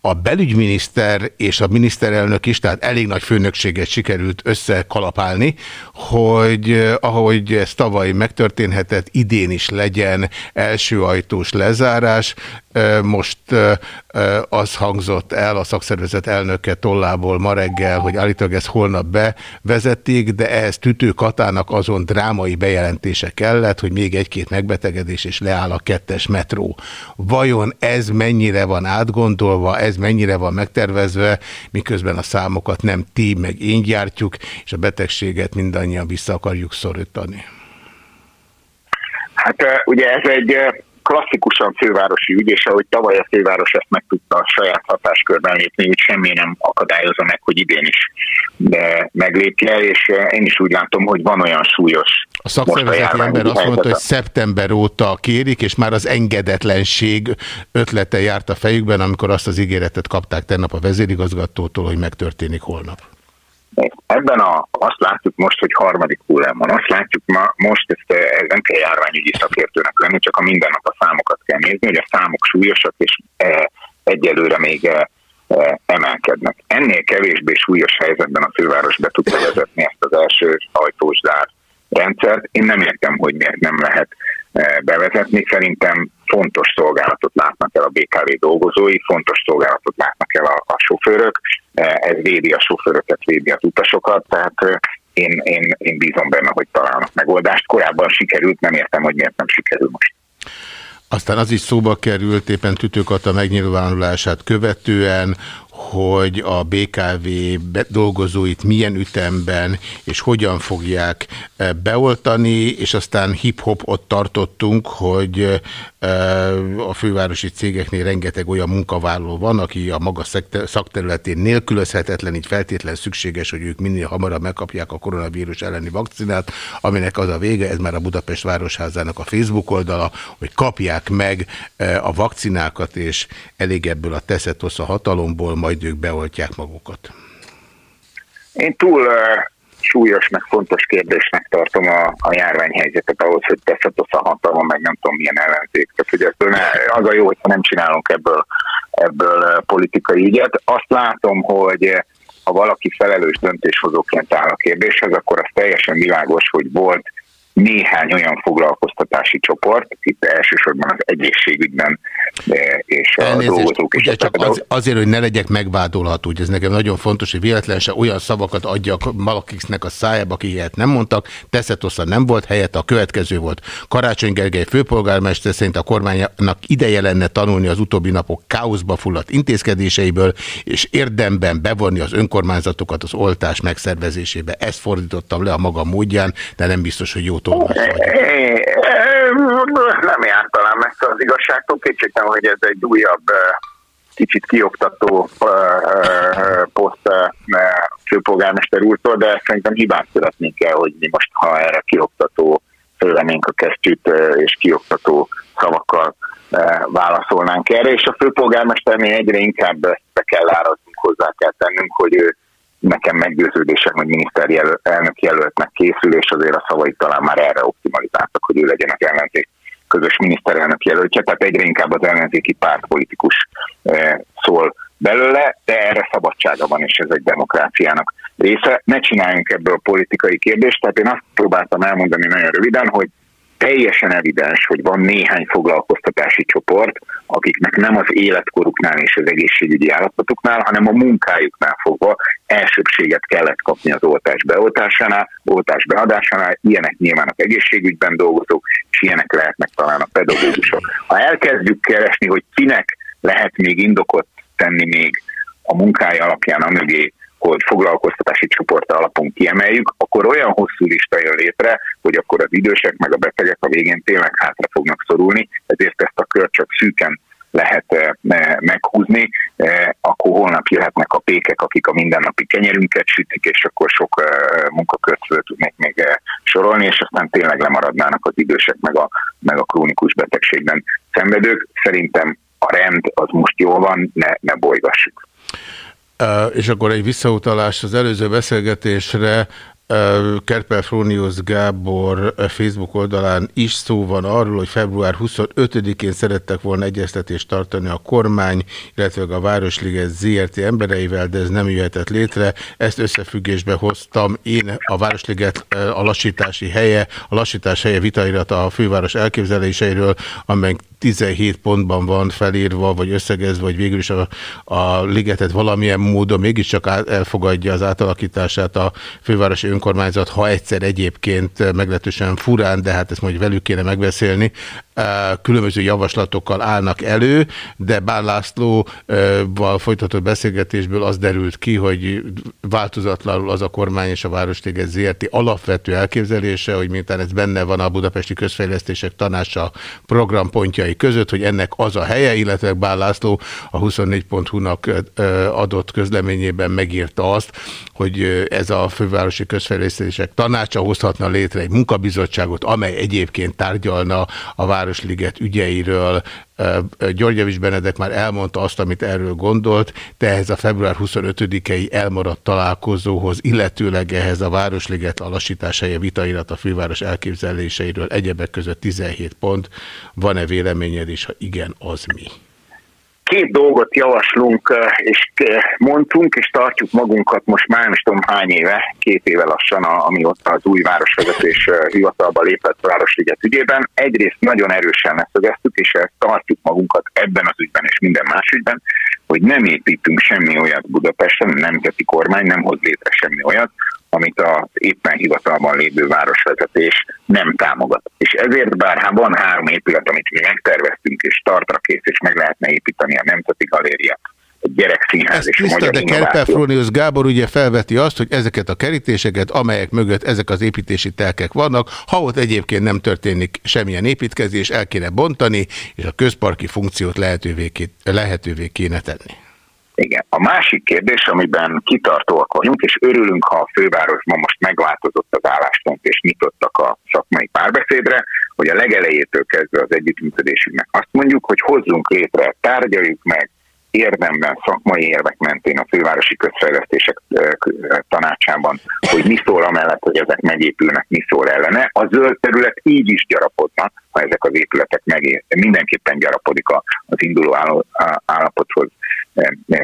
S2: a belügyminiszter és a miniszterelnök is, tehát elég nagy főnökséget sikerült összekalapálni, hogy eh, ahogy ez tavaly megtörténhetett, idén is legyen első ajtós lezárás. Most az hangzott el a szakszervezet elnöke tollából ma reggel, hogy állítólag ezt holnap bevezették, de ehhez Tütő Katának azon drámai bejelentése kellett, hogy még egy-két megbetegedés és leáll a kettes metró. Vajon ez mennyire van átgondolva, ez mennyire van megtervezve, miközben a számokat nem ti meg én gyártjuk, és a betegséget mindannyian vissza akarjuk szorítani?
S10: Hát ugye ez egy klasszikusan fővárosi ügy, és ahogy tavaly a főváros ezt meg tudta a saját hatáskörben lépni, úgy semmi nem akadályozza meg, hogy idén is de meglépje, és én is úgy látom, hogy van olyan súlyos.
S2: A szakszervezeti ember azt mondta, hogy szeptember óta kérik, és már az engedetlenség ötlete járt a fejükben, amikor azt az ígéretet kapták tennap a vezérigazgatótól, hogy megtörténik holnap.
S10: Ebben a, azt látjuk most, hogy harmadik hullám van. Azt látjuk ma, most, ezt, ez nem kell járványügyi szakértőnek lenni, csak a minden nap a számokat kell nézni, hogy a számok súlyosak, és e, egyelőre még e, emelkednek. Ennél kevésbé súlyos helyzetben a főváros be tudta vezetni ezt az első ajtós zár rendszert. Én nem értem, hogy miért nem lehet bevezetni. Szerintem fontos szolgálatot látnak el a BKV dolgozói, fontos szolgálatot látnak el a, a sofőrök, e, ez védi a sofőröket, védi az utasokat, tehát e, én, én, én bízom benne, hogy találnak megoldást. Korábban sikerült, nem értem, hogy miért nem sikerül most.
S2: Aztán az is szóba került éppen Tütőkata megnyilvánulását követően, hogy a BKV dolgozóit milyen ütemben és hogyan fogják eh, beoltani, és aztán hip-hop ott tartottunk, hogy eh, a fővárosi cégeknél rengeteg olyan munkavállaló van, aki a maga szakterületén nélkülözhetetlen, így feltétlen szükséges, hogy ők minél hamarabb megkapják a koronavírus elleni vakcinát, aminek az a vége, ez már a Budapest Városházának a Facebook oldala, hogy kapják meg eh, a vakcinákat, és elég ebből a teszetosz a hatalomból, majd ők beoltják magukat?
S10: Én túl súlyos, meg fontos kérdésnek tartom a, a járványhelyzetet ahhoz, hogy teszetosz a hatalma, meg nem tudom milyen ellenzék. Tehát, hogy ebből ne, az a jó, hogyha nem csinálunk ebből, ebből politikai ügyet. Azt látom, hogy ha valaki felelős döntéshozóként áll a kérdéshez, akkor az teljesen világos, hogy volt néhány olyan foglalkoztatási csoport, itt elsősorban az egészségügyben és a Elnézést, dolgozók.
S2: Ugye csak az, azért, hogy ne legyek megvádolható, hogy ez nekem nagyon fontos, hogy véletlenül se olyan szavakat adjak valakiknek a szájába, aki ilyet nem mondtak, Teszetoszan nem volt, helyette a következő volt. Karácsony Gergely főpolgármester szerint a kormánynak ideje lenne tanulni az utóbbi napok káoszba fulladt intézkedéseiből, és érdemben bevonni az önkormányzatokat az oltás megszervezésébe. Ezt fordítottam le a maga módján, de nem biztos, hogy jó tolmács
S10: Nem jártalán messze az igazságtól, kétségtelen, hogy ez egy újabb kicsit kioktató ö, ö, poszt ö, főpolgármester úrtól, de szerintem hibát szeretnénk el, hogy mi most, ha erre kioktató fölvennénk a kesztyűt, és kioktató szavakkal válaszolnánk erre, és a főpolgármesternél egyre inkább be kell áraznunk, hozzá kell tennünk, hogy ő nekem meggyőződésem, hogy miniszterelnök jelöltnek készül, és azért a szavait talán már erre optimalizáltak, hogy ő legyen az ellenzék közös miniszterelnök jelöltje, tehát egyre inkább az ellenzéki pártpolitikus eh, szól belőle, de erre szabadsága van, és ez egy demokráciának része. Ne csináljunk ebből politikai kérdést, tehát én azt próbáltam elmondani nagyon röviden, hogy teljesen evidens, hogy van néhány foglalkoztatási csoport, akiknek nem az életkoruknál és az egészségügyi állapotuknál, hanem a munkájuknál fogva elsőbséget kellett kapni az oltás beoltásánál, oltás beadásánál, ilyenek nyilván az egészségügyben dolgozók, és ilyenek lehetnek talán a pedagógusok. Ha elkezdjük keresni, hogy kinek lehet még indokot tenni még a munkája alapján a hogy foglalkoztatási csoport alapon kiemeljük, akkor olyan hosszú lista jön létre, hogy akkor az idősek meg a betegek a végén tényleg hátra fognak szorulni, ezért ezt a kört csak szűken lehet eh, me- meghúzni, eh, akkor holnap jöhetnek a pékek, akik a mindennapi kenyerünket sütik, és akkor sok eh, munkakört föl tudnék még sorolni, és aztán tényleg lemaradnának az idősek meg a, meg a krónikus betegségben szenvedők. Szerintem a rend az most jól van, ne, ne bolygassuk.
S2: És akkor egy visszautalás az előző beszélgetésre. Kerpel Frónius Gábor Facebook oldalán is szó van arról, hogy február 25-én szerettek volna egyeztetést tartani a kormány, illetve a Városliget ZRT embereivel, de ez nem jöhetett létre. Ezt összefüggésbe hoztam én a Városliget a lassítási helye, a lassítás helye vitairata a főváros elképzeléseiről, amely 17 pontban van felírva, vagy összegezve, vagy végül is a, a ligetet valamilyen módon mégiscsak elfogadja az átalakítását a fővárosi önkormányzat, ha egyszer egyébként meglehetősen furán, de hát ezt majd velük kéne megbeszélni, különböző javaslatokkal állnak elő, de Bán Lászlóval folytatott beszélgetésből az derült ki, hogy változatlanul az a kormány és a Városliget ZRT alapvető elképzelése, hogy miután ez benne van a Budapesti Közfejlesztések Tanácsa programpontjai között, hogy ennek az a helye, illetve Bán László a 24.hu-nak adott közleményében megírta azt, hogy ez a Fővárosi Közfejlesztések Tanácsa hozhatna létre egy munkabizottságot, amely egyébként tárgyalna a Városliget ügyeiről. Györgyevics Benedek már elmondta azt, amit erről gondolt, de ehhez a február 25-i elmaradt találkozóhoz, illetőleg ehhez a Városliget a lassítás helye vitairat a főváros elképzeléseiről egyebek között 17 pont. Van-e véleményed, és ha igen, az mi?
S10: Két dolgot javaslunk, és mondtunk, és tartjuk magunkat most már nem is tudom hány éve, két éve lassan, amióta az új városvezetés hivatalba lépett a Városliget ügyében. Egyrészt nagyon erősen leszögeztük, és tartjuk magunkat ebben az ügyben és minden más ügyben, hogy nem építünk semmi olyat Budapesten, a nemzeti kormány nem hoz létre semmi olyat, amit az éppen hivatalban lévő városvezetés nem támogat. És ezért bár hát van három épület, amit mi megterveztünk, és tartra kész, és meg lehetne építeni a Nemzeti Galéria, a gyerekszínház
S2: Ez
S10: és a
S2: tiszta,
S10: Magyar
S2: de. Frónius Gábor ugye felveti azt, hogy ezeket a kerítéseket, amelyek mögött ezek az építési telkek vannak, ha ott egyébként nem történik semmilyen építkezés, el kéne bontani, és a közparki funkciót lehetővé, lehetővé kéne tenni.
S10: Igen. A másik kérdés, amiben kitartóak vagyunk, és örülünk, ha a fővárosban most megváltozott az álláspont, és nyitottak a szakmai párbeszédre, hogy a legelejétől kezdve az együttműködésünknek azt mondjuk, hogy hozzunk létre, tárgyaljuk meg, érdemben, szakmai érvek mentén a fővárosi közfejlesztések tanácsában, hogy mi szól amellett, hogy ezek megépülnek, mi szól ellene. A zöld terület így is gyarapodna, ha ezek az épületek megé- mindenképpen gyarapodik az induló állapothoz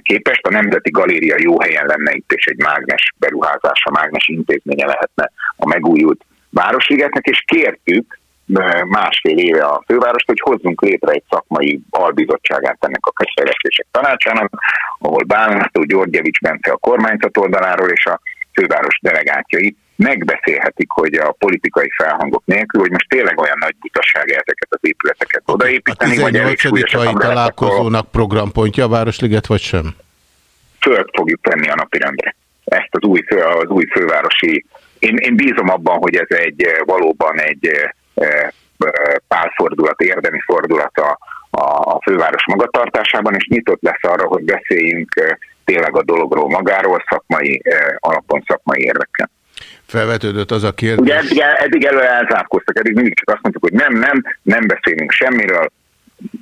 S10: képest. A Nemzeti Galéria jó helyen lenne itt, és egy mágnes beruházása, mágnes intézménye lehetne a megújult Városligetnek, és kértük eh, másfél éve a fővárost, hogy hozzunk létre egy szakmai albizottságát ennek a közfejlesztések tanácsának, ahol Bálnásztó Györgyevics Bence a kormányzat oldaláról és a főváros delegátjai megbeszélhetik, hogy a politikai felhangok nélkül, hogy most tényleg olyan nagy butaság ezeket az épületeket
S2: A
S10: odaépíteni, vagy elég
S2: 18.
S10: súlyosan
S2: találkozónak programpontja a Városliget, vagy sem?
S10: föl fogjuk tenni a napirendre. Ezt az új, fő, az új fővárosi... Én, én bízom abban, hogy ez egy eh, valóban egy eh, eh, pálfordulat, érdemi fordulat a, a, a főváros magatartásában, és nyitott lesz arra, hogy beszéljünk tényleg a dologról magáról, szakmai alapon, szakmai érvekkel.
S2: Felvetődött az a kérdés.
S10: Ugye eddig, eddig elő elzárkóztak, eddig mindig csak azt mondtuk, hogy nem, nem, nem beszélünk semmiről,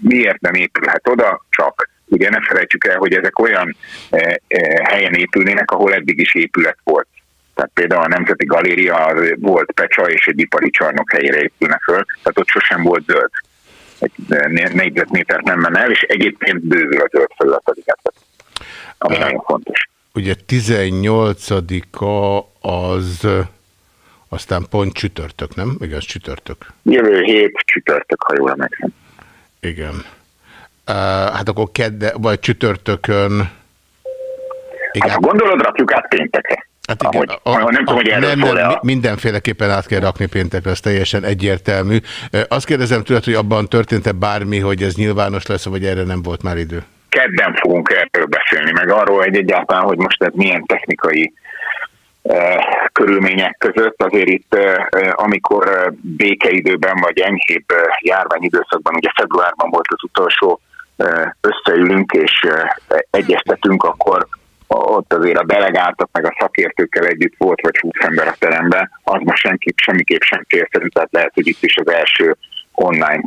S10: miért nem épülhet oda, csak ugye ne felejtsük el, hogy ezek olyan e, e, helyen épülnének, ahol eddig is épület volt. Tehát például a Nemzeti Galéria volt Pecsa és egy ipari csarnok helyére épülne föl, tehát ott sosem volt zöld. Egy négyzetmétert nem menne el, és egyébként bővül a zöld felület az ami uh, nagyon fontos.
S2: Ugye 18-a az aztán pont csütörtök, nem? Igen, csütörtök.
S10: Jövő hét csütörtök, ha jól emlékszem.
S2: Igen. Uh, hát akkor kedde, vagy csütörtökön...
S10: Igen. Hát, ha gondolod, rakjuk át péntekre. Hát igen, ahogy, a, a, nem tudom, hogy nem, nem,
S2: mindenféleképpen át kell rakni péntekre, ez teljesen egyértelmű. Azt kérdezem tőled, hogy abban történt-e bármi, hogy ez nyilvános lesz, vagy erre nem volt már idő?
S10: Kedden fogunk erről beszélni, meg arról, hogy egyáltalán, hogy most ez milyen technikai körülmények között. Azért itt, amikor békeidőben vagy enyhébb járványidőszakban, ugye februárban volt az utolsó összeülünk és egyeztetünk, akkor ott azért a delegáltak meg a szakértőkkel együtt volt, vagy 20 ember a teremben, az most senki, semmiképp sem célszerű, tehát lehet, hogy itt is az első online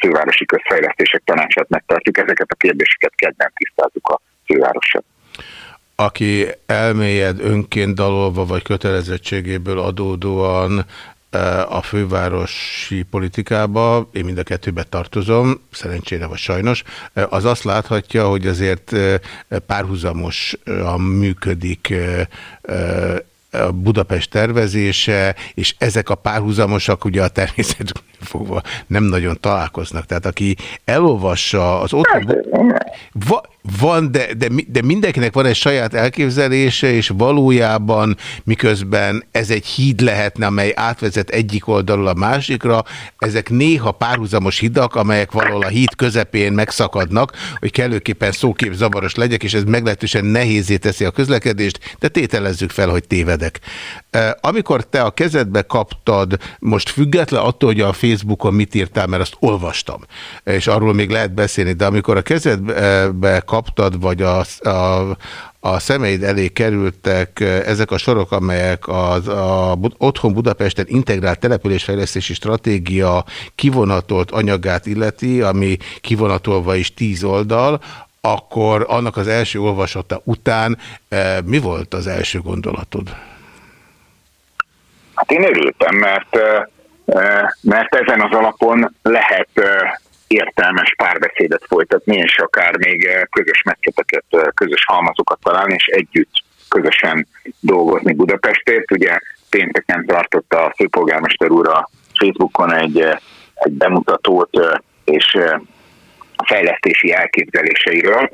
S10: fővárosi közfejlesztések tanácsát megtartjuk. Ezeket a kérdéseket kedden tisztáztuk a fővárossal
S2: aki elmélyed önként dalolva vagy kötelezettségéből adódóan a fővárosi politikába, én mind a kettőbe tartozom, szerencsére vagy sajnos, az azt láthatja, hogy azért párhuzamosan működik a Budapest tervezése, és ezek a párhuzamosak ugye a természet fogva nem nagyon találkoznak. Tehát aki elolvassa az otthon... Va, van, de, de, de mindenkinek van egy saját elképzelése, és valójában miközben ez egy híd lehetne, amely átvezet egyik oldalról a másikra, ezek néha párhuzamos hidak, amelyek valahol a híd közepén megszakadnak, hogy kellőképpen szókép zavaros legyek, és ez meglehetősen nehézé teszi a közlekedést, de tételezzük fel, hogy tévedek. Amikor te a kezedbe kaptad, most független attól, hogy a Facebookon mit írtál, mert azt olvastam, és arról még lehet beszélni, de amikor a kezedbe kaptad, vagy a, a, a szemeid elé kerültek ezek a sorok, amelyek az a Otthon Budapesten integrált településfejlesztési stratégia kivonatolt anyagát illeti, ami kivonatolva is tíz oldal, akkor annak az első olvasata után mi volt az első gondolatod?
S10: Hát én örültem, mert, mert ezen az alapon lehet értelmes párbeszédet folytatni, és akár még közös meccseteket, közös halmazokat találni, és együtt közösen dolgozni Budapestért. Ugye pénteken tartotta a főpolgármester úr a Facebookon egy, egy bemutatót, és a fejlesztési elképzeléseiről,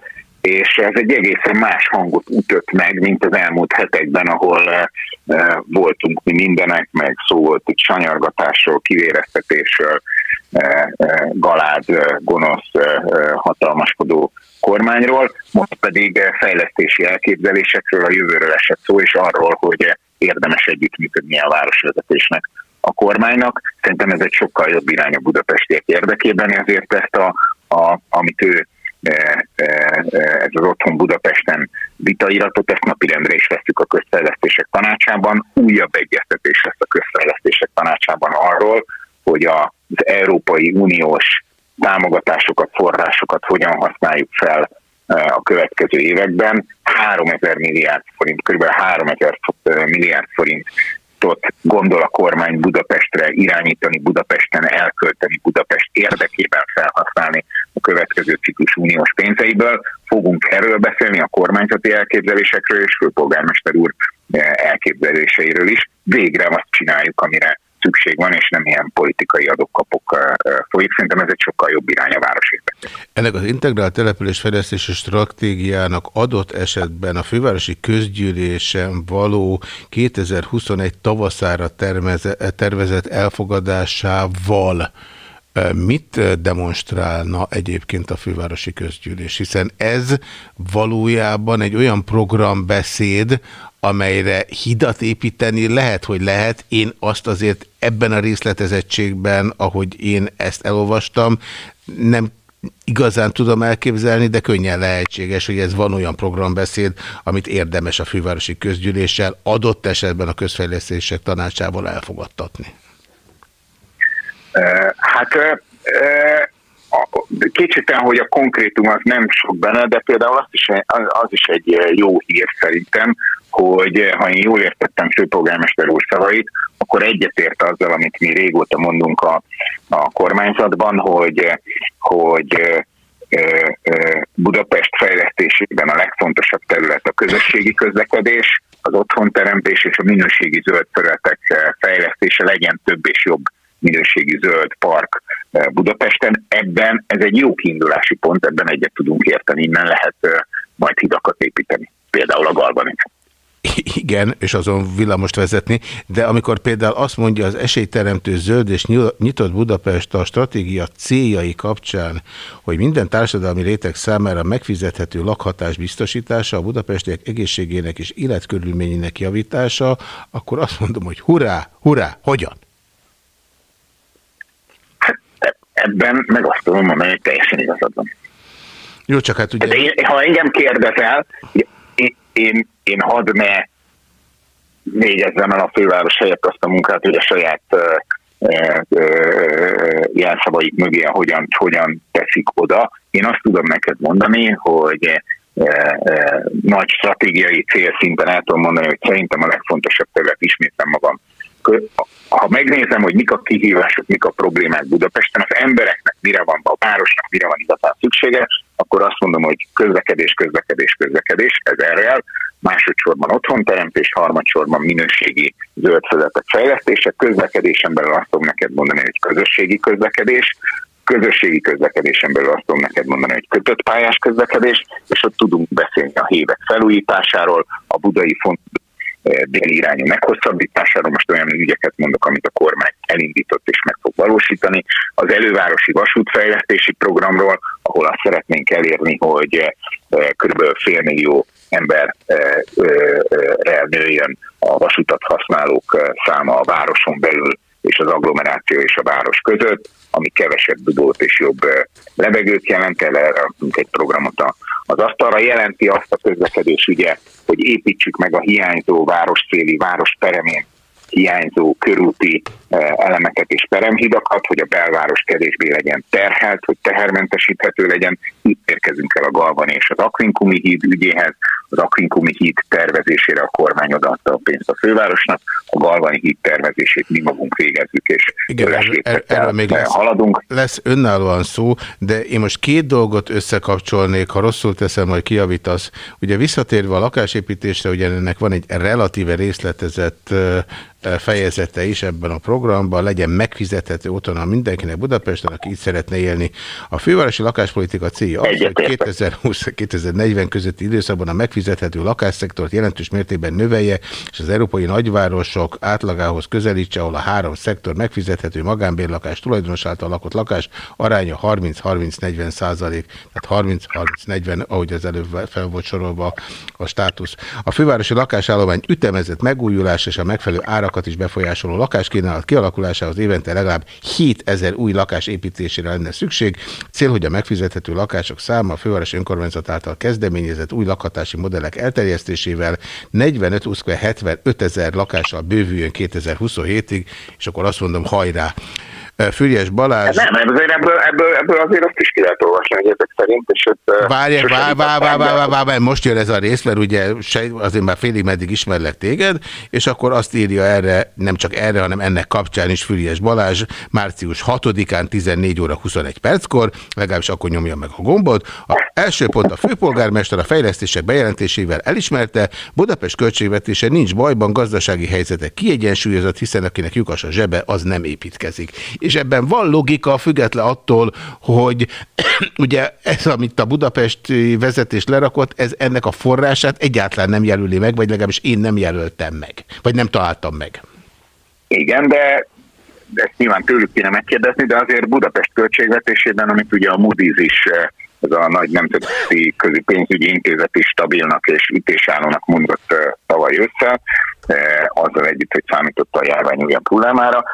S10: és ez egy egészen más hangot ütött meg, mint az elmúlt hetekben, ahol uh, voltunk mi mindenek, meg szó volt itt sanyargatásról, kivéreztetésről, uh, galád, gonosz, hatalmaskodó kormányról, most pedig fejlesztési elképzelésekről, a jövőről esett szó, és arról, hogy érdemes együttműködni a városvezetésnek a kormánynak. Szerintem ez egy sokkal jobb irány a budapestiek érdekében, ezért ezt, a, a, amit ő ez az Otthon Budapesten vitairatot, ezt napirendre is veszük a közfejlesztések tanácsában. Újabb egyeztetés lesz a közfejlesztések tanácsában arról, hogy az Európai Uniós támogatásokat, forrásokat hogyan használjuk fel a következő években. 3000 milliárd forint, kb. 3000 milliárd forint forrást gondol a kormány Budapestre irányítani, Budapesten elkölteni, Budapest érdekében felhasználni következő ciklus uniós pénzeiből. Fogunk erről beszélni, a kormányzati elképzelésekről és főpolgármester úr eh, elképzeléseiről is. Végre azt csináljuk, amire szükség van, és nem ilyen politikai adok-kapok folyik. Szerintem ez egy sokkal jobb irány a város érdekében.
S2: Ennek az integrált településfejlesztési stratégiával adott esetben a fővárosi közgyűlésen való 2021 tavaszára tervezett elfogadásával Mit demonstrálna egyébként a fővárosi közgyűlés? Hiszen ez valójában egy olyan programbeszéd, amelyre hidat építeni lehet, hogy lehet. Én azt azért ebben a részletezettségben, ahogy én ezt elolvastam, nem igazán tudom elképzelni, de könnyen lehetséges, hogy ez van olyan programbeszéd, amit érdemes a fővárosi közgyűléssel adott esetben a közfejlesztések tanácsával elfogadtatni.
S10: Hát kétségtelen, hogy a konkrétum az nem sok benne, de például azt is, az, az is egy jó hír szerintem, hogy ö, ha én jól értettem főpolgármester úr szavait, akkor egyetért azzal, amit mi régóta mondunk a, a kormányzatban, hogy, ö, hogy ö, Budapest fejlesztésében a legfontosabb terület a közösségi közlekedés, az otthonteremtés és a minőségi zöld területek fejlesztése legyen több és jobb minőségi zöld park eh, Budapesten. Ebben ez egy jó kiindulási pont, ebben egyet tudunk érteni, innen lehet eh, majd hidakat építeni. Például a Galban is.
S2: Igen, és azon villamost vezetni, de amikor például azt mondja az esélyteremtő zöld és nyitott Budapest a stratégia céljai kapcsán, hogy minden társadalmi réteg számára megfizethető lakhatás biztosítása, a budapestiek egészségének és életkörülményének javítása, akkor azt mondom, hogy hurrá, hurrá, hogyan?
S10: Ebben meg azt tudom mondani, hogy teljesen igazad van.
S2: Jó, csak hát ugye...
S10: De én, ha engem kérdezel, én, én, én hadd ne végezzem el a főváros helyett azt a munkát, hogy a saját ö, jelszavaik mögé hogyan, hogyan teszik oda. Én azt tudom neked mondani, hogy nagy stratégiai célszinten el tudom mondani, hogy szerintem a legfontosabb terület ismétlem magam. Ha megnézem, hogy mik a kihívások, mik a problémák Budapesten, az embereknek mire van, a városnak mire van igazán szüksége, akkor azt mondom, hogy közlekedés, közlekedés, közlekedés, ez erre. Másodszorban otthonteremtés, harmadsorban minőségi zöldföldek fejlesztése, közlekedésen belül azt tudom neked mondani, hogy közösségi közlekedés, közösségi közlekedésen belül azt tudom neked mondani, hogy kötött pályás közlekedés, és ott tudunk beszélni a hévek felújításáról, a budai font eh, déli irányú meghosszabbításáról, most olyan ügyeket mondok, amit a kormány elindított és meg fog valósítani, az elővárosi vasútfejlesztési programról, ahol azt szeretnénk elérni, hogy eh, kb. félmillió emberrel nőjön a vasutat használók eh, száma a városon belül és az agglomeráció és a város között, ami kevesebb dugót és jobb eh, levegőt jelent, el erre egy programot a- az asztalra. Jelenti azt a közlekedés ugye, hogy építsük meg a hiányzó városszéli, városperemén hiányzó körúti eh, elemeket és peremhidakat, hogy a belváros kevésbé legyen terhelt, hogy tehermentesíthető legyen. Itt érkezünk el a Galvani és az Akvinkumi híd ügyéhez. Az Akvinkumi híd tervezésére a kormány odaadta a pénzt a fővárosnak, a Galvani híd tervezését mi magunk végezzük, és
S2: Igen, erről, erről még
S10: eh,
S2: lesz,
S10: haladunk.
S2: lesz önállóan szó, de én most két dolgot összekapcsolnék, ha rosszul teszem, majd kiavítasz. Ugye visszatérve a lakásépítésre, ugye ennek van egy relatíve részletezett ö, fejezete is ebben a programban, legyen megfizethető otthon mindenkinek Budapesten, aki itt szeretne élni. A fővárosi lakáspolitika célja az, hogy 2020-2040 közötti időszakban a megfizethető lakásszektort jelentős mértékben növelje, és az európai nagyvárosok átlagához közelítse, ahol a három szektor megfizethető magánbérlakás tulajdonos által lakott lakás aránya 30-30-40 százalék, tehát 30-30-40, ahogy az előbb fel volt sorolva a státusz. A fővárosi lakásállomány ütemezett megújulás és a megfelelő árakat is befolyásoló lakáskínálat kialakulásához évente legalább 7000 új lakás építésére lenne szükség. Cél, hogy a megfizethető lakások száma a fővárosi önkormányzat által kezdeményezett új lakhatási modellek elterjesztésével 45-75 ezer lakással bővüljön 2027-ig, és akkor azt mondom, hajrá! Füriás Balázs...
S10: Nem, azért ebből, ebből, ebből azért azt is ki lehet olvasni, ezek szerint, és ott...
S2: Várj, várj, várj, várj, várj, várj, várj, most jön ez a rész, mert ugye azért már félig meddig ismerlek téged, és akkor azt írja erre, nem csak erre, hanem ennek kapcsán is Füriás Balázs, március 6-án 14 óra 21 perckor, legalábbis akkor nyomja meg a gombot. A első pont a főpolgármester a fejlesztések bejelentésével elismerte, Budapest költségvetése nincs bajban, gazdasági helyzete kiegyensúlyozott, hiszen akinek lyukas a zsebe, az nem építkezik. És ebben van logika, független attól, hogy ugye ez, amit a budapesti vezetés lerakott, ez ennek a forrását egyáltalán nem jelöli meg, vagy legalábbis én nem jelöltem meg, vagy nem találtam meg.
S10: Igen, de ezt nyilván tőlük kéne megkérdezni, de azért Budapest költségvetésében, amit ugye a Moody's is, eh, ez a nagy nemzeti közi pénzügyi intézet is stabilnak és ütésállónak mondott tavaly össze, azzal együtt, hogy számított a járvány újabb hullámára.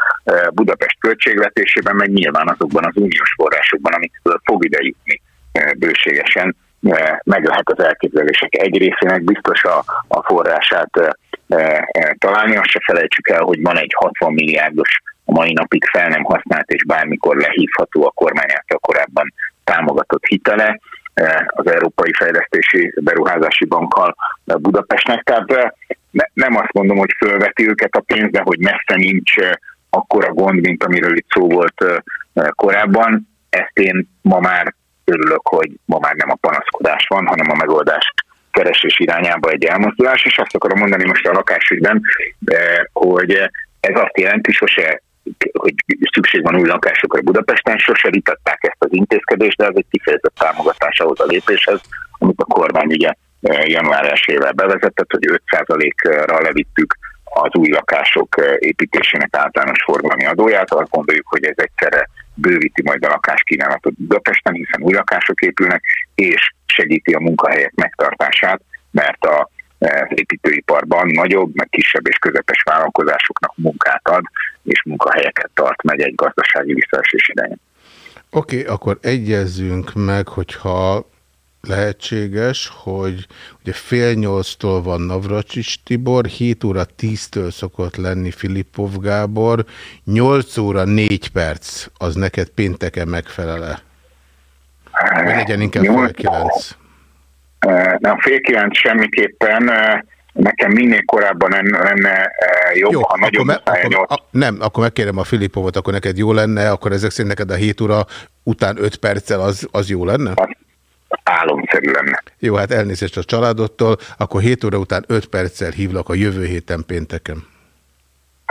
S10: Budapest költségvetésében meg nyilván azokban az uniós forrásokban, amikből fog ide jutni bőségesen, meg lehet az elképzelések egy részének biztos a, a forrását találni. Azt se felejtsük el, hogy van egy 60 milliárdos a mai napig fel nem használt és bármikor lehívható a kormány által korábban támogatott hitele eh, az Európai Fejlesztési Beruházási Bankkal eh, Budapestnek. Tehát eh, ne- nem azt mondom, hogy fölveti őket a pénz, de hogy messze nincs akkora gond, mint amiről itt szó volt korábban. Ezt én ma már örülök, hogy ma már nem a panaszkodás van, hanem a megoldás keresés irányába egy elmozdulás, és azt akarom mondani most a lakásügyben, hogy ez azt jelenti, sose hogy szükség van új lakásokra Budapesten, sose vitatták ezt az intézkedést, de ez egy kifejezett támogatás ahhoz a lépéshez, amit a kormány ugye eh, január 1 bevezetett, hogy 5%-ra levittük az új lakások eh, építésének általános forgalmi adóját. Azt gondoljuk, hogy ez egyszerre bővíti majd a lakáskínálatot Budapesten, hiszen új lakások épülnek, és segíti a munkahelyek megtartását, mert a az építőiparban nagyobb, meg kisebb és közepes vállalkozásoknak munkát ad, és munkahelyeket tart meg egy gazdasági visszaesés idején.
S2: Oké, okay, akkor egyezzünk meg, hogyha lehetséges, hogy ugye fél nyolctól van Navracsics Tibor, 7 óra 10-től szokott lenni Filippov Gábor, 8 óra 4 perc, az neked pénteken megfelele? Vagy legyen inkább fél 9?
S10: Eh, Nem, fél kilenc semmiképpen, eh, nekem minél korábban lenne eh, jobb,
S2: Jó,
S10: ha nagyobb
S2: me, akkor, a, nem, akkor megkérem a Filipovot, akkor neked jó lenne, akkor ezek szerint neked a 7 óra után 5 perccel az, az jó lenne?
S10: álomszerű lenne.
S2: Jó, hát elnézést a családottól, akkor 7 óra után 5 perccel hívlak a jövő héten pénteken.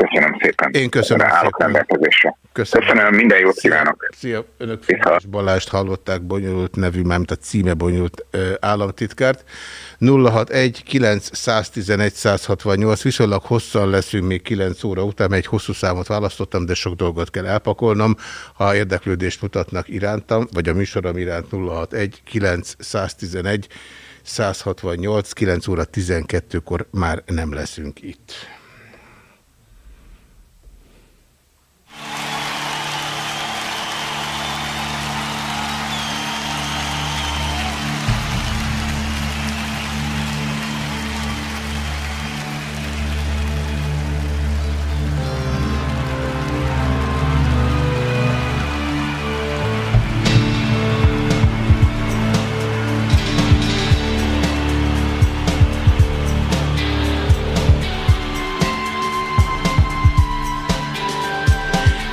S10: Köszönöm szépen.
S2: Én köszönöm
S10: Erre állok
S2: szépen.
S10: rendelkezésre.
S2: Köszönöm.
S10: Köszönöm, minden jót
S2: Szia.
S10: kívánok.
S2: Szia, önök Fidesz Balást hallották, bonyolult nevű, mármint a címe bonyolult ö, államtitkárt. 061 911 168, viszonylag hosszan leszünk még 9 óra után, egy hosszú számot választottam, de sok dolgot kell elpakolnom. Ha érdeklődést mutatnak irántam, vagy a műsorom iránt 061 911 168, 9 óra 12-kor már nem leszünk itt.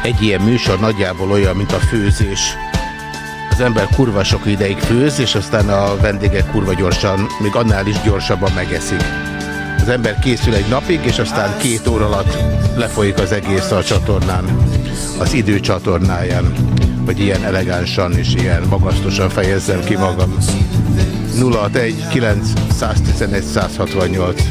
S2: Egy ilyen műsor nagyjából olyan, mint a főzés. Az ember kurva sok ideig főz, és aztán a vendégek kurva gyorsan, még annál is gyorsabban megeszik. Az ember készül egy napig, és aztán két óra alatt lefolyik az egész a csatornán, az idő csatornáján, hogy ilyen elegánsan és ilyen magasztosan fejezzem ki magam. 061 9 111 168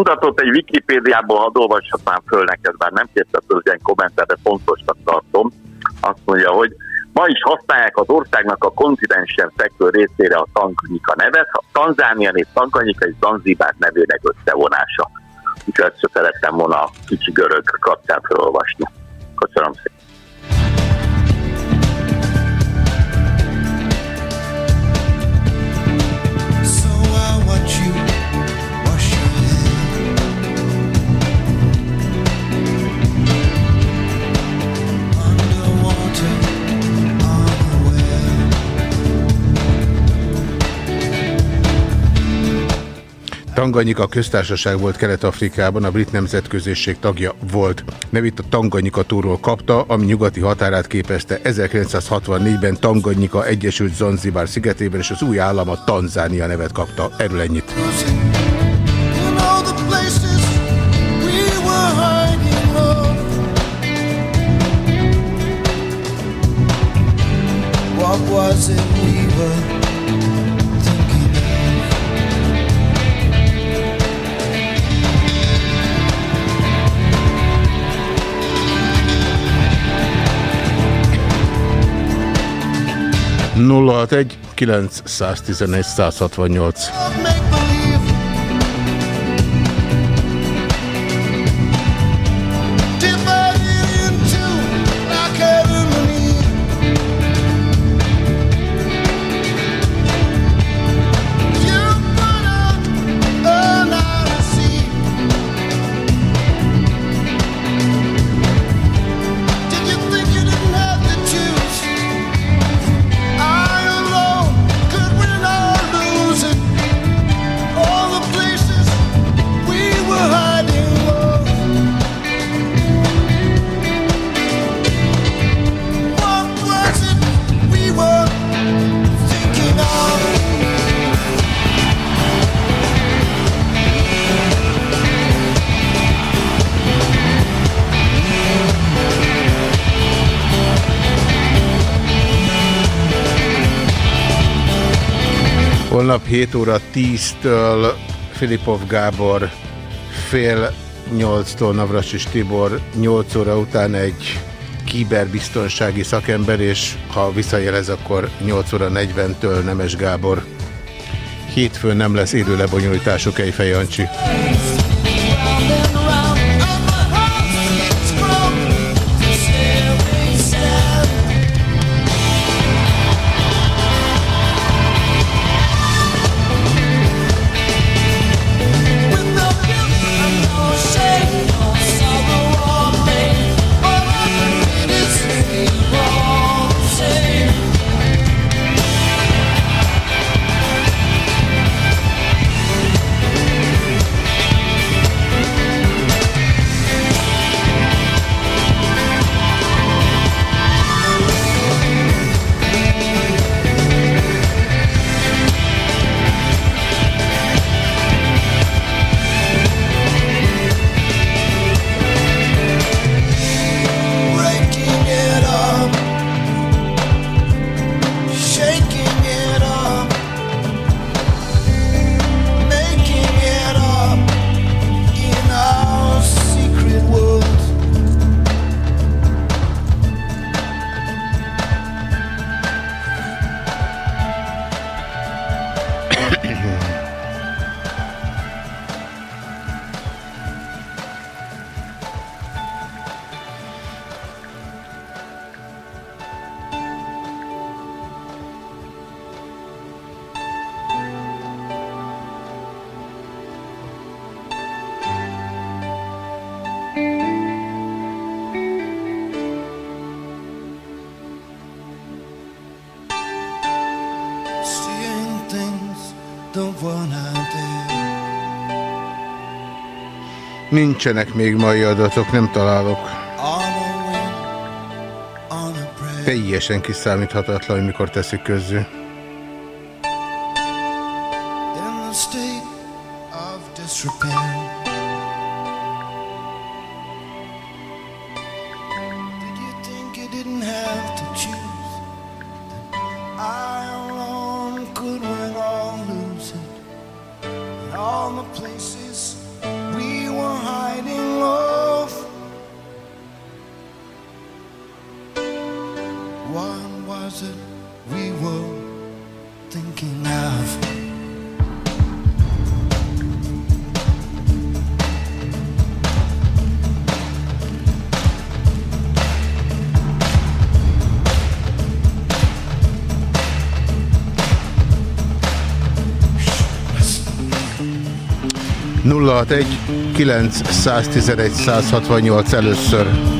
S11: mondatot egy Wikipédiából hadd olvashatnám föl neked, bár nem kértem föl ilyen kommentet, de fontosnak tartom. Azt mondja, hogy ma is használják az országnak a kontinensen fekvő részére a Tanganyika nevet, a Tanzánia név Tanganyika és Zanzibár nevének összevonása. Úgyhogy ezt szerettem volna a kicsi görög kapcsán felolvasni. Köszönöm szépen.
S2: Tanganyika köztársaság volt Kelet-Afrikában, a brit nemzetközösség tagja volt. Nevét a Tanganyika túról kapta, ami nyugati határát képezte 1964-ben Tanganyika Egyesült Zanzibár szigetében, és az új állama Tanzánia nevet kapta. Erről ennyit. What was it?
S12: 061 911 168 Holnap 7 óra 10-től Filipov Gábor fél 8-tól Navracsis Tibor 8 óra után egy kiberbiztonsági szakember, és ha visszajelez, akkor 8 óra 40-től Nemes Gábor. Hétfőn nem lesz élő lebonyolítások, Ejfej Jancsi. Nincsenek még mai adatok, nem találok. Teljesen kiszámíthatatlan, mikor teszik közül. 109 111 168 először.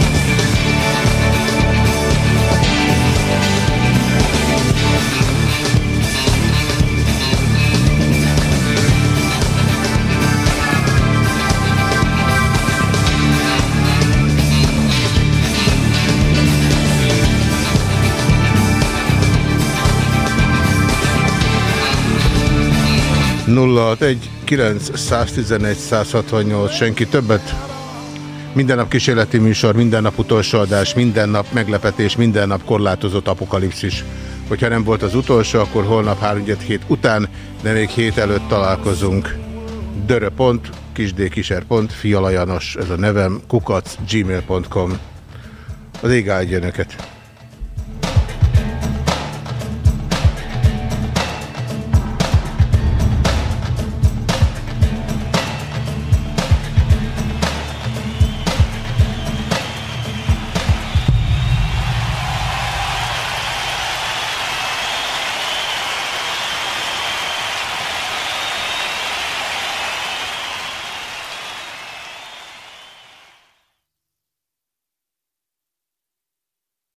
S2: Nulla egy 911 168 senki többet. Minden nap kísérleti műsor, minden nap utolsó adás, minden nap meglepetés, minden nap korlátozott apokalipszis. Hogyha nem volt az utolsó, akkor holnap 3 hét után, de még hét előtt találkozunk. Dörö.pont, kisdkiser.pont, fialajanos, ez a nevem, kukac, gmail.com. Az ég áldja önöket.